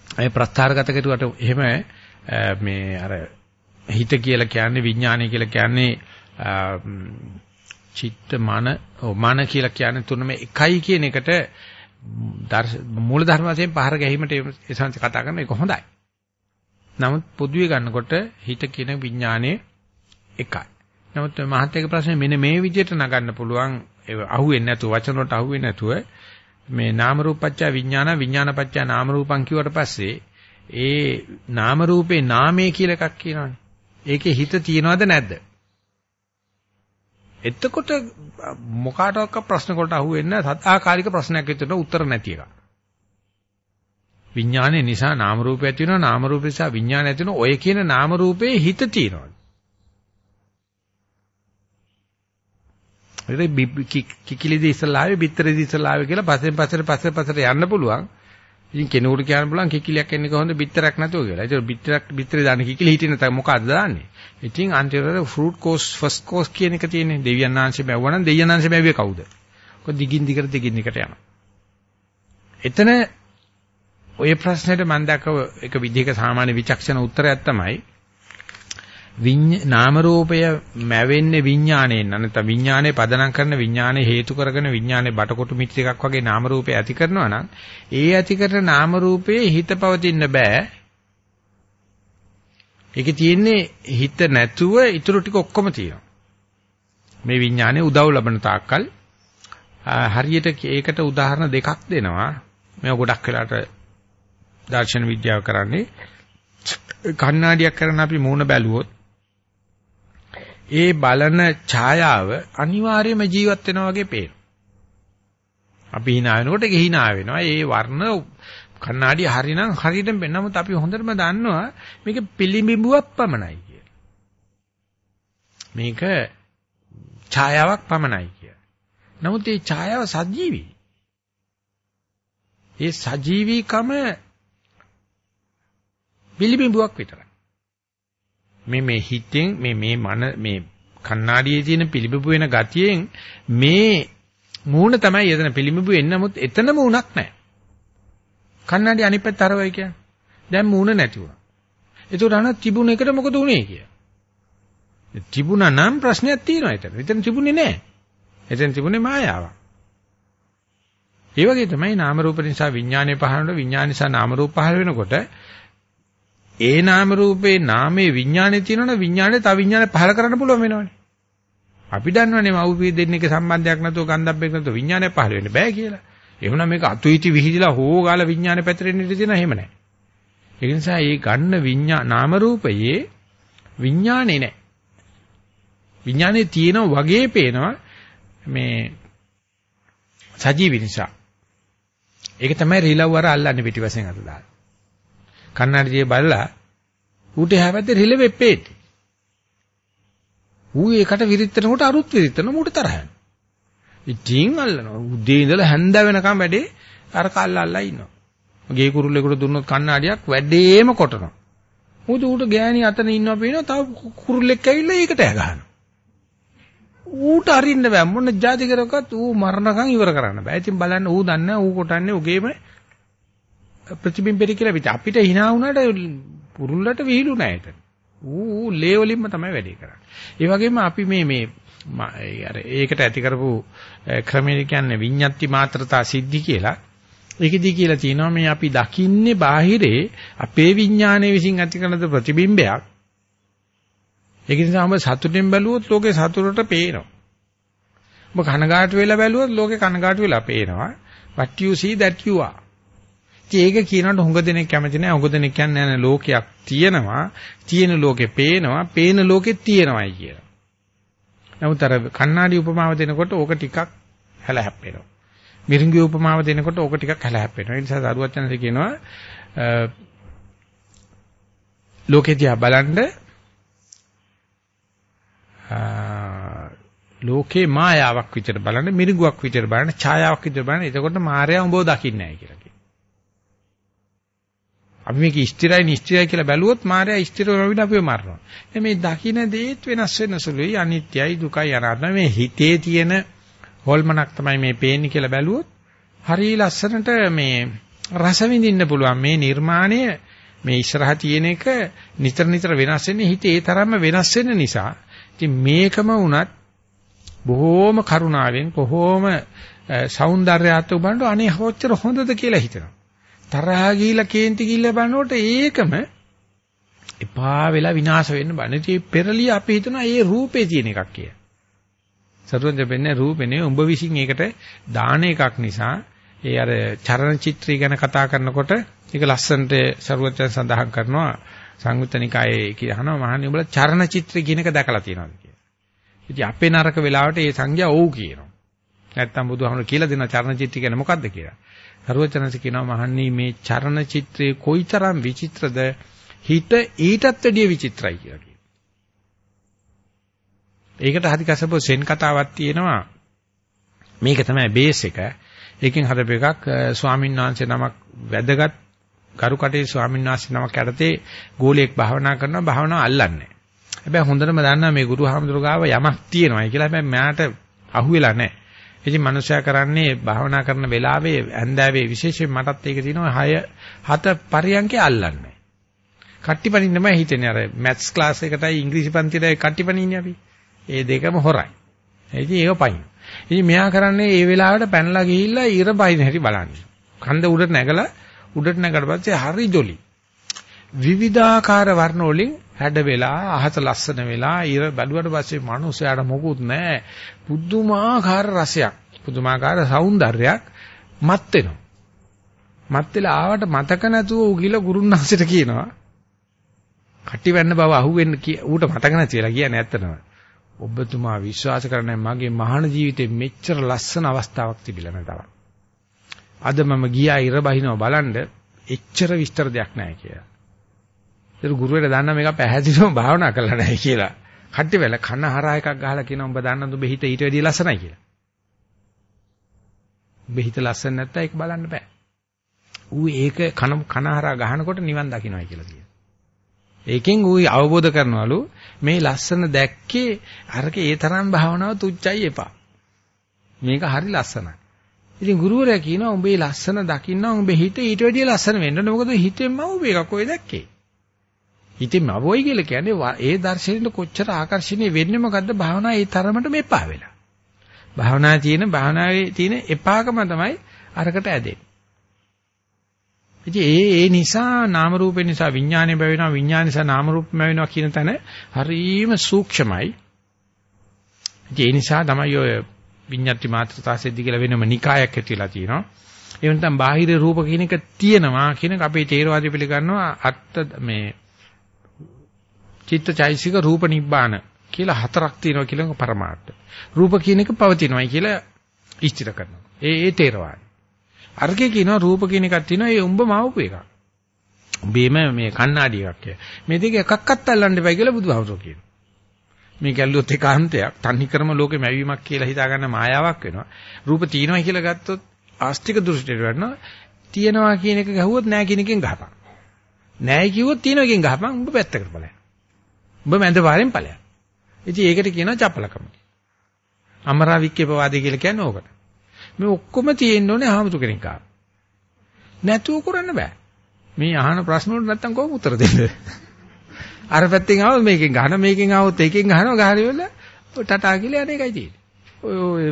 ඒ ප්‍රත්‍යාරගත කරුවට එහෙම මේ අර හිත කියලා කියන්නේ විඥානය කියලා කියන්නේ චිත්ත මන මන කියලා කියන්නේ තුනම එකයි කියන එකට මූල ධර්ම වශයෙන් පහර ගැහිමට එසංශ කතා කරන එක හොඳයි. නමුත් පොදුවේ ගන්නකොට හිත කියන විඥානයේ එකයි. නමුත් මහත්යක ප්‍රශ්නේ මෙන්න මේ විදිහට නගන්න පුළුවන් අහුවෙන්නේ නැතුව වචන වලට අහුවෙන්නේ නැතුව මේ නාම රූපච්ඡ විඥාන විඥානපච්ඡ නාම රූපං කිව්වට පස්සේ ඒ නාම රූපේ නාමය කියලා එකක් කියනවනේ. ඒකේ හිත තියනවද නැද්ද? එතකොට මොකාටවත් ප්‍රශ්න වලට අහුවෙන්නේ සදාකාලික ප්‍රශ්නයක් විතරට උත්තර නැති එක. විඥානයේ නිසා නාම රූපය ඇති වෙනවා නාම රූපය නිසා විඥානය ඇති වෙනවා ඔය කියන නාම රූපේ හිත තියෙනවා. ඒක කිකිලිදී ඉස්සලා ආවේ බිත්තරේදී ඉස්සලා ආවේ කියලා පස්සෙන් පස්සට පස්සට පස්සට යන්න පුළුවන්. ඉතින් කෙනෙකුට කියන්න පුළුවන් කිකිලියක් එන්නේ කොහොමද බිත්තරක් නැතුව කියලා. ඒක බිත්තරක් බිත්තරේ දාන්න කිකිලි හිටියේ නැත්නම් මොකද්ද දාන්නේ? ඉතින් අන්තිමට ෆෘට් කෝස් ෆස්ට් කෝස් කියන එක තියෙන්නේ. දෙවියන් ආංශේ බැවුවා නම් දෙවියන් ආංශේ බැවුවේ කවුද? කො දිගින් දිගට දිගින් දිගට යනවා. එතන ඔය ප්‍රශ්නෙට මම දැක්කව එක විදිහක සාමාන්‍ය විචක්ෂණ උත්තරයක් තමයි නාම රූපය මැවෙන්නේ විඥාණයෙන්. නැත්නම් විඥානයේ පදනම් කරන විඥානයේ හේතු කරගෙන විඥානයේ බටකොටු මිටි එකක් වගේ නාම රූපය ඇති කරනවා නම් ඒ ඇති කරන නාම රූපයේ හිත පවතින්න බෑ. ඒකේ තියෙන්නේ හිත නැතුව ඊටු ටික ඔක්කොම තියෙනවා. මේ විඥානයේ උදව් ලබන තාක්කල් හරියට ඒකට උදාහරණ දෙකක් දෙනවා. මේ ගොඩක් වෙලාට දර්ශන විද්‍යාව කරන්නේ. කණ්ණාඩියක් කරන අපි මූණ බැලුවොත් ඒ බලන ඡායාව අනිවාර්යයෙන්ම ජීවත් වෙනවා වගේ පේනවා. අපි hina වෙනකොට ඒක hina වෙනවා. ඒ වර්ණ කණ්ණාඩිය හරිනම් හරියටම පේන. නමුත් අපි හොඳටම දන්නවා මේක පිළිඹුවක් පමණයි කියලා. මේක ඡායාවක් පමණයි කියලා. නමුත් මේ ඡායාව සජීවී. ඒ සජීවීකම පිළිඹුවක් විතරයි. මේ මේ හිතෙන් මේ මේ මන මේ කණ්ණාඩියේ තියෙන පිළිබිඹු වෙන ගතියෙන් මේ මූණ තමයි එතන පිළිබිඹු වෙන්නේ නමුත් එතන මූණක් නැහැ. කණ්ණාඩි අනිත් පැත්ත හරවයි කියන්නේ. දැන් මූණ නැති වුණා. ඒකට අන තිබුණ එකට මොකද උනේ කිය. තිබුණා නම් ප්‍රශ්නයක් තියෙනවා එතන. එතන තිබුණේ නැහැ. එතන තිබුණේ මායාවක්. ඒ වගේ තමයි නාම රූප නිසා විඥානය පහළනකොට විඥාන නිසා නාම රූප පහළ වෙනකොට ඒ නාම රූපේ නාමයේ විඥානේ තියෙනවනේ විඥානේ තව විඥානේ පහළ කරන්න පුළුවන් වෙනවනේ. අපි දන්නවනේ මව්පිය දෙන්නෙක් සම්බන්ධයක් නැතුව ගන්ධබ්බෙක් නැතුව විඥානය පහළ වෙන්න බෑ කියලා. එහෙනම් මේක අතුයිටි විහිදිලා හොෝගාල විඥානේ පැතිරෙන්න ඉඩ තියෙනවා එහෙම නැහැ. ඒ නිසා මේ ගන්න විඥා නාම රූපයේ විඥානේ නැහැ. විඥානේ තියෙන වගේ පේනවා මේ සජීවි නිසා. ඒක තමයි රිලව් අර අල්ලන්නේ පිටිපස්සෙන් අත දාලා. කන්නඩියේ බලලා ඌට හැවැද්දේ රිලෙවෙ පේටි. ඌ ඒකට විරිත්තනකොට අරුත් විරිත්තන මූට තරහ යනවා. ඉතින් අල්ලනවා. උදේ ඉඳලා හැන්ද වෙනකම් වැඩේ අර කල්ල අල්ලලා ඉන්නවා. ගේ කුරුල්ලෙකුට දුන්නොත් කන්නඩියක් වැඩේම කොටනවා. ඌට ඌට ගෑණි අතන ඉන්නවා පේනවා තව කුරුල්ලෙක් ඇවිල්ලා ඒකට ඇගහනවා. ඌට අරින්න බෑ මොන જાති කරකත් ඌ මරණකම් ඉවර කරන්න බෑ. ඉතින් බලන්න ඌ දන්නේ ඌ කොටන්නේ ඌගේම ප්‍රතිබිම්බෙට කියලා පිට අපිට hina වුණාට පුරුල්ලට විහිළු නැහැ එතන. ඌ ලේ වලින්ම තමයි වැඩේ කරන්නේ. ඒ වගේම අපි මේ මේ අර ඒකට ඇති කරපු ක්‍රමයේ කියන්නේ විඤ්ඤාති මාත්‍රතා සිද්ධි කියලා. ඒකෙදි කියලා තියෙනවා මේ අපි දකින්නේ බාහිරේ අපේ විඥානයේ විසින් ඇති කරන ප්‍රතිබිම්බයක්. ඒක නිසා ඔබ සතුටෙන් බැලුවොත් ලෝකේ සතුටට පේනවා. ඔබ කනගාටු වෙලා බැලුවොත් ලෝකේ කනගාටු වෙලා පේනවා. what you see that you are. ඒක කියනකොට හුඟ දෙනෙක් කැමති නැහැ. හුඟ දෙනෙක් කියන්නේ නැහැ ලෝකයක් තියෙනවා. තියෙන ලෝකේ පේනවා. පේන ලෝකෙත් තියෙනවායි කියලා. නමුත් අර කණ්ණාඩි උපමාව දෙනකොට ඕක ටිකක් හැල හැප්පෙනවා. මිරිඟු උපමාව දෙනකොට ඕක ටිකක් හැල හැප්පෙනවා. ඒ නිසා සරුවත් යනසේ කියනවා ලෝකේ දිහා බලන්න ලෝකේ මායාවක් විතර බලන්න මිරිඟුවක් විතර බලන්න ඡායාවක් විතර බලන්න එතකොට මායя උඹව දකින්නේ නැහැ කියලා කියනවා. අපි මේක ස්ථිරයි නිස්ථිරයි කියලා බැලුවොත් මායя ස්ථිර නොවින අපිව මරනවා. මේ දකින්න දේත් වෙනස් වෙන සුළුයි අනිත්‍යයි දුකයි අනාත්මයි මේ හිතේ තියෙන හොල්මනක් තමයි මේ පේන්නේ කියලා බැලුවොත් හරිය ලස්සනට මේ රස විඳින්න පුළුවන් මේ නිර්මාණය මේ ඉස්සරහ තියෙන එක නිතර නිතර වෙනස් වෙන්නේ හිතේ ඒ තරම්ම වෙනස් වෙන නිසා. ඉතින් මේකම වුණත් බොහෝම කරුණාවෙන් කොහොම సౌందర్యාත්මක බලනකොට අනේ හොච්චර හොඳද කියලා හිතනවා. තරහා ගිහිලා කේන්ති ගිහිල්ලා බලනකොට ඒකම එපා වෙලා විනාශ වෙන්න බෑ. ඉතින් පෙරලිය අපි හිතනවා ඒ රූපේ තියෙන එකක් කියලා. සරුවෙන් දෙන්නේ රූපේනේ උඹ විසින් ඒකට දාන එකක් නිසා ඒ අර චරණ චිත්‍රය ගැන කතා කරනකොට ඒක ලස්සනට සරුවෙන් සඳහන් කරනවා සංයුත්තනිකායේ කියනවා මහන්නේ උඹලා චරණ චිත්‍රය කියන එක දැකලා තියෙනවද කියලා. ඉතින් අපේ නරක වෙලාවට ඒ සංඥා ඔව් කියනවා. නැත්තම් බුදුහාමුදුරු කියලා දෙන චරණ චිත්‍රය කියන්නේ මොකද්ද කියලා. සරුවචනස කියනවා මහන්නේ මේ චරණ චිත්‍රයේ කොයිතරම් විචිත්‍රද හිත ඊටත් වැඩිය විචිත්‍රයි කියලා කියනවා. ඒකට හරි කසපෝ සෙන් කතාවක් තියෙනවා. මේක තමයි බේස් එක. ඒකෙන් හදපු එකක් ස්වාමීන් වහන්සේ නමක් වැදගත් කරුකටේ ස්වාමීන් වහන්සේ නමක් යටතේ ගෝලියෙක් භාවනා කරනවා භාවනාව අල්ලන්නේ. හැබැයි හොඳටම දන්නවා මේ ගුරු හාමුදුරු ගාව යමක් තියෙනවායි කියලා. හැබැයි මෑට අහුවෙලා නැහැ. ඉතින් මනුෂයා කරන්නේ භාවනා කරන වෙලාවේ ඇන්දෑවේ විශේෂයෙන් මටත් ඒක තියෙනවා 6 7 පරියන්කේ අල්ලන්නේ. කට්ටිපණින්නමයි හිතෙන්නේ අර මැත්ස් ක්ලාස් එකටයි ඉංග්‍රීසි පන්තියටයි කට්ටිපණින්නේ අපි. ඒ දෙකම හොරයි. ඉතින් ඒක පයින්. ඉතින් මෙයා කරන්නේ ඒ වෙලාවට පැනලා ගිහිල්ලා ඉර බයින් හැටි බලන්නේ. කන්ද උඩට නැගලා උඩට නැගලා පස්සේ හරි ජොලි. විවිධාකාර වර්ණ වලින් හැඩ වෙලා අහස ලස්සන වෙලා ඉර බැලුවට පස්සේ මිනිස්සයාට මොකුත් නැහැ. පුදුමාකාර රසයක්, පුදුමාකාර సౌందර්යයක් මත් වෙනවා. මත් වෙලා ආවට මතක නැතුව උගිල ගුරුන්වහන්සේට කියනවා. කටි වෙන්න බව අහුවෙන්න ඌට මතක නැතිලා කියන්නේ ඇත්තටම. ඔබතුමා විශ්වාස කරන්නේ මගේ මහාන ජීවිතේ මෙච්චර ලස්සන අවස්ථාවක් තිබිලා නැතව. අද මම ගියා ඉර බහිනව බලන්න එච්චර විස්තර දෙයක් නැහැ කියලා. ඒක ගුරුවරයා දන්නා මේක පැහැදිලිවම භාවනා කරලා නැහැ කියලා. කට්ටි වෙල කන හරහා එකක් ගහලා කියනවා උඹ දන්නද උඹ හිත ඊට වැඩිය ලස්සනයි කියලා. උඹ හිත ලස්සන නැත්නම් ඒක බලන්න බෑ. ඌ ඒක කන කන හරහා ගහනකොට නිවන් දකින්නයි කියලා කියනවා. ඒකෙන් ඌ අවබෝධ කරනවලු මේ ලස්සන දැක්කේ අරක ඒ තරම් භාවනාව තුච්චයි එපා. මේක හරි ලස්සනයි. ඉතින් ගුරුවරයා කියනවා උඹේ ලස්සන දකින්න උඹේ හිත ඊට වැඩිය ලස්සන වෙන්න ඕන. මොකද හිතෙන්ම උඹ එකක් ඔය දැක්කේ. හිතෙන්ම අවොයි කියලා කියන්නේ ඒ දර්ශනෙට කොච්චර ආකර්ෂණීය වෙන්නේ මොකද්ද භාවනා ඒ තරමට මෙපා වෙලා. භාවනා තියෙන භාවනාවේ තියෙන එපාකම තමයි අරකට ඇදෙන්නේ. ඉතින් ඒ ඒ නිසා නාම රූපේ නිසා විඥානය බැවෙනවා විඥාන නිසා නාම රූප බැවෙනවා කියන තැන හරීම සූක්ෂමයි. ඉතින් ඒ නිසා තමයි ඔය විඤ්ඤාති මාත්‍රතා සෙද්දි කියලා වෙනම නිකායක් ඇතිලා තියෙනවා. ඒ වෙනතම් බාහිර රූප කියන එක තියෙනවා කියන එක අපේ තේරවාදී පිළිගන්නවා අත්ත මේ චිත්තචෛසික රූප නිබ්බාන කියලා හතරක් තියෙනවා කියලා පරමාර්ථ. රූප කියන එක පවතිනවායි කියලා ඉස්තිර කරනවා. ඒ ඒ තේරවාදී. අර්ගය කියනවා රූප කියන එකක් තියෙනවා ඒ උඹ මවපු එකක්. උඹේම මේ කණ්ණාඩි එකක් කිය. මේ දෙක එකක්වත් අල්ලන්න එපා කියලා බුදුහාමුදුරුවෝ කියනවා. මේ ගැල්ලුවොත් ඒකාන්තයක් තන්නි ක්‍රම ලෝකෙ මැවීමක් කියලා හිතාගන්න මායාවක් වෙනවා. රූප තියෙනවා කියලා ගත්තොත් ආස්තික දෘෂ්ටියට වඩනවා. තියෙනවා කියන එක ගහුවොත් නැහැ කියන එකෙන් ගහපන්. නැහැ කිව්වොත් තියෙනවා කියන ගහපන් උඹ පැත්තකට ඵලයන්. උඹ මැද පාරෙන් ඵලයන්. ඉතින් ඒකට කියනවා චපලකම. අමරාවික්කේ පවාදී කියලා කියන්නේ ඕකට. මේ ඔක්කොම තියෙන්න ඕනේ ආහමුතු කෙනෙක් ආව. නැතුව කරන්න බෑ. මේ අහන ප්‍රශ්න වලට නැත්තම් කොහොම උත්තර දෙන්නේ? අර පැත්තෙන් ආව මේකෙන් ගහන මේකෙන් ආවොත් ඒකෙන් ගහනවා ගහරි වෙල ටටා කියලා යන එකයි තියෙන්නේ. ඔය ඔය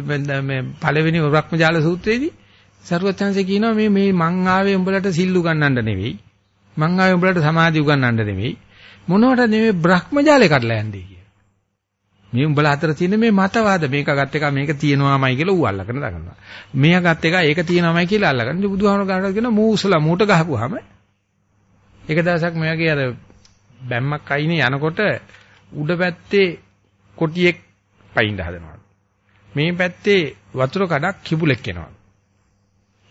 මේ පළවෙනි රක්මජාල සූත්‍රයේදී සරුවචන්සේ කියනවා මේ මේ මං ආවේ උඹලට සිල් උගන්නන්න නෙවෙයි. මං ආවේ උඹලට සමාධි උගන්නන්න නෙවෙයි. මොනවට නෙවෙයි බ්‍රහ්මජාලේ කඩලා යන්නේ කියලා. මේ උඹලා අතර තියෙන මේ මතවාද මේක ගත් එක මේක තියෙනවාමයි කියලා ඌ අල්ලගෙන දගන්නවා. මෙයා ගත් එක ඒක තියෙනවාමයි කියලා අල්ලගෙන ඉතින් බුදුහාමර ගහනවා කියන මූසලා මූට ගහපුවාම එක දවසක් මෙයාගේ අර බැම්මක් අයිනේ යනකොට උඩ පැත්තේ කොටියෙක් පයින් හදනවා. මේ පැත්තේ වතුර කඩක් කිඹුලෙක් එනවා.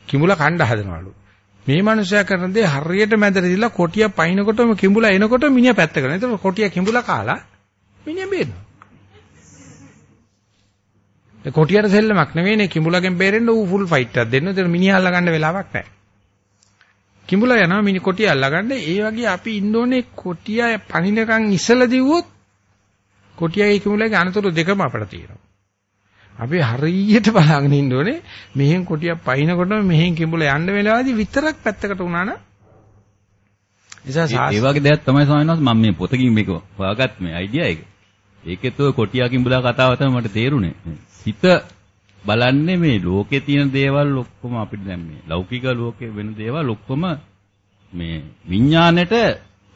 කිඹුලා කණ්ඩ හදනවලු. මේ මනුස්සයා කරන දේ හරියට මැදට දීලා කොටිය පයින්නකොටම කිඹුලා එනකොට මිනිහා පැත්ත කරනවා. එතකොට කොටිය කිඹුලා කාලා මිනිහා බේරනවා. ඒ කොටියට සෙල්ලමක් නෙවෙයිනේ කිඹුලගෙන් බේරෙන්න ඌ ෆුල් ෆයිට් එකක් දෙන්න. ඒතර මිනිහා අල්ලගන්න වෙලාවක් නැහැ. කිඹුලා යනවා මිනි කොටිය අල්ලගන්න. ඒ වගේ අපි ඉන්න ඕනේ කොටිය පණිනකන් ඉස්සලා දිව්වොත් කොටියගේ කිඹුලගේ අනතුරු දෙකම අපිට තියෙනවා. අපි හරියට බලාගෙන ඉන්න ඕනේ මෙහෙන් කොටියක් පයින්නකොටම මෙහෙන් කිඹුල යන්න වෙලාවදී විතරක් පැත්තකට වුණා නම් ඒ වගේ දෙයක් තමයි වහන්සේ මම මේ පොතකින් මේක හොයාගත්ත මේ අයිඩියා එක. ඒකෙත් ඔය කොටියා කිඹුලා කතාව තමයි මට තේරුනේ. හිත බලන්නේ මේ ලෝකේ තියෙන දේවල් ඔක්කොම අපිට දැන් මේ ලෞකික ලෝකේ වෙන දේවල් ඔක්කොම මේ විඥාණයට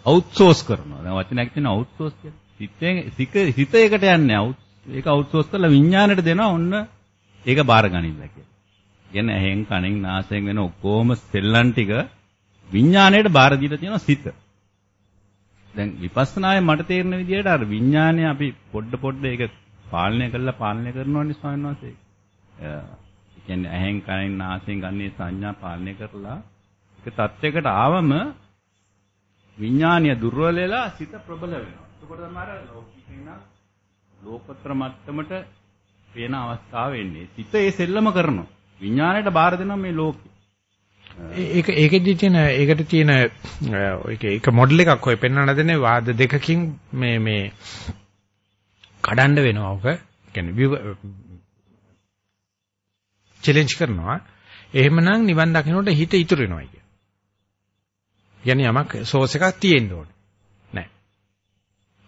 අවුට්සෝස් කරනවා. දැන් වචනයක් තියෙන අවුට්සෝස් කියන්නේ. හිතේ හිත ඒකට යන්නේ ඒක අවුට්සෝස් කරලා විඥාණයට දෙනවා ඔන්න ඒක බාර ගනින්න කියලා. කියන්නේ ඇහෙන් කනෙන් නාසයෙන් වෙන ඔක්කොම සෙල්ලම් ටික විඥාණයට බාර දීලා තියෙනවා සිත. දැන් විපස්සනායේ මට තේරෙන විදිහට අර විඥානය අපි පොඩ පොඩ ඒක පාලනය කරලා පාලනය කරනවනේ ස්වාමීන් වහන්සේ. ඒ කියන්නේ ඇහෙන් කනෙන් නාසයෙන් ගන්නේ සංඥා පාලනය කරලා ඒක தත්වයකට ආවම විඥානීය දුර්වල වෙලා සිත ප්‍රබල වෙනවා. එතකොට තමයි අර ලෞකිකින ලෝකතර මට්ටමට වෙන අවස්ථාව වෙන්නේ. සිත ඒ සෙල්ලම කරනවා. විඥාණයට බාර දෙනවා මේ ලෝකෙ. ඒක ඒකෙදි තියෙන ඒකට තියෙන ඒක ඒක මොඩල් එකක් ඔය පෙන්වන්න දෙන්නේ වාද දෙකකින් මේ මේ කඩන්න වෙනවා ඔක. කියන්නේ චැලෙන්ජ් කරනවා. එහෙමනම් නිවන් දකින්නට හිත ඉතුරු වෙනවා කිය. කියන්නේ යමක් සෝස් එකක් තියෙන්න ඕනේ. නෑ.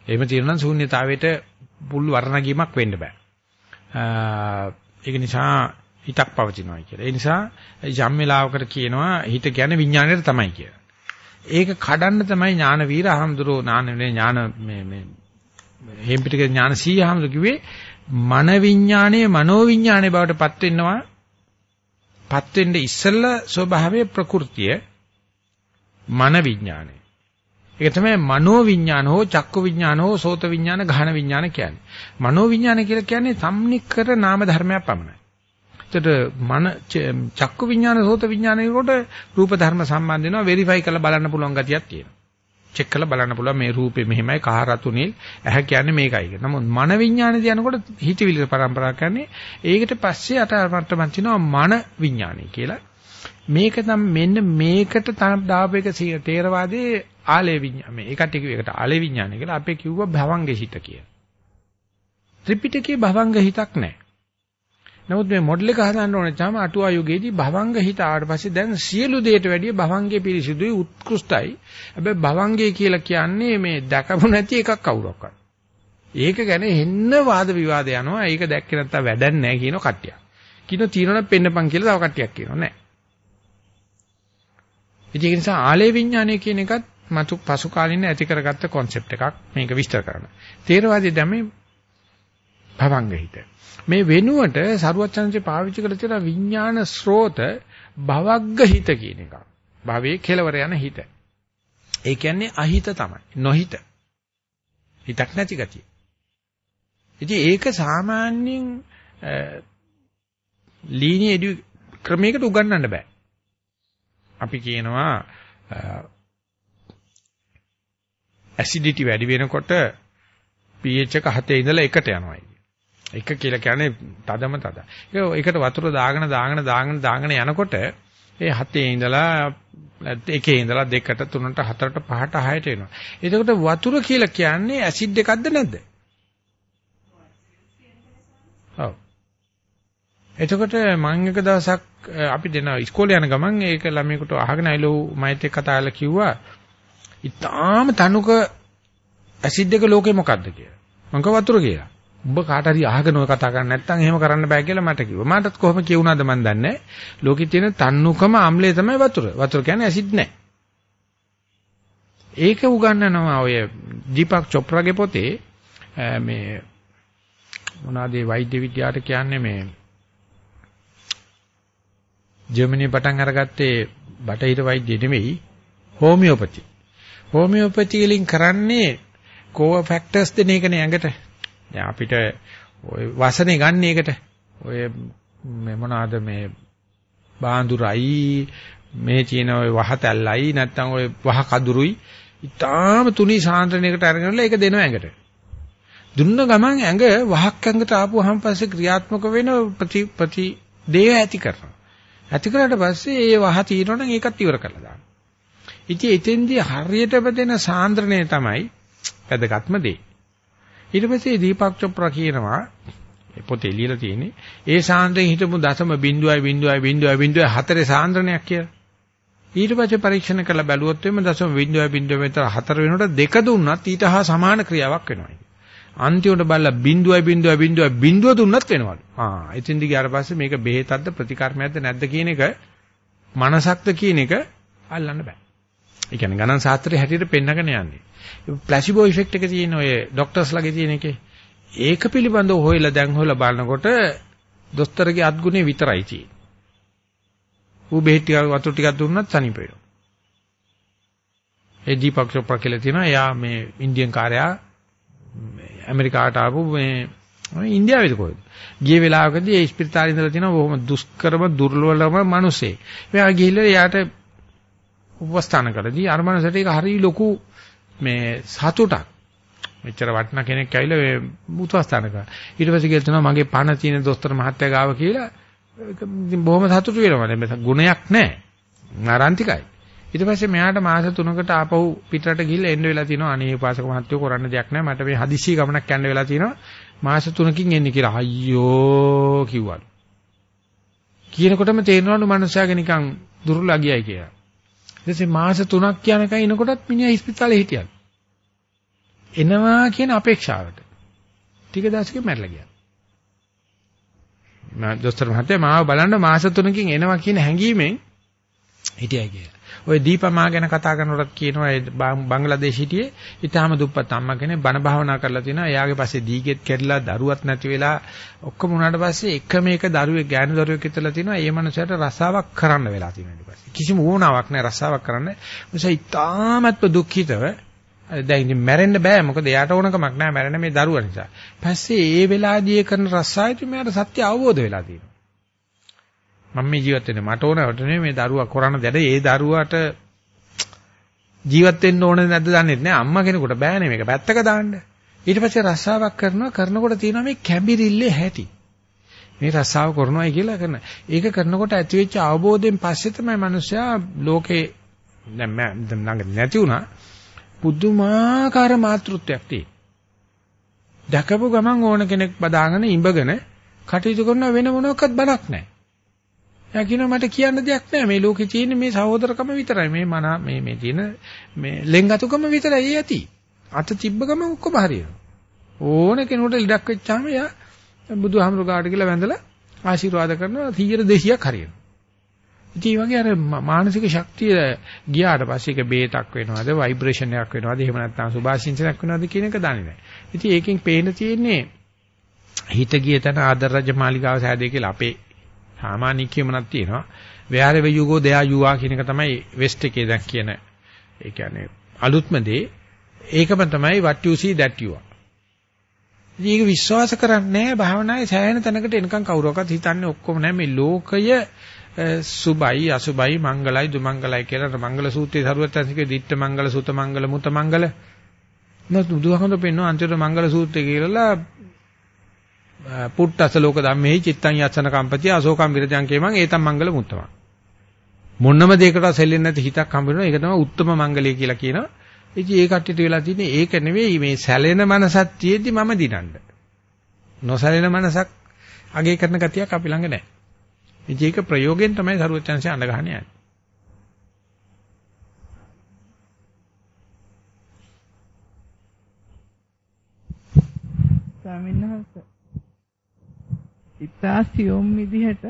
එහෙම තියෙනවා නම් ශූන්‍යතාවයට පුල් වර්ණගීමක් වෙන්න බෑ. ඒක නිසා හිතක් පවතිනවා කියලා. ඒ නිසා යම් වෙලාවකට කියනවා හිත කියන්නේ විඥාණයට තමයි කියලා. ඒක කඩන්න තමයි ඥාන වීර අහම්දුරෝ ඥානනේ ඥාන මේ මේ හේම්පිටික ඥාන සීහමද කිව්වේ මන විඥාණය මනෝ විඥාණය බවට පත් වෙනවා පත් වෙන්න ඉස්සෙල්ලා ස්වභාවයේ ප්‍රകൃතිය මන විඥාණය. ඒක තමයි මනෝ විඥාන හෝ චක්කු විඥාන හෝ සෝත විඥාන ගහන විඥාන කියන්නේ. මනෝ විඥාන කියලා කියන්නේ සම්නික්කර නාම ධර්මයක් පමණයි. එතකොට මන චක්කු විඥාන සෝත විඥාන වලට රූප ධර්ම සම්බන්ධ වෙනවා වෙරිෆයි කරලා බලන්න පුළුවන් ගතියක් තියෙනවා. චෙක් කරලා බලන්න පුළුවන් මේ රූපේ මෙහෙමයි කහ රතු නිල් ඇහැ කියන්නේ මේකයි කියලා. නමුත් මන විඥානේ යනකොට හිතවිලි පරම්පරාවක් කියන්නේ ඒකට පස්සේ අට මට්ටමක් තියෙනවා මන විඥානේ කියලා. මේක නම් මෙන්න මේකට දාපේක තේරවාදයේ ආලේ විඥාන මේ ඒකට කිව්ව එකට ආලේ විඥානය කියලා අපේ කිව්වා භවංග හිත කියලා. ත්‍රිපිටකයේ භවංග හිතක් නැහැ. නමුත් මේ මොඩල් එක හදන්න ඕනේ තමයි අටුවා යුගයේදී භවංග හිත ආවට පස්සේ දැන් සියලු දෙයට වැඩිය භවංගේ පිරිසිදුයි උත්කෘෂ්ටයි. හැබැයි භවංගේ කියලා කියන්නේ මේ දැකපු නැති එකක් කවුරක්වත්. ඒක ගැන එන්න වාද විවාද යනවා. ඒක දැක්කේ නැත්තම් වැඩක් නැහැ කියන කට්ටිය. කිනෝ తీරණ පෙන්නපන් කියලා තව කට්ටියක් කියනවා නෑ. ඒක නිසා ආලේ විඥානය කියන එකත් මතු පසු කාලින ඇති කරගත්ත concept එකක් මේක විස්තර කරනවා. තේරවාදී දැමේ භවංග හිත. මේ වෙනුවට සරුවචනන්සේ පාවිච්චි කරලා තියෙන විඥාන ස්රෝත භවග්ග හිත කියන එක. භවයේ කෙලවර යන හිත. ඒ කියන්නේ අහිත තමයි. නොහිත. හිතක් නැති ගතිය. ඉතින් ඒක සාමාන්‍යයෙන් ලීනි එඩු ක්‍රමයකට උගන්වන්න බෑ. අපි කියනවා ඇසිඩිටි වැඩි වෙනකොට pH එක 7 ඉඳලා 1ට යනවා. එක කියලා කියන්නේ තදම තද. ඒකට වතුර දාගෙන දාගෙන දාගෙන දාගෙන යනකොට ඒ හතේ ඉඳලා එකේ ඉඳලා දෙකට තුනට හතරට පහට හයට එනවා. එතකොට වතුර කියලා කියන්නේ ඇසිඩ් එකක්ද නැද්ද? ඔව්. එතකොට මම එක දවසක් අපි දෙන ඉස්කෝලේ යන ගමන් ඒක ළමයෙකුට අහගෙන අයලෝ මයිත් එක්ක කතා කරලා කිව්වා ඉතාලම තනුක ඇසිඩ් එක ලෝකේ මොකද්ද කියලා. මං කව වතුර කියලා. උඹ කාට හරි අහගෙන ඔය කතා කරන්නේ නැත්නම් එහෙම කරන්න බෑ කියලා මට කිව්වා. මටත් කොහොම කියුණාද මන් දන්නේ නැහැ. ලෝකෙ තියෙන තන්නුකම ආම්ලය තමයි වතුර. වතුර කියන්නේ ඇසිඩ් නැහැ. ඒක උගන්වනවා ඔය දීපක් චොප්රාගේ පොතේ මේ මොනවාද වෛද්‍ය විද්‍යාවට කියන්නේ මේ ජර්මනිය පටන් අරගත්තේ බටහිර වෛද්‍ය නෙමෙයි හෝමියෝපති. හෝමියෝපති වලින් කරන්නේ කෝව ෆැක්ටර්ස් දෙන එකනේ ඇඟට. දැන් අපිට ওই වසනේ ගන්න එකට ඔය මේ මොනවාද මේ බාඳුරයි මේ තියෙන ඔය වහතැල්ලයි නැත්තම් ඔය වහ කදුරුයි ඊටාම තුනි සාන්ද්‍රණයකට අරගෙනලා ඒක දෙනවා ඇඟට. දුන්න ගමන් ඇඟ වහක් ඇඟට ආපුවාම පස්සේ ක්‍රියාත්මක වෙන ප්‍රති ප්‍රති දේහ ඇති කරනවා. ඇති කරාට පස්සේ ඒ වහ తీරනනම් ඒකත් ඉවර කරලා දානවා. ඉතින් එතෙන්දී හරියට බෙදෙන සාන්ද්‍රණය තමයි වැදගත්ම දේ. ඊට පස්සේ දීපක් චොප්‍රා කියනවා පොතේ ලියලා තියෙන්නේ ඒ සාන්ද්‍රයෙන් හිටපු දශම බිඳුවයි බිඳුවයි බිඳුවයි බිඳුවයි හතරේ සාන්ද්‍රණයක් කියලා. ඊට පස්සේ පරීක්ෂණ කරලා බැලුවොත් එimhe දශම බිඳුවයි බිඳුවයි මෙතන හතර වෙනකොට දෙක දුන්නත් ඊට හා සමාන ක්‍රියාවක් වෙනවා. අන්තිමට බලලා බිඳුවයි බිඳුවයි බිඳුවයි බිඳුව දුන්නත් වෙනවලු. ආ එතින්දි ගියාට පස්සේ මේක බෙහෙතක්ද ප්‍රතිකර්මයක්ද නැද්ද කියන එක මනසක්ද කියන එක අල්ලන්න බෑ. ඒ කියන්නේ ගණන් ශාස්ත්‍රයේ හැටියට පෙන්නගෙන යන්නේ. ප්ලාසිබෝ ඉෆෙක්ට් එක තියෙන ඔය ડોක්ටර්ස්ලාගේ තියෙන එකේ ඒක පිළිබඳව හොයලා දැන් හොයලා බලනකොට දොස්තරගේ අත්ගුණේ විතරයි තියෙන්නේ. ඌ බෙහෙත් ටික වතුර ටිකක් දුන්නත් සනීප වෙනවා. ඒ දීපක් චොප්‍රා කියලා තියෙනවා. එයා මේ ඉන්දියන් කාර්යයා ඇමරිකාට ආපු මේ ඉන්දියාවේද කොහෙද? ගිය වෙලාවකදී ඒ ස්පිරිතාලේ ඉඳලා තියෙනවා බොහොම දුෂ්කරම දුර්වලම මිනිස්සේ. මෙයා ගිහිල්ලා එයාට උපස්ථාන කළදී අර මනසට ඒක හරිය ලොකු මේ සතුටක්. මෙච්චර වටිනා කෙනෙක් ඇවිල්ලා මේ මුතුස්ථාන කරා. ඊට පස්සේ කියලා තියෙනවා මගේ පණ තියෙන දොස්තර මහත්තයා ගාව කියලා ඉතින් බොහොම සතුටු වෙනවා. මේ ගුණයක් නැහැ. ආරාන්තිකයි. ඊට පස්සේ මෙයාට මාස 3කට ආපහු පිටරට ගිහිල්ලා එන්න වෙලා තියෙනවා. අනේ උපාසක මහත්තයෝ කරන්න දෙයක් නැහැ. මට මේ හදිස්සි ගමනක් යන්න වෙලා තියෙනවා. මාස 3කින් එන්නේ කියලා. අයියෝ කිව්වලු. කියනකොටම තේරෙනවලු මනුස්සයාගේ නිකන් දුර්ලභ ගියයි කියලා. ඊටසේ මාස 3ක් යනකම් එනකොටත් මිනිහා ඉස්පිතාලේ හිටියා. එනවා කියන අපේක්ෂාවට. ටික දවසකින් මැරලා ගියා. මම දොස්තර මහත්තයා මාව බලන්න මාස 3කින් එනවා කියන හැඟීමෙන් හිටියයි කියලා. ඔය දීපමා ගැන කතා කරනකොටත් කියනවා ඒ බංග්ලාදේශ හිටියේ ඊටාම දුප්පත් අම්මා කෙනෙක් බණ භාවනා කරලා තිනවා. එයාගේ පස්සේ දීගෙත් කැඩිලා දරුවත් නැති වෙලා ඔක්කොම උනාට පස්සේ එකම එක දරුවෙක් ගෑනු දරුවෙක් ඉතලා තිනවා. ඒ මනුස්සයාට රසාවක් කරන්න වෙලා තියෙනවා ඊට පස්සේ. කිසිම වුණාවක් නැහැ රසාවක් කරන්න. මොකද ඊටාමත්ම දුක්ඛිතව දැන් ඉතින් මැරෙන්න බෑ මොකද එයාට ඕනකමක් නැහැ මැරෙන්න මේ දරුවා නිසා. පස්සේ ඒ වෙලාවදී කරන රසායතු මෙයාට සත්‍ය අවබෝධ වෙලා තියෙනවා. මම මේ ජීවත් වෙන්නේ. මට ඕනවට නෙමෙයි මේ දරුවා කරන දඩ ඒ දරුවාට ජීවත් වෙන්න ඕනේ නැද්ද දන්නේ නැහැ. අම්මා කෙනෙකුට බෑනේ මේක. පැත්තක දාන්න. ඊට පස්සේ රස්සාවක් කරනවා. කරනකොට තියෙනවා මේ කැඹිරිල්ලේ හැටි. මේ රස්සාව කරනවායි කියලා කරන. ඒක කරනකොට ඇතිවෙච්ච අවබෝධයෙන් පස්සේ තමයි මිනිස්සයා ලෝකේ දැන් මම ළඟ නැති වුණා. පුදුමාකාර මාතෘත්වයක් තියෙන්නේ. දැකපු ගමන් ඕන කෙනෙක් බදාගෙන ඉඹගෙන කටයුතු කරන වෙන මොනවාක්වත් බණක් නැහැ. එයා කියනවා මට කියන්න දෙයක් නැහැ. මේ ලෝකේ තියෙන මේ සහෝදරකම විතරයි. මේ මන මේ මේ තියෙන මේ ලෙන්ගතුකම විතරයි ඒ ඇති. අත තිබ්බ ගම ඔක්කොම හරියනවා. ඕන කෙනෙකුට ලඩක් වෙච්චාම එයා බුදුහාමුදුරු ගාට කියලා වැඳලා ආශිර්වාද කරනවා 100 200ක් හරියනවා. ඉතින් වගේ අර මානසික ශක්තිය ගියාට පස්සේ ඒක බේතක් වෙනවද ভাইබ්‍රේෂන් එකක් වෙනවද එහෙම නැත්නම් සුභාශිංසනයක් වෙනවද කියන එක දන්නේ නැහැ. ඉතින් ඒකෙන් පේන තියෙන්නේ හිත ගිය තැන ආදර රජ මාලිගාව සෑදේ කියලා අපේ සාමාන්‍ය කියමනක් තියෙනවා. where ever you go there you are කියන එක තමයි වෙස්ට් එකේ දැන් කියන ඒ කියන්නේ අලුත්ම දේ. ඒකම තමයි what you see that you are. ඒක විශ්වාස කරන්නේ භාවනාවේ සෑහෙන තැනකට එනකන් කවුරක්වත් හිතන්නේ ඔක්කොම නැහැ මේ ලෝකය සුබයි අසුබයි මංගලයි දුමංගලයි කියලා මංගල සූත්‍රයේ සරුවත් ඇසිකේ දිට්ඨ මංගල සුත මංගල මුත මංගල නේද බුදුහමඳ පෙන්වන අන්තිමට මංගල සූත්‍රය කියලා පුට්ටස ලෝක ධම්මේ චිත්තං යස්සන කම්පතිය අශෝකම් විරජං කේමං ඒතම් මංගල මුත්තම. මොන්නම දෙයකට සෙල්ලෙන්නේ නැති හිතක් හම්බ වෙනවා ඒක තමයි උත්තරම මංගලිය කියලා කියනවා. ඉතින් ඒ කට්ටියට වෙලා තියෙන්නේ ඒක නෙවෙයි. මේ සැලෙන මනසක් තියෙද්දි මම දිනන්න. නොසැලෙන මනසක් අගේ කරන ගතියක් අපි ළඟ නැහැ. ඉතින් ඒක ප්‍රයෝගයෙන් තමයි සරුවචන්සේ අඬ ගහන්නේ යන්නේ. ස්වාමීන් වහන්සේ. ඉතාසියොම් විදිහට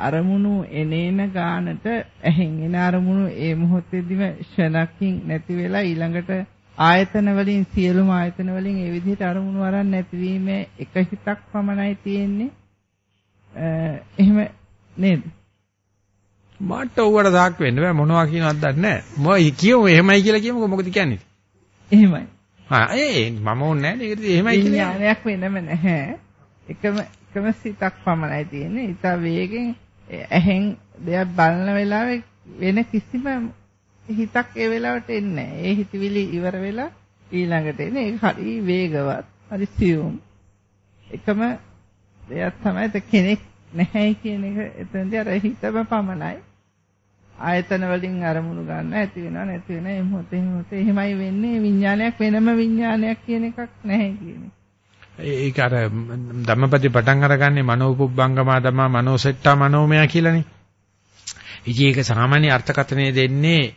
අරමුණු එනේන ගානට ඇහෙන් එන අරමුණු ඒ මොහොතේදීම ෂණකින් නැති වෙලා ඊළඟට ආයතන වලින් සියලුම ආයතන වලින් ඒ විදිහට අරමුණු අරන් නැතිවීම එක හිතක් පමණයි තියෙන්නේ එහෙම නේද? මට උවට දාක් වෙන්න බෑ මොනවා කියනවද දන්නේ නැහැ. මම කියමු එහෙමයි කියලා කියමුකෝ මොකද කියන්නේ? එහෙමයි. ආ ඒ මම ඕනේ නැහැ ඒකට එහෙමයි කියලා. විඥානයක් වෙනම නැහැ. එකම එකම සිතක් පමණයි තියෙන්නේ. ඊට වේගෙන් ඇහෙන් දෙයක් බලන වෙලාවේ වෙන කිසිම හිතක් ඒ වෙලාවට එන්නේ නැහැ. ඒ හිතවිලි ඉවර වෙලා ඊළඟට එන්නේ. ඒක හරි වේගවත්. හරි සියුම්. එකම දෙයක් තමයි කෙනෙක් නැහැ කියන එක එතනදී අර හිතම පමණයි ආයතන වලින් අරමුණු ගන්න ඇති වෙනවා නැති වෙනවා එහෙම මොතේ මොතේ එහෙමයි වෙන්නේ විඥානයක් වෙනම විඥානයක් කියන එකක් නැහැ කියන්නේ. ඒක අර ධම්මපති පටන් අරගන්නේ මනෝපුබ්බංගමා ධම්මා මනෝසෙට්ටා මනෝමය කියලානේ. ඉතින් ඒක සාමාන්‍ය අර්ථකථනය දෙන්නේ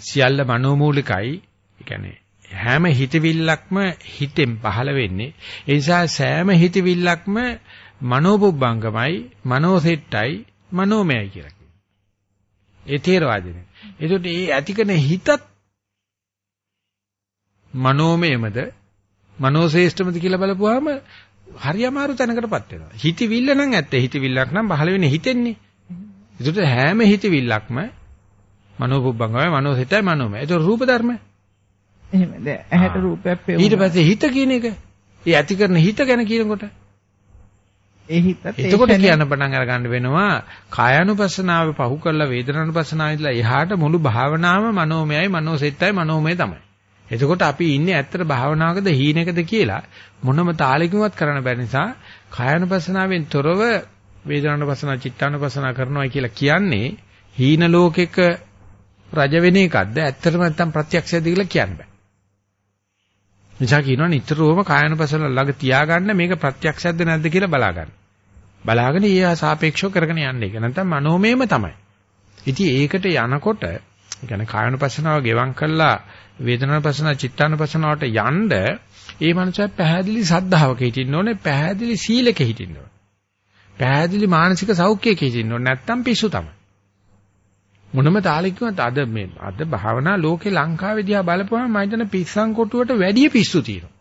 සියල්ල මනෝමූලිකයි. ඒ කියන්නේ හැම හිතවිල්ලක්ම හිතෙන් පහළ වෙන්නේ. ඒ නිසා සෑම හිතවිල්ලක්ම මනෝපුබ්බංගමයි මනෝසෙට්ටයි මනෝමයයි කියලා කියනවා. ඒ තේරවාදනේ. ඒකට ඒ ඇතිකන හිතත් මනෝමයමද මනෝශේෂ්ඨමද කියලා බලපුවාම හරි අමාරු තැනකටපත් වෙනවා. හිතවිල්ල නම් ඇත්ත. හිතවිල්ලක් නම් පහළ වෙන්නේ හිතෙන්නේ. ඒකට හැම හිතවිල්ලක්ම මනෝපුබ්බංගමයි මනෝසෙට්ටයි මනෝමය. ඒක රූප ධර්ම. එහෙම. දැන් ඇහැට රූපයක් පෙවුනා. ඊට පස්සේ හිත කියන එක. ඒ ඇති කරන හිත ගැන කියනකොට ඒ හිතත් එතකොට කියන්න පටන් අර ගන්න වෙනවා කායानुපස්සනාව පහු කරලා වේදනානුපස්සනාව ඉදලා එහාට මුළු භාවනාවම මනෝමයයි මනෝසෙට්ටයි මනෝමය තමයි. එතකොට අපි ඉන්නේ ඇත්තට භාවනාවකද හීනකද කියලා මොනම තාලෙකින්වත් කරන්න බැරි නිසා කායानुපස්සනාවෙන් තොරව වේදනානුපස්සනා චිත්තානුපස්සනා කරනවා කියලා කියන්නේ හීන ලෝකෙක රජ වෙන එකක්ද ඇත්තටම නැත්තම් ප්‍රත්‍යක්ෂයද කියලා කියන්න බෑ. නිසා කියනවා නිතරම කායනුපසල ළඟ තියාගන්න මේක ප්‍රත්‍යක්ෂයක්ද නැද්ද කියලා බලාගන්න. බලාගෙන ඊය සාපේක්ෂව කරගෙන යන්න එක. නැත්නම් මනෝමයම තමයි. ඉතින් ඒකට යනකොට කියන්නේ කායනුපසනාව ගෙවම් කළා වේදනානුපසනාව චිත්තානුපසනාවට යන්න ඒ මනුස්සයා පැහැදිලි සද්ධාවක හිටින්න ඕනේ පැහැදිලි සීලක හිටින්න ඕනේ. පැහැදිලි මානසික සෞඛ්‍යයක හිටින්න ඕනේ නැත්නම් පිස්සු තමයි. මොනම තාලෙකින්වත් අද මේ අද භාවනා ලෝකේ ලංකාවේ දිහා බලපුවම මම හිතන පිස්සන් කොටුවට වැඩිය පිස්සු තියෙනවා.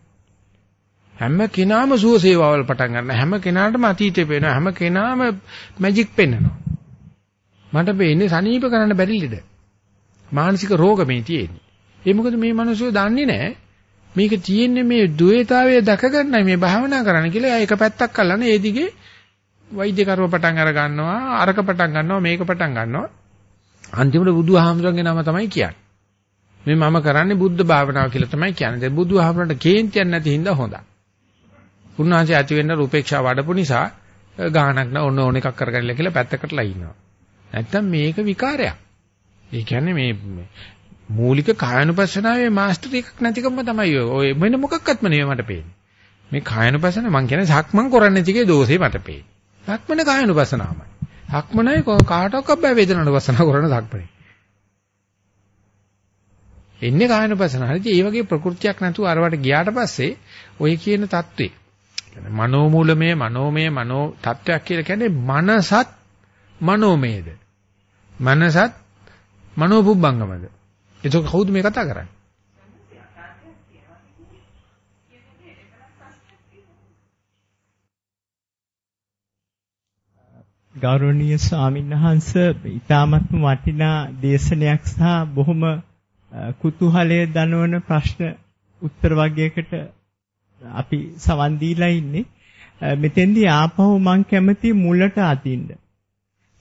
හැම කෙනාම සුව සේවාවල් පටන් ගන්න හැම කෙනාටම අතීතේ පේනවා හැම කෙනාම මැජික් පෙන්වනවා. මට පේන්නේ සනීප කරන්න බැරි ලෙඩ. මානසික රෝග මේ තියෙන්නේ. ඒ මොකද මේ මිනිස්සු දන්නේ නැහැ මේක තියෙන්නේ මේ ද්වේතාවය දැක ගන්නයි මේ භාවනා කරන්න කියලා ඒක පැත්තක් අල්ලන ඒ දිගේ වෛද්‍ය කර්ම පටන් අර ගන්නවා අරක පටන් ගන්නවා මේක පටන් ගන්නවා අන්තිමට බුදුහාමුදුරන්ගේ නම තමයි කියන්නේ. මේ මම කරන්නේ බුද්ධ භාවනාව කියලා තමයි කියන්නේ. ඒ බුදුහාමුදුරන්ට කේන්තියක් නැති හින්දා හොඳයි. උන්වහන්සේ ඇති වෙන්න රූපේක්ෂා වඩපු නිසා ගානක් නෑ ඔන්න ඕන එකක් කරගන්න කියලා පැත්තකටලා ඉන්නවා. නැත්තම් මේක විකාරයක්. ඒ කියන්නේ මේ මූලික කායනුපස්සනාවේ මාස්ටර් එකක් නැතිකම තමයි ඔය. වෙන මොකක්වත්ම නෙවෙයි මට පේන්නේ. මේ කායනුපස්සන මං කියන්නේ සක්මන් කරන්නේ නැතිකේ දෝෂේ මට පේන්නේ. සක්මන කායනුපස්සනාවමයි සක්මනයි කාටවත් බෑ වේදනානුපස්සනාව කරන සක්මනේ. එන්නේ කායනුපස්සනාව හරිද? ඒ වගේ ප්‍රകൃතියක් නැතුව අරවට ගියාට පස්සේ ඔය කියන தત્ත්වේ කියන්නේ මනෝමූලමය මනෝමය මනෝ தත්වයක් කියලා කියන්නේ මනසත් මනෝමයද? මනසත් මනෝපුබ්බංගමද? ඒක කවුද මේ කතා කරන්නේ ගෞරවනීය ස්වාමීන් වහන්ස ඊ타මත්ම වටිනා දේශනයක් සහ බොහොම කුතුහලය දනවන ප්‍රශ්න උත්තර වගයකට අපි සවන් දීලා ඉන්නේ. මෙතෙන්දී ආපහු මං කැමති මුලට අදින්න.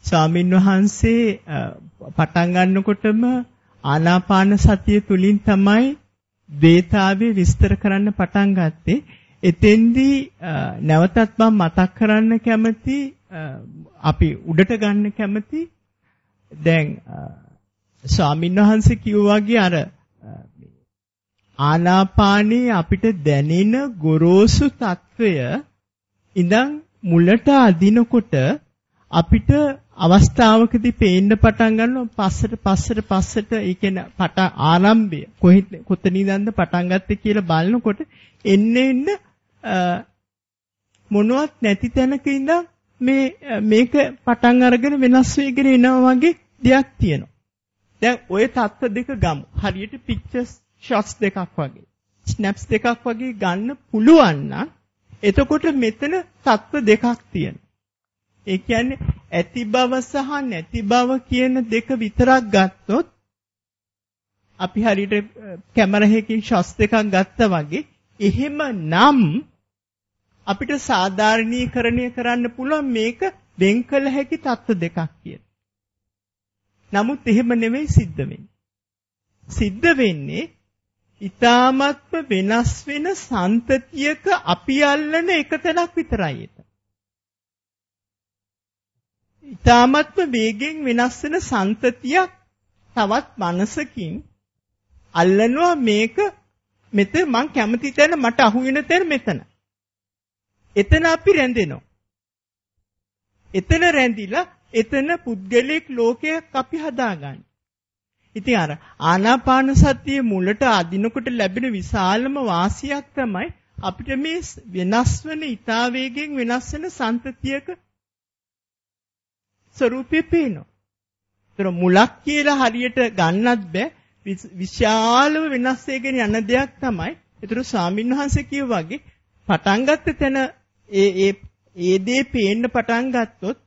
ස්වාමින් වහන්සේ පටන් ගන්නකොටම ආනාපාන සතිය තුලින් තමයි දේතාවේ විස්තර කරන්න පටන් ගත්තේ. එතෙන්දී නැවතත් මම මතක් කරන්න කැමති අපි උඩට ගන්න කැමති දැන් ස්වාමින්වහන්සේ කිව්වාගේ අර ආනාපානී අපිට දැනෙන ගොරෝසු తত্ত্বය ඉඳන් මුලට අදිනකොට අපිට අවස්ථාවකදී පේන්න පටන් ගන්නවා පස්සට පස්සට පස්සට ඒ කියන්නේ පට ආරම්භය කොහෙද කොතනින්ද පටන් ගත්තේ කියලා බලනකොට එන්නේ එන්න මොනවත් නැති තැනක ඉඳන් මේ මේක පටන් අරගෙන වෙනස් වෙගෙන එනවා වගේ දෙයක් තියෙනවා. දැන් ওই தත්ත්ව දෙක ගමු. හරියට පික්චර්ස් ෂොට්ස් දෙකක් වගේ. ස්නැප්ස් දෙකක් වගේ ගන්න පුළුවන් නම් එතකොට මෙතන தත්ත්ව දෙකක් තියෙනවා. ඒ කියන්නේ ඇති බව සහ නැති බව කියන දෙක විතරක් ගත්තොත් අපි හරියට කැමරාවකින් ෂොට් එකක් ගත්තා වගේ එහෙමනම් අපිට සාධාරණීකරණය කරන්න පුළුවන් මේක වෙන් කළ හැකි தত্ত্ব දෙකක් කියලා. නමුත් එහෙම නෙමෙයි සිද්ධ වෙන්නේ. සිද්ධ වෙන්නේ ඊ타මත්ම වෙනස් වෙන සන්තතියක අපි අල්ලන එකතනක් විතරයි ඒක. ඊ타මත්ම වේගෙන් වෙනස් වෙන සන්තතියක් තවත් මනසකින් අල්ලනවා මේක මෙතන මං කැමති තැන මට අහු වෙන තැන මෙතන. එතන අපි රැඳෙනවා. එතන රැඳිලා එතන පුද්ගලික ලෝකයක් අපි හදාගන්න. ඉතින් අර ආනාපාන සතිය මුලට අදිනකොට ලැබෙන විශාලම වාසියක් තමයි අපිට මේ වෙනස් වෙන ඊතා වේගෙන් වෙනස් වෙන සන්තතියක ස්වરૂපේ පේනවා. ඒතර මුලක් කියලා හරියට ගන්නත් බෑ. විශාලව වෙනස් වෙගෙන යන දෙයක් තමයි. ඒතර ස්වාමින්වහන්සේ කියවා වගේ පටන් ගත්ත තැන ඒ ඒ ඒ දේ පේන්න පටන් ගත්තොත්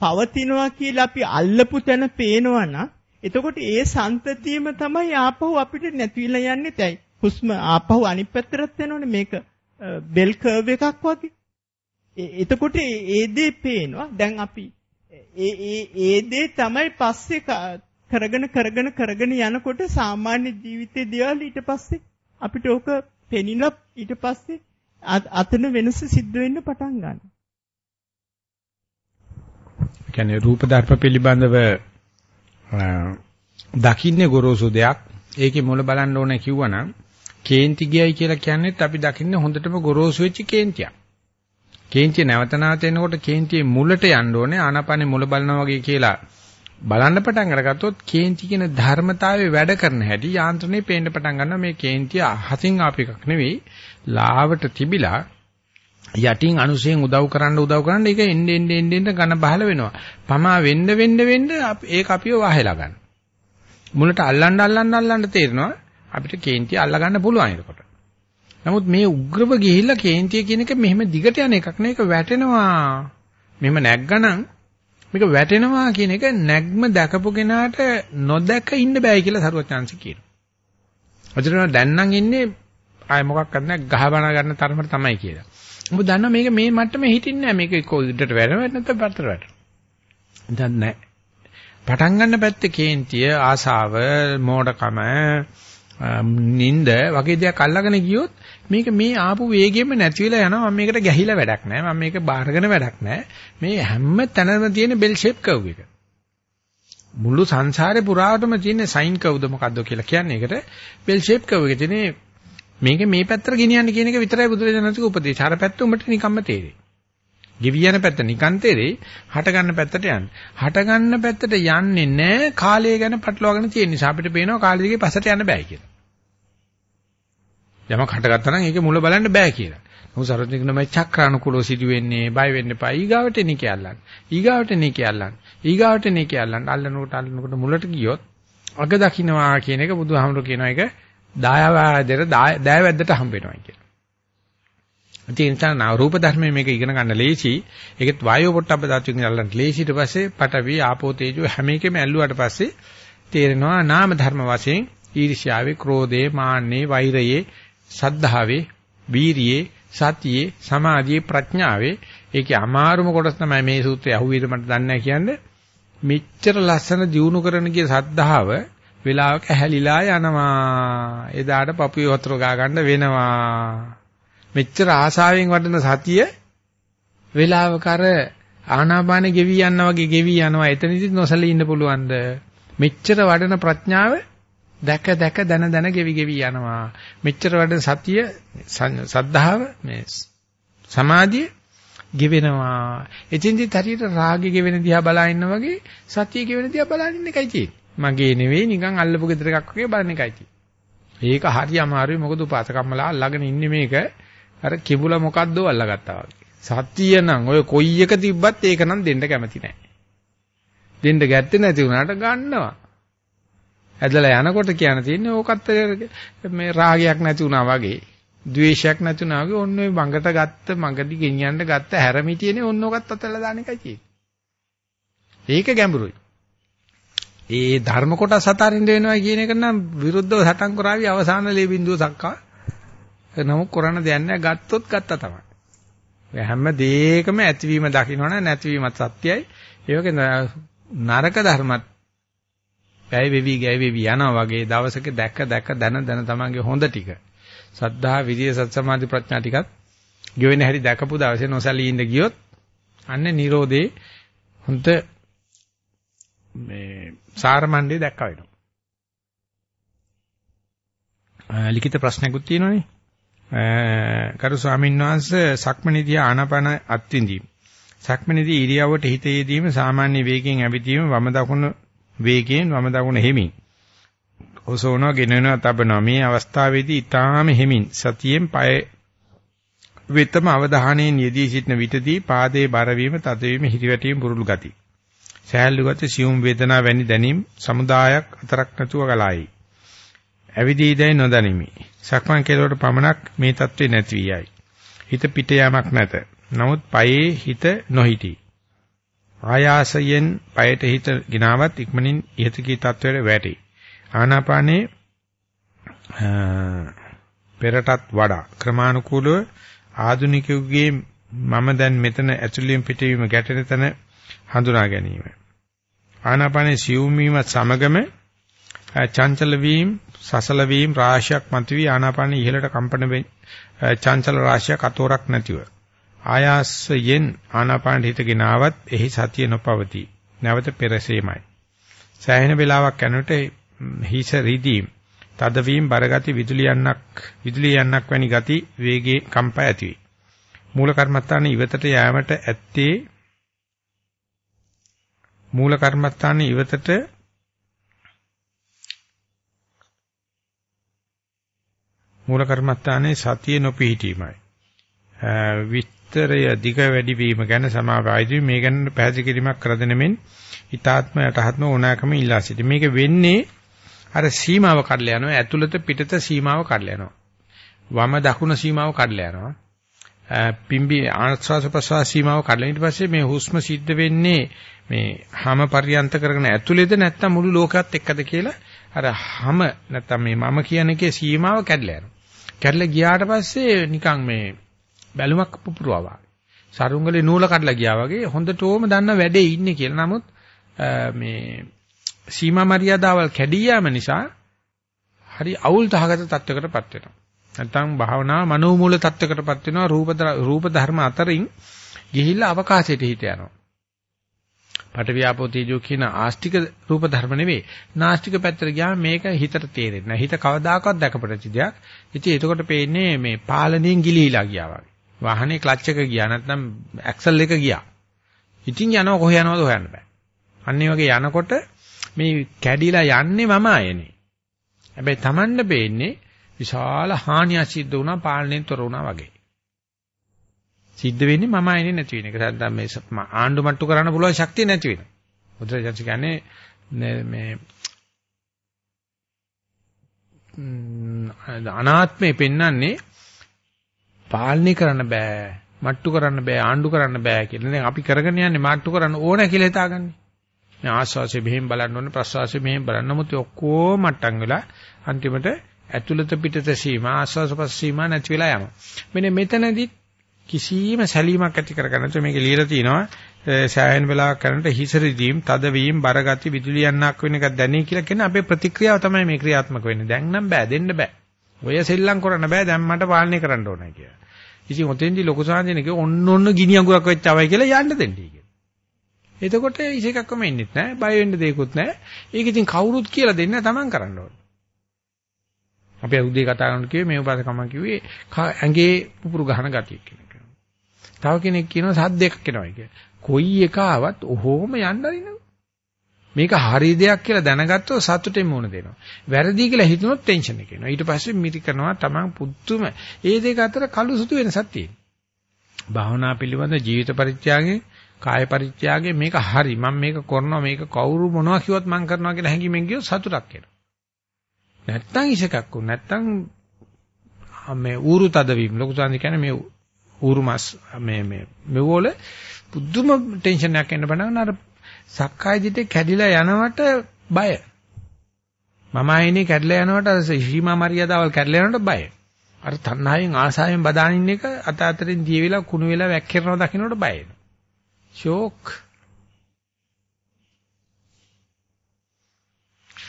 පවතිනවා කියලා අපි අල්ලපු තැන පේනවා නම් එතකොට ඒ සන්තතියම තමයි ආපහු අපිට නැතිවිලා යන්නේ තැයි. හුස්ම ආපහු අනිත් පැත්තට යනවනේ මේක බෙල් කර්ව් එකක් වගේ. එතකොට ඒ දේ පේනවා. දැන් අපි ඒ ඒ ඒ දේ තමයි පස්සේ කරගෙන කරගෙන කරගෙන යනකොට සාමාන්‍ය ජීවිතයේ දේවල් ඊට පස්සේ අපිට ඕක පෙනිලා ඊට පස්සේ අතන වෙනස සිද්ධ වෙන්න පටන් ගන්නවා. කියන්නේ රූප ධර්ම පිළිබඳව දකින්නේ ගොරෝසු දෙයක්. ඒකේ මුල බලන්න ඕනේ කිව්වනම් කේන්ති ගියයි කියලා කියන්නේත් අපි දකින්නේ හොඳටම ගොරෝසු වෙච්ච කේන්තියක්. කේන්තිය නැවත නැවත එනකොට කේන්තියේ මුලට යන්න ඕනේ ආනාපානේ මුල බලනවා වගේ කියලා බලන්න පටන් අරගත්තොත් කේන්ති කියන ධර්මතාවයේ වැඩ කරන හැටි යාන්ත්‍රණේ පේන්න පටන් ගන්නවා මේ කේන්තිය හතින් ආප එකක් නෙවෙයි ලාවට තිබිලා යටින් අනුසයෙන් උදව් කරන්න උදව් කරන්න ඒක එන්නේ එන්නේ එන්නේ ඝන බහල වෙනවා. පමා වෙන්න වෙන්න වෙන්න ඒක අපිව වහලා ගන්න. මුලට අල්ලන්න අල්ලන්න අල්ලන්න තේරෙනවා අපිට කේන්තිය අල්ල ගන්න පුළුවන් ඒකට. නමුත් මේ උග්‍රව ගිහිල්ලා කේන්තිය කියන එක මෙහෙම දිගට යන එකක් නේ ඒක වැටෙනවා. මෙහෙම නැග්ගනම් මේක වැටෙනවා කියන එක නැග්ම දැකපු කෙනාට නොදැක ඉන්න බෑ කියලා සරුවත් chance කියනවා. ඔතන දැන් නම් ඉන්නේ ආය මොකක්වත් නැහැ ගහ බන ගන්න තරමට තමයි කියලා. ඔබ දන්නවා මේක මේ මට්ටමේ හිටින්නේ නැහැ. මේක කොයිදට වැරෙන්නේ නැත්නම් පැත්තට වැටෙනවා. දැන් නැහැ. පටන් ගන්න පැත්තේ කේන්තිය, ආසාව, මෝඩකම, නින්ද වගේ දෙයක් අල්ලගෙන ගියොත් මේක මේ ආපු වේගෙම නැති වෙලා යනවා මම මේකට ගැහිලා වැඩක් නැහැ මම මේක බාරගෙන වැඩක් නැහැ මේ හැම තැනම තියෙන බෙල් ෂේප් කව් එක මුළු සංසාරේ පුරාවටම තියෙන සයින් කව්ද මොකද්ද කියලා කියන්නේ ඒකට බෙල් ෂේප් කව් එක තියෙන මේක මේ පැත්තට ගෙනියන්න කියන එක විතරයි බුදුරජාණන්තුගේ උපදේශ. අර පැත්ත උඹට නිකම්ම තේරෙයි. ගෙවි යන පැත්ත නිකන් තේරෙයි. හට ගන්න පැත්තට යන්න. හට ගන්න පැත්තට යන්නේ නැහැ කාලය ගැන පටලවාගෙන තියෙන නිසා අපිට පේනවා කාලය දිගේ පස්සට යන්න බෑ කියලා. යමක් හටගත්තා නම් ඒක මුල බලන්න බෑ කියලා. මොකද සරෝජනිකන මේ චක්‍රානුකූලව සිදු වෙන්නේ බය වෙන්න එපා. ඊගාවට එන්නේ කියල්ලන්. ඊගාවට එන්නේ කියල්ලන්. ඊගාවට එන්නේ කියල්ලන්. අල්ලනකොට අල්ලනකොට මුලට ගියොත් අග දකින්නවා කියන එක බුදුහාමුදුරු කියන එක දායවාදයට දායවැද්දට හම්බ වෙනවා කියලා. ඒ නිසා නා රූප ධර්මයේ මේක ඉගෙන ගන්න ලේසි. ඒකෙත් වායෝ පොට්ටබ්බ ධාතුන් අල්ලන්න ලේසි. ඊට පස්සේ පඨවි ආපෝ තේජෝ හැම එකෙම ඇල්ලුවාට පස්සේ තේරෙනවා නාම ධර්ම වශයෙන් ඊර්ෂ්‍යාවේ, ක්‍රෝධේ, මාන්නේ, වෛරයේ, සද්ධාවේ, වීරියේ, සතියේ, සමාධියේ, ප්‍රඥාවේ ඒකේ අමාරුම කොටස තමයි මේ සූත්‍රය අහුවේද මට දන්නේ නැහැ කියන්නේ. මෙච්චර ලස්සන දියුණු කරන ගිය සද්ධාව වෙලාවක හැලිලා යනවා. එදාට පපුවේ වතුර ගා ගන්න වෙනවා. මෙච්චර ආසාවෙන් වඩන සතිය වෙලාවක අර ආනාපානෙ ගෙවි යනවා වගේ ගෙවි යනවා. එතනදි නොසලී ඉන්න පුළුවන්ද? මෙච්චර වඩන ප්‍රඥාව දැක දැක දන දන ගෙවි ගෙවි යනවා. මෙච්චර වඩන සතිය සද්ධාව මේ සමාධිය ගෙවෙනවා. එතෙන්දි හරියට රාගෙ ගෙවෙන දිහා බලා ඉන්න වගේ සතිය ගෙවෙන දිහා බලන ඉන්න එකයි තියෙන්නේ. මගේ නෙවෙයි නිකන් අල්ලපු ගෙදර එකක් වගේ බලන එකයි තියෙන්නේ. ඒක හරි අමාරුයි මොකද උපාසකම්මලා අල්ලගෙන ඉන්නේ මේක අර කිඹුලා මොකද්දෝ අල්ලගත්තා වගේ. සතිය නම් ඔය කොයි එක තිබ්බත් ඒක නම් දෙන්න කැමති නැහැ. දෙන්න ගැත්තේ නැති වුණාට ගන්නවා. ඇදලා යනකොට කියන්න තියෙන්නේ ඕකත් මේ රාගයක් නැති වුණා වගේ. ද්වේෂයක් නැති වුණා වගේ ඔන්න ඔය බඟට ගත්ත මඟදි ගෙනියන්න ගත්ත හැරමිටියනේ ඔන්න ඔකත් අතල්ලා දාන එකයි තියෙන්නේ. ඒක ගැඹුරුයි. ඒ ධර්ම කොටස් අතරින් වෙනවා කියන එක නම් විරුද්ධව සටන් කරાવી අවසාන ලේ බිඳුව සක්කා. නමුත් කරන්න දෙයක් නැහැ ගත්තොත් ගත්තා තමයි. ඔය හැම දෙයකම ඇතිවීම දකින්නවනේ නැතිවීමත් සත්‍යයි. ඒ වගේ නරක ධර්මත් වැය වෙවි ගැය වෙවි යනවා වගේ දවසක දැක දැක දන දන තමන්ගේ හොඳ ටික. සද්ධා විරිය සත් සමාධි ප්‍රඥා ටිකත් ගෙවෙන හැටි දැකපු දවසේ නොසලී ඉඳ ගියොත් අන්න Nirodhe හොඳ මේ සාරමණ්ඩේ දැක්ක වෙනවා. ලිඛිත ප්‍රශ්නකුත් තියෙනවනේ. කරු ස්වාමීන් වහන්සේ සක්මණේදී ආනාපාන අත්විඳීම. සක්මණේදී ඉරියව්වට හිත යෙදීම සාමාන්‍ය වේගයෙන් ඇවිදීම වම දකුණ වේගයෙන් වම දකුණ හිමින්. ඔසෝනවා ගෙනනවා තබනවා මේ අවස්ථාවේදී ඊටාම හිමින් සතියෙන් පය වෙතම අවධානයෙන් යෙදී සිටින විටදී පාදයේ බර වීම තද වීම හිරිවැටීම බුරුළු ගති. සෑහළු ගති සියුම් වේදනා වැනි දැනීම් සමුදායක් අතරක් නැතුව ගලායි. ඇවිදී දැයි නොදනිමි. සක්මන් කෙලවට පමණක් මේ தત્ත්වේ නැති වී යයි. හිත පිට යාමක් නැත. නමුත් පයේ හිත නොහිටි. ආයාසයෙන් පයට හිත ගිනාවත් ඉක්මනින් ඉහතකී තත්වයට වැටේ. ආනාපානේ පෙරටත් වඩා ක්‍රමානුකූලව ආධුනිකයෙකුගේ මම දැන් මෙතන ඇතුළෙන් පිටවීම ගැටෙන තැන හඳුනා ගැනීම. ආනාපානේ සියුම් වීමත් සමගම චංචල වීම, සසල වීම රාශියක් මතුවී ආනාපානේ ඉහළට කම්පන චංචල රාශියක් අතෝරක් නැතිව ආයාසයෙන් ආනාපාන හිත ගෙනාවත් එහි සතිය නොපවතී. නැවත පෙරසීමයි. සෑහෙන වේලාවක් යනකොට හිස රිදීම්, තදවීම, බරගති, විදුලි යන්නක්, විදුලි යන්නක් වැනි ගති වේගයේ කම්පා ඇතිවේ. මූල කර්මත්තාන ඉවතට යෑමට ඇත්තේ මූල කර්මත්තාන ඉවතට මූල කර්මත්තානේ සතිය නොපිහිටීමයි. විස්තරය දිග වැඩි වීම ගැන සමාවයිදී මේ ගැන පැහැදිලි කිරීමක් කර දෙනෙමින් ඊතාත්ම යටහත්ම ඕනෑකම ඉල්ලා සිටි. මේක වෙන්නේ අර සීමාව කඩලා යනවා. ඇතුළත පිටත සීමාව කඩලා යනවා. වම දකුණ සීමාව කඩලා යනවා. පිම්බි ආශ්වාස ප්‍රශ්වාස සීමාව කඩලා ඊට පස්සේ මේ හුස්ම සිද්ධ වෙන්නේ මේ හැම පරියන්ත කරගෙන ඇතුළේද නැත්නම් මුළු ලෝකයත් එක්කද කියලා අර හැම නැත්නම් මේ මම කියන එකේ සීමාව කැඩලා යනවා. කැඩලා ගියාට පස්සේ නිකන් මේ බැලුමක් පුපුරවා. සරුංගලේ නූල කඩලා ගියා වගේ හොඳටම දන්න වැඩේ ඉන්නේ කියලා. නමුත් මේ සීමා මරියාදාවල් කැඩී යාම නිසා හරි අවුල් තහගත තත්වයකටපත් වෙනවා. නැත්නම් භාවනා මනෝමූල තත්වයකටපත් වෙනවා රූප රූප ධර්ම අතරින් ගිහිල්ලා අවකාශයට හිත යනවා. පටවියාපෝ තේජෝ කියන ආස්තික රූප ධර්ම නෙවෙයි. නාස්තික පැත්තට ගියාම මේක හිතට තේරෙන්නේ නැහැ. හිත කවදාකවත් දැකපටච්ච දෙයක්. ඉතින් එතකොට පේන්නේ මේ පාලනයෙන් ගිලිහිලා ගියා වගේ. වාහනේ ක්ලච් එක ගියා නැත්නම් ඇක්සල් එක ගියා. ඉතින් යනවා කොහෙ යනවද හොයන්න බෑ. අන්න වගේ යනකොට මේ කැඩිලා යන්නේ මම ආයනේ. හැබැයි Tamanne පේන්නේ විශාල හානියක් සිද්ධ වුණා පාලනයෙන් තොර වුණා වගේ. සිද්ධ වෙන්නේ මම ආයනේ නැති වෙන එක. නැත්නම් මේ ආණ්ඩු මට්ටු කරන්න පුළුවන් ශක්තිය නැති වෙන. බුදුරජාණන් කියන්නේ මේ අනාත්මේ පෙන්වන්නේ පාලනය කරන්න බෑ මට්ටු කරන්න බෑ ආණ්ඩු කරන්න බෑ කියලා. දැන් අපි කරගෙන යන්නේ මට්ටු කරන්න ඕන කියලා හිතාගන්නේ. මේ ආස්වාසිය මෙහෙම බලන්න ඕනේ ප්‍රස්වාසිය මෙහෙම බලන්න. නමුත් ඔක්කොම මට්ටම් වෙලා අන්තිමට ඇතුළත පිටත සීමා ආස්වාස පස් සීමා නැති වෙලා යනවා. මෙන්න මෙතනදී කිසියම් සැලීමක් ඇති කරගන්න නැත්නම් මේක ලියලා තිනවා සෑහෙන වෙලාවක් කරනට හිසරිදීම් තදවීම බරගති විදුලි යන්නක් වෙන එකක් දැනේ කියලා කියන අපේ ප්‍රතික්‍රියාව තමයි මේ ක්‍රියාත්මක වෙන්නේ. දැන් නම් බෑ දෙන්න බෑ. ඔය සෙල්ලම් කරන්න බෑ දැන් මට පාලනය කරන්න ඕනයි කියලා. ඉතින් ඔතෙන්දී ලොකු සාන්දිනේක ඔන්න ඔන්න ගිනි අඟුරක් වෙච්ච අවයි කියලා යන්න දෙන්නේ කියලා. එතකොට ඉසේකක්වම ඉන්නෙත් නෑ බය වෙන්න දෙයක්වත් නෑ. ඒක ඉතින් කවුරුත් කියලා දෙන්න තමන් කරන්න ඕනේ. අපි උදේ කතා කරනකොට කිව්වේ මේ උපාසකම කිව්වේ ඇඟේ පුපුරු ගහන ගතිය කෙනෙක්. තව කෙනෙක් කියනවා සද්දයක් එනවා කියලා. කොයි එක ආවත් ඔහොම යන්න අරිනවා. මේක හරි දෙයක් කියලා දැනගත්තොත් සතුටෙන් මුණ දෙනවා. වැරදි කියලා හිතුනොත් ටෙන්ෂන් එක එනවා. ඊට පස්සේ මිරි කරනවා තමන් පුදුම. ඒ දෙක අතර කළු සුදු වෙනසක් තියෙනවා. භාවනා පිළිබඳ ජීවිත පරිත්‍යාගයේ කාය පරිත්‍යාගයේ මේක හරි. මම මේක කරනවා මේක කවුරු මොනවා කිව්වත් මම කරනවා කියලා හැඟීමෙන් ගියොත් සතුටක් එනවා. නැත්තම් ඉසකක් උ නැත්තම් මේ ඌරු තදවීම ලොකු සාන්ති කියන්නේ මේ ඌරු මස් මේ මේ මෙවෝල පුදුම ටෙන්ෂන් එකක් එන්න බණන අර සක්කාය දිටේ කැඩිලා යනවට බය මම ආයේ කැඩලා යනවට අර සීමා මරියාදාවල් කැඩලා යනවට බය අර තණ්හාවෙන් ආසාවෙන් බදානින්න එක අත අතරින් දිය වෙලා කුණු වෙලා වැක්කිරනවා දකින්නට බය වෙනවා ෂෝක්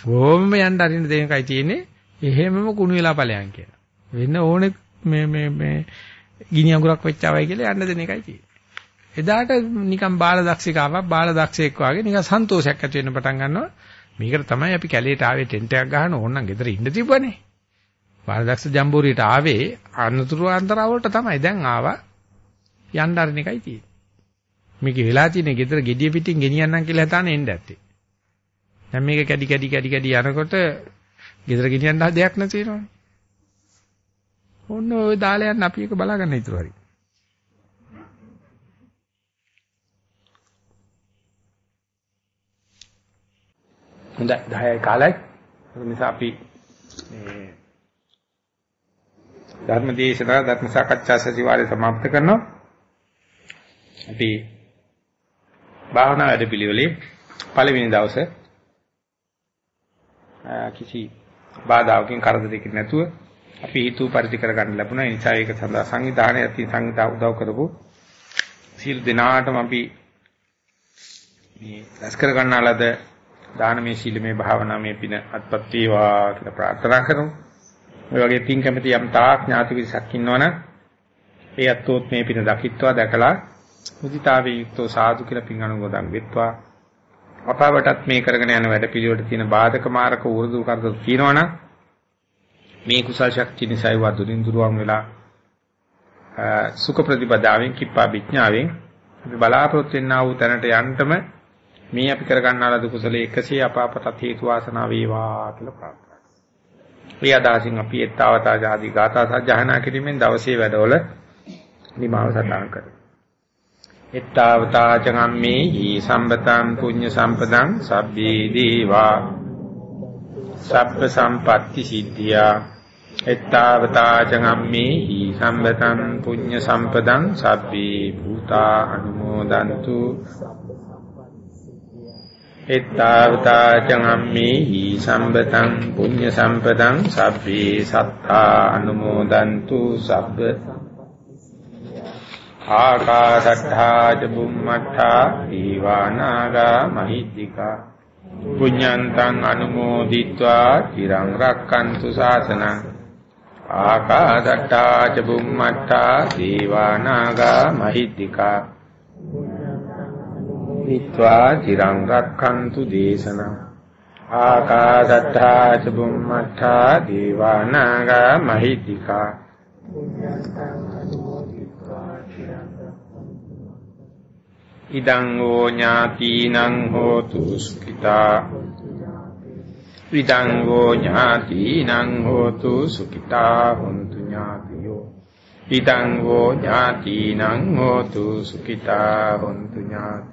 ඕමම යන්න අරින්න දෙන එකයි තියෙන්නේ. එහෙමම කුණු වෙලා ඵලයන් කියලා. වෙන ඕනේ මේ මේ මේ ගිනි අඟුරක් වෙච්චවයි කියලා යන්න දෙන එකයි තියෙන්නේ. එදාට නිකන් බාල දක්ෂිකාවක් බාල දක්ෂයෙක් වගේ නිකන් සන්තෝෂයක් ඇති වෙන්න පටන් ගන්නවා. මේකට තමයි අපි කැලේට ආවේ ටෙන්ට් එකක් ගහන ඕනනම් ගෙදර ඉන්න තිබ්බනේ. බාල දක්ෂ ජම්බෝරියට ආවේ අනතුරු අන්තරවලට තමයි. දැන් ආවා යන්න අරින එකයි තියෙන්නේ. මේක වෙලා තියෙන්නේ ගෙදර gediya පිටින් ගෙනියන්නම් කියලා හිතාන එන්න ඇත්තේ. දැන් මේක කැඩි කැඩි කැඩි කැඩි යනකොට ගෙදර ගෙනියන්න දෙයක් නැති වෙනවනේ. ඔන්න ඔය දාලා යන්න අපි එක බලා ගන්න ඉතුරු හරි. හොඳයි 10යි කාලයි. ඒ නිසා අපි මේ ධර්ම දේශනා ධර්ම සාකච්ඡා සතිවාරය સમાપ્ત කරනවා. අපි භාවනා වැඩපිළිවෙලේ පළවෙනි දවසේ කිසි බාධාවකින් කරදරයකින් නැතුව අපි හිතුව පරිදි කරගන්න ලැබුණා. ඒ නිසා ඒක සඳහා සංවිධානයේ අති සංවිධා උදව් කරපු සීල් දිනාටම අපි මේ රැස් කර ගන්නාලද දානමය සීලමය භාවනාමය පින අත්පත් වේවා කියලා ප්‍රාර්ථනා කරමු. මේ වගේ පින් කැමති යම් තාක් ඥාති විසක් ඉන්නවනම් ඒ අත්ෝත් මේ පින දකිත්වා දැකලා මුදිතාවේ යුක්තෝ සාදු කියලා පින් අනුමෝදන් වෙත්වා අපවටත් මේ කරගෙන යන වැඩ පිළිවෙලට තියෙන බාධක මාරක උරුදු කරදර තියෙනවනම් මේ කුසල් ශක්තිය නිසා ඒවා දුරින් දුරවන් වෙලා සුඛ ප්‍රතිපදාවෙන් කිප්පා විඥාවෙන් අපි බලාපොරොත්තු වෙනා වූ තැනට යන්නටම මේ අපි කරගන්නා ලද කුසල එකසේ අපාපතත් හේතු වාසනා වේවා කියලා ප්‍රාර්ථනා කරනවා. මේ අදහසින් අපි ettavata ආදී ගාථා සජ්ජහනා කිරීමෙන් දවසේ වැඩවල නිමාව සටහන් කරමු. එත්තාවතා චගම්මේහි සම්පතං පුඤ්ඤ සම්පදං සබ්බේ දීවා සබ්බ සම්පatti සිද්ධියා එත්තාවතා චගම්මේහි සම්පතං පුඤ්ඤ සම්පදං සබ්බේ භූතා අනුමෝදන්තු එත්තාවතා චංගම්මේහි සම්බතං පුඤ්ඤ සම්පතං සබ්බේ සත්තා අනුමෝදන්තු සබ්බ ආකාශත්තා ච බුම්මත්තා දීවානාගා මහිද්దికා පුඤ්ඤන්තං අනුමෝදිत्वा চিරං රක්칸තු සාසනං ආකාශත්තා ච බුම්මත්තා දීවානාගා මහිද්దికා මිත්වා චිරං රක්ඛන්තු දේශනං ආකාශත්තා චුම්මත්තා දීවානාගා මහිත්‍තිකා ඉදං ෝ ඥාතිනං හෝතු සුඛිතා ඉදං ෝ ඥාතිනං හෝතු සුඛිතා හොන්තු ඥාතියෝ ඉදං ෝ ඥාතිනං හෝතු සුඛිතා හොන්තු ඥාති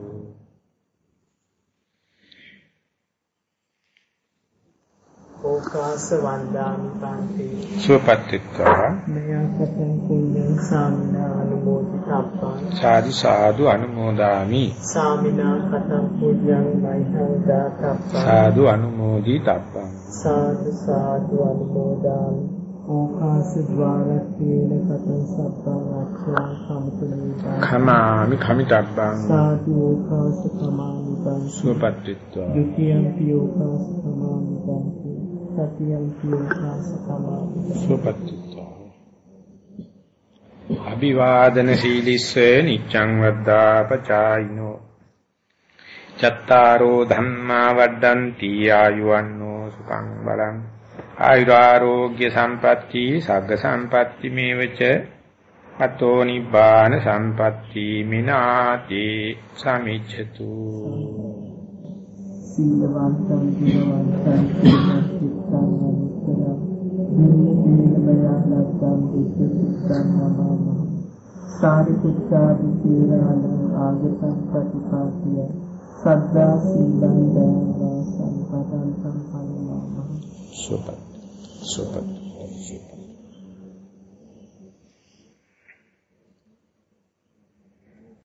ඕකාස වන්දාමි පාන්තේ. සුවපත් එක්කවා මෙයන් සසං කුඤ්ඤං සාමිනා අනුමෝදිතබ්බං සාදු සාදු අනුමෝදාමි. සාමිනා කතං කුඤ්ඤං මයිතං දාතබ්බං සාදු අනුමෝදිතබ්බං සාදු සාදු අනුමෝදාමි. ඕකාස ద్వාරත්තේන කතං සබ්බං අක්ඛා සම්පුනේතං ඛමාමි ඛමිතබ්බං සාදු ඕකාස ඛමාමි බං සුවපත් එක්කවා ဒုတိယံ පියෝකාස ඛමාමි බං පං සතියම් පියෝකාස කමාමි සුවපත්ත්වා අභිවාදන සීලිස්සේ නිච්ඡං වද්දා පචායිනෝ චත්තාරෝ ධම්මා වඩ්ඩಂತಿ ආයුවන්නෝ සුඛං බලං. ආයුරාෝග්‍ය සම්පatti සග්ග සම්පatti මේවච. අතෝ නිබ්බාන සම්පatti මිනාති සමිච්ඡතු. සීලවන්තං ගුණවන්තං චිත්තං අනුත්තරං දීනමයානත්තං විසුද්ධං නමः සාරිපුත්තාදි සීලාන ආගතං ප්‍රතිපාතිය සද්දා සීලං දාන සම්පතං සම්පන්නමः සුපත් සුපත් සුපත්